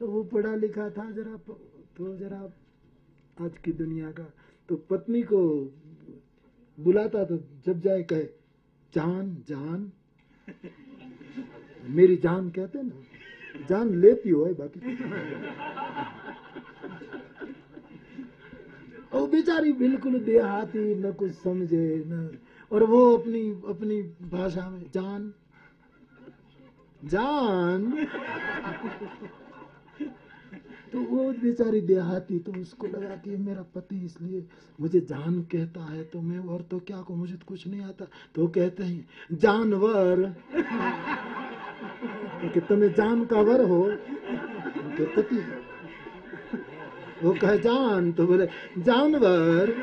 तो वो पढ़ा लिखा था जरा तो जरा आज की दुनिया का। तो पत्नी को बुलाता तो जब जाए कहे, जान जान। मेरी जान कहते ना, जान लेती हो बाकी वो बेचारी बिल्कुल देहाती न कुछ समझे न और वो अपनी अपनी भाषा में जान। जान? तो वो बेचारी देहाती तो उसको लगा कि मेरा पति इसलिए मुझे जान कहता है तो मैं और तो क्या को मुझे तो कुछ नहीं आता। तो कहते हैं जानवर। [laughs] क्योंकि तुम्हें जान का वर हो उनके पति। हो। वो कहे, जान तो बोले, जानवर।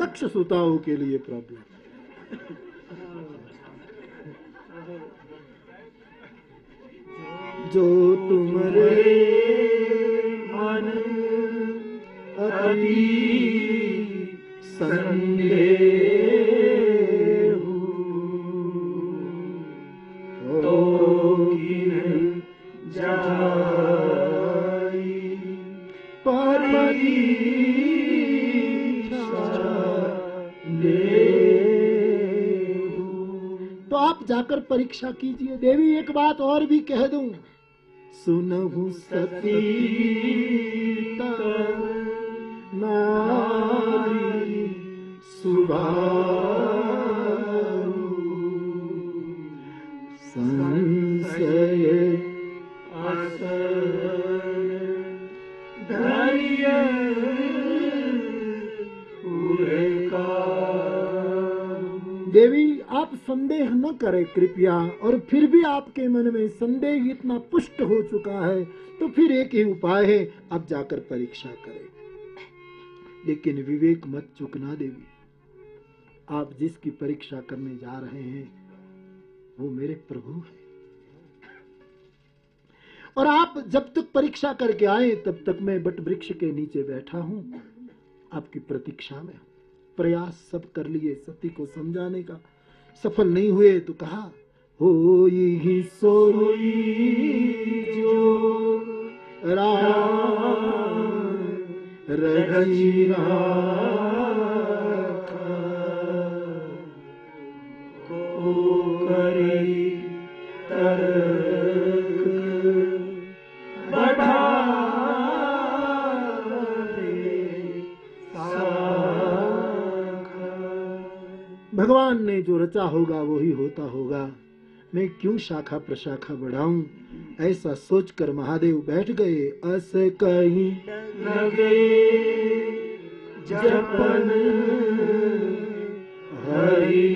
दक्ष सुताओं के लिए प्रॉब्लम। जो तुमरे मन अति संदेह जाकर परीक्षा कीजिए। देवी एक बात और भी कह दूँ। सुनहु सती सुबाहु संशय आप संदेह न करें कृपया, और फिर भी आपके मन में संदेह इतना पुष्ट हो चुका है तो फिर एक ही उपाय है, आप जाकर परीक्षा करें। लेकिन विवेक मत चुकना देवी। आप जिसकी परीक्षा करने जा रहे हैं, वो मेरे प्रभु हैं। और आप जब तक परीक्षा करके आए, तब तक मैं बट वृक्ष के नीचे बैठा हूँ। आपकी प्रतीक्षा में प्रयास सब कर लिए, सती को समझाने का। सफल नहीं हुए तो कहा हो ही सोई जो राम ने जो रचा होगा वो ही होता होगा। मैं क्यों शाखा प्रशाखा बढ़ाऊं? ऐसा सोचकर महादेव बैठ गए। अस कहीं लगे, जपन हरि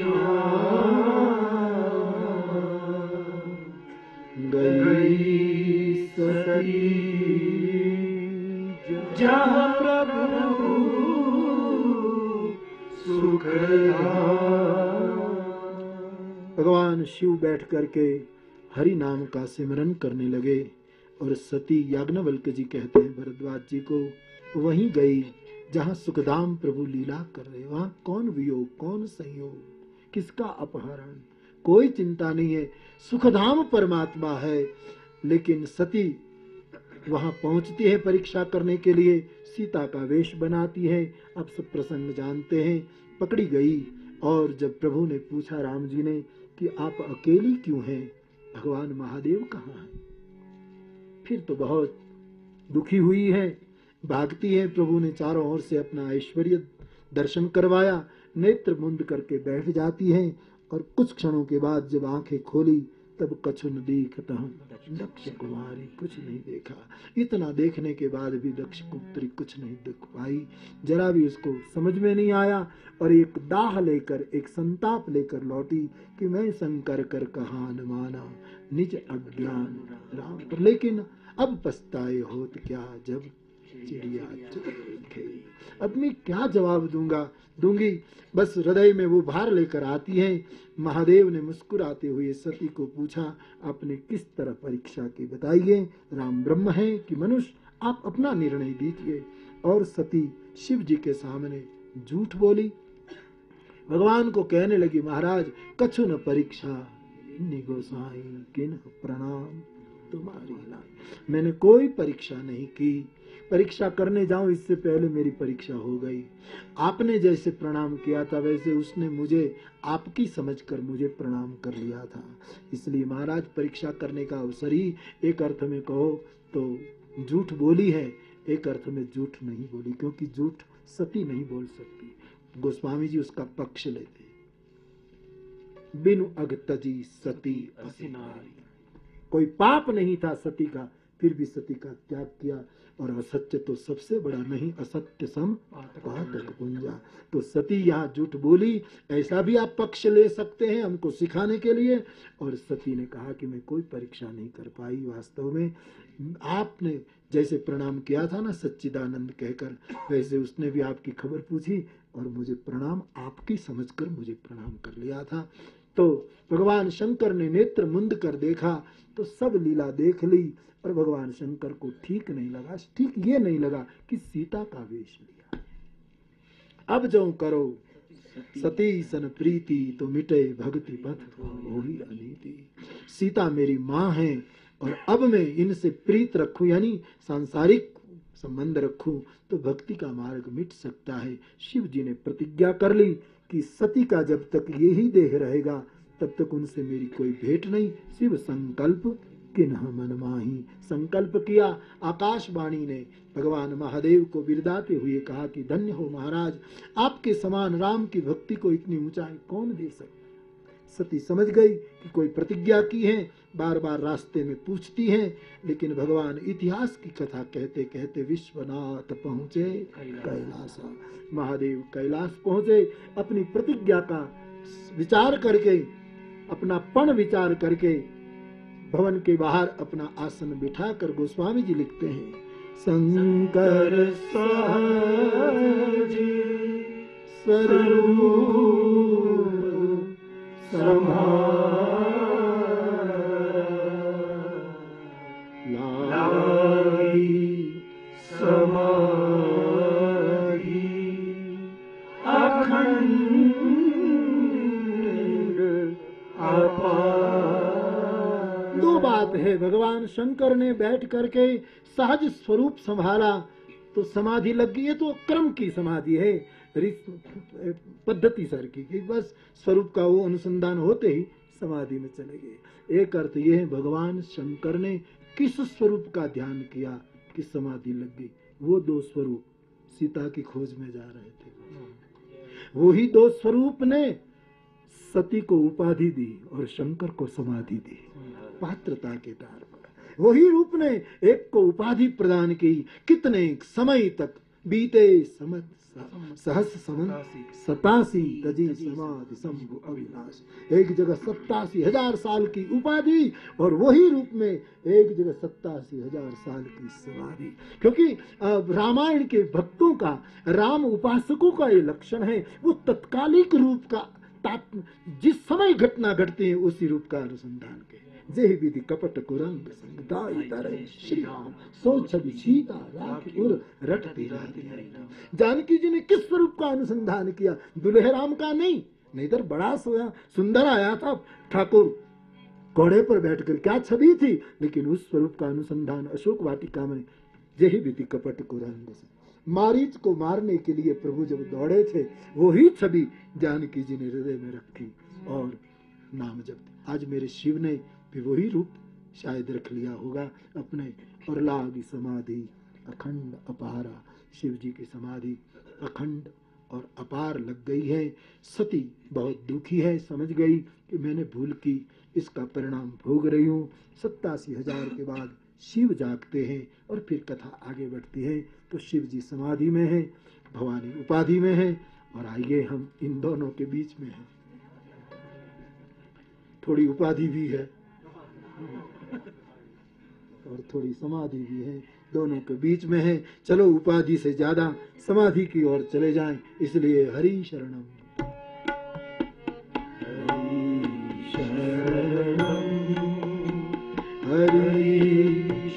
भगवान शिव बैठ करके हरि नाम का सिमरन करने लगे और सती याज्ञवल्क जी कहते हैं, भरद्वाज जी को, वहीं गई जहाँ सुखधाम प्रभु लीला कर रहे, वहाँ कौन वियोग, कौन संयोग, किसका अपहरण? कोई चिंता नहीं है, सुखधाम परमात्मा है, लेकिन सती वहाँ पहुँचती है परीक्षा करने के लिए, सीता का वेश बनाती है, अब सब प्रसंग जानते हैं, पकड़ी गई और जब प्रभु ने पूछा राम जी ने कि आप अकेली क्यों हैं? भगवान महादेव कहाँ हैं? फिर तो बहुत दुखी हुई है, भागती है। प्रभु ने चारों ओर से अपना ऐश्वर्य दर्शन करवाया, नेत्र मुंद करके बैठ जाती है और कुछ क्षणों के बाद जब आँखें खोली तब कछुन दीखता दक्ष कुमारी कुछ नहीं देखा। इतना देखने के बाद भी दक्ष पुत्री कुछ नहीं देख पाई। जरा भी उसको समझ में नहीं आया और एक दाह लेकर, एक संताप लेकर लौटी कि मैं शंकर कर कहा न माना। निज अज्ञान राम। लेकिन अब पछताए होत क्या जब चिड़िया चुग अब मैं क्या जवाब दूँगा? दूँगी, बस हृदय में वो भार लेकर आती है। महादेव ने मुस्कुराते हुए सती को पूछा, आपने किस तरह परीक्षा की बताइए राम ब्रह्म है कि मनुष्य? आप अपना निर्णय दीजिए। और सती शिव जी के सामने झूठ बोली। भगवान को कहने लगी, महाराज, कछु न परीक्षा। इन्नी गोसाई, किन प्रणाम। तुम्हारी मैंने कोई परीक्षा नहीं की। परीक्षा करने जाऊँ इससे पहले मेरी परीक्षा हो गई। आपने जैसे प्रणाम किया था वैसे उसने मुझे आपकी समझकर मुझे प्रणाम कर लिया था। इसलिए महाराज परीक्षा करने का अवसर ही एक अर्थ में कहो तो झूठ बोली है एक अर्थ में झूठ नहीं बोली क्योंकि झूठ सती नहीं बोल सकती। गोस्वामी जी उसका पक्ष लेते बिनु अग तजी सती कोई पाप नहीं था सती का फिर भी सती का त्याग किया। और असत्य तो सबसे बड़ा नहीं असत्य सम पातक पुंजा। तो सती यहाँ झूठ बोली ऐसा भी आप पक्ष ले सकते हैं हमको सिखाने के लिए। और सती ने कहा कि मैं कोई परीक्षा नहीं कर पाई वास्तव में। आपने जैसे प्रणाम किया था ना सच्चिदानंद कहकर वैसे उसने भी आपकी खबर पूछी और मुझे प्रणाम आपकी समझकर मुझे प्रणाम कर लिया था। तो भगवान शंकर ने नेत्र मुंद कर देखा तो सब लीला देख ली। और भगवान शंकर को ठीक नहीं लगा, ठीक ये नहीं लगा कि सीता का वेश लिया। अब जो करो, सती सन प्रीति तो मिटे भक्ति पथ वही अनीति। सीता मेरी माँ है और अब मैं इनसे प्रीत रखू, यानी सांसारिक संबंध रखू तो भक्ति का मार्ग मिट सकता है। शिव जी ने प्रतिज्ञा कर ली कि सती का जब तक यही देह रहेगा, तब तक उनसे मेरी कोई भेंट नहीं। शिव संकल्प किन्ह मन माही संकल्प किया। आकाशवाणी ने भगवान महादेव को बिरदाते हुए कहा कि धन्य हो महाराज, आपके समान राम की भक्ति को इतनी ऊंचाई कौन दे सकता? सती समझ गई कि कोई प्रतिज्ञा की है बार बार रास्ते में पूछती है, लेकिन भगवान इतिहास की कथा कहते कहते विश्वनाथ पहुँचे। कैलाश महादेव कैलाश पहुँचे, अपनी प्रतिज्ञा का विचार करके, अपना पण विचार करके भवन के बाहर अपना आसन बिठा कर गोस्वामी जी लिखते हैं शंकर सरू समाई भगवान शंकर ने बैठ करके सहज स्वरूप संभाला। तो समाधि लग गई है तो क्रम की समाधि है पद्धति सर की बस स्वरूप का वो अनुसंधान होते ही समाधि में चले गए। एक अर्थ ये है, भगवान शंकर ने किस स्वरूप का ध्यान किया कि समाधि लग गई? वो दो स्वरूप सीता की खोज में जा रहे थे। वही दो स्वरूप ने सती को उपाधि दी और शंकर को समाधि दी, पात्रता के पर वही रूप ने एक को उपाधि प्रदान की। कितने समय तक बीते समझ सहस समन सतासी तजी समाधि शंभु अविनाश। एक जगह सत्तासी हज़ार साल की उपाधि और वही रूप में एक जगह सत्तासी हज़ार साल की समाधि। क्योंकि रामायण के भक्तों का, राम उपासकों का ये लक्षण है, वो तत्कालिक रूप का जिस समय घटना घटती है, उसी रूप का अनुसंधान के जेहि विधि कपट कुरंग संग दाई तरे श्री राम। सो छवि सीता राख रटती रहती है। जानकी जी ने किस स्वरूप का अनुसंधान किया? दुल्हे राम का नहीं नहीं इधर बड़ा सोया सुंदर आया था। ठाकुर घोड़े पर बैठकर क्या छवि थी? लेकिन उस स्वरूप का अनुसंधान अशोक वाटिका में यही विधि कपट कुरंग मारीच को मारने के लिए प्रभु जब दौड़े थे वही छवि जानकी जी ने हृदय में रखी और नाम जब आज मेरे शिव ने भी वही रूप शायद रख लिया होगा अपने और समाधि, अखंड, अपारा। शिव जी की समाधि अखंड और अपार लग गई है। सती बहुत दुखी है, समझ गई कि मैंने भूल की, इसका परिणाम भोग रही हूँ। सत्तासी हज़ार के बाद शिव जागते हैं और फिर कथा आगे बढ़ती है। तो शिव जी समाधि में है, भवानी उपाधि में है और आइए हम इन दोनों के बीच में हैं। थोड़ी उपाधि भी है। [laughs] और थोड़ी समाधि भी है दोनों के बीच में है। चलो उपाधि से ज़्यादा समाधि की ओर चले जाएँ इसलिए हरी शरणम। हरी शरणम। हरि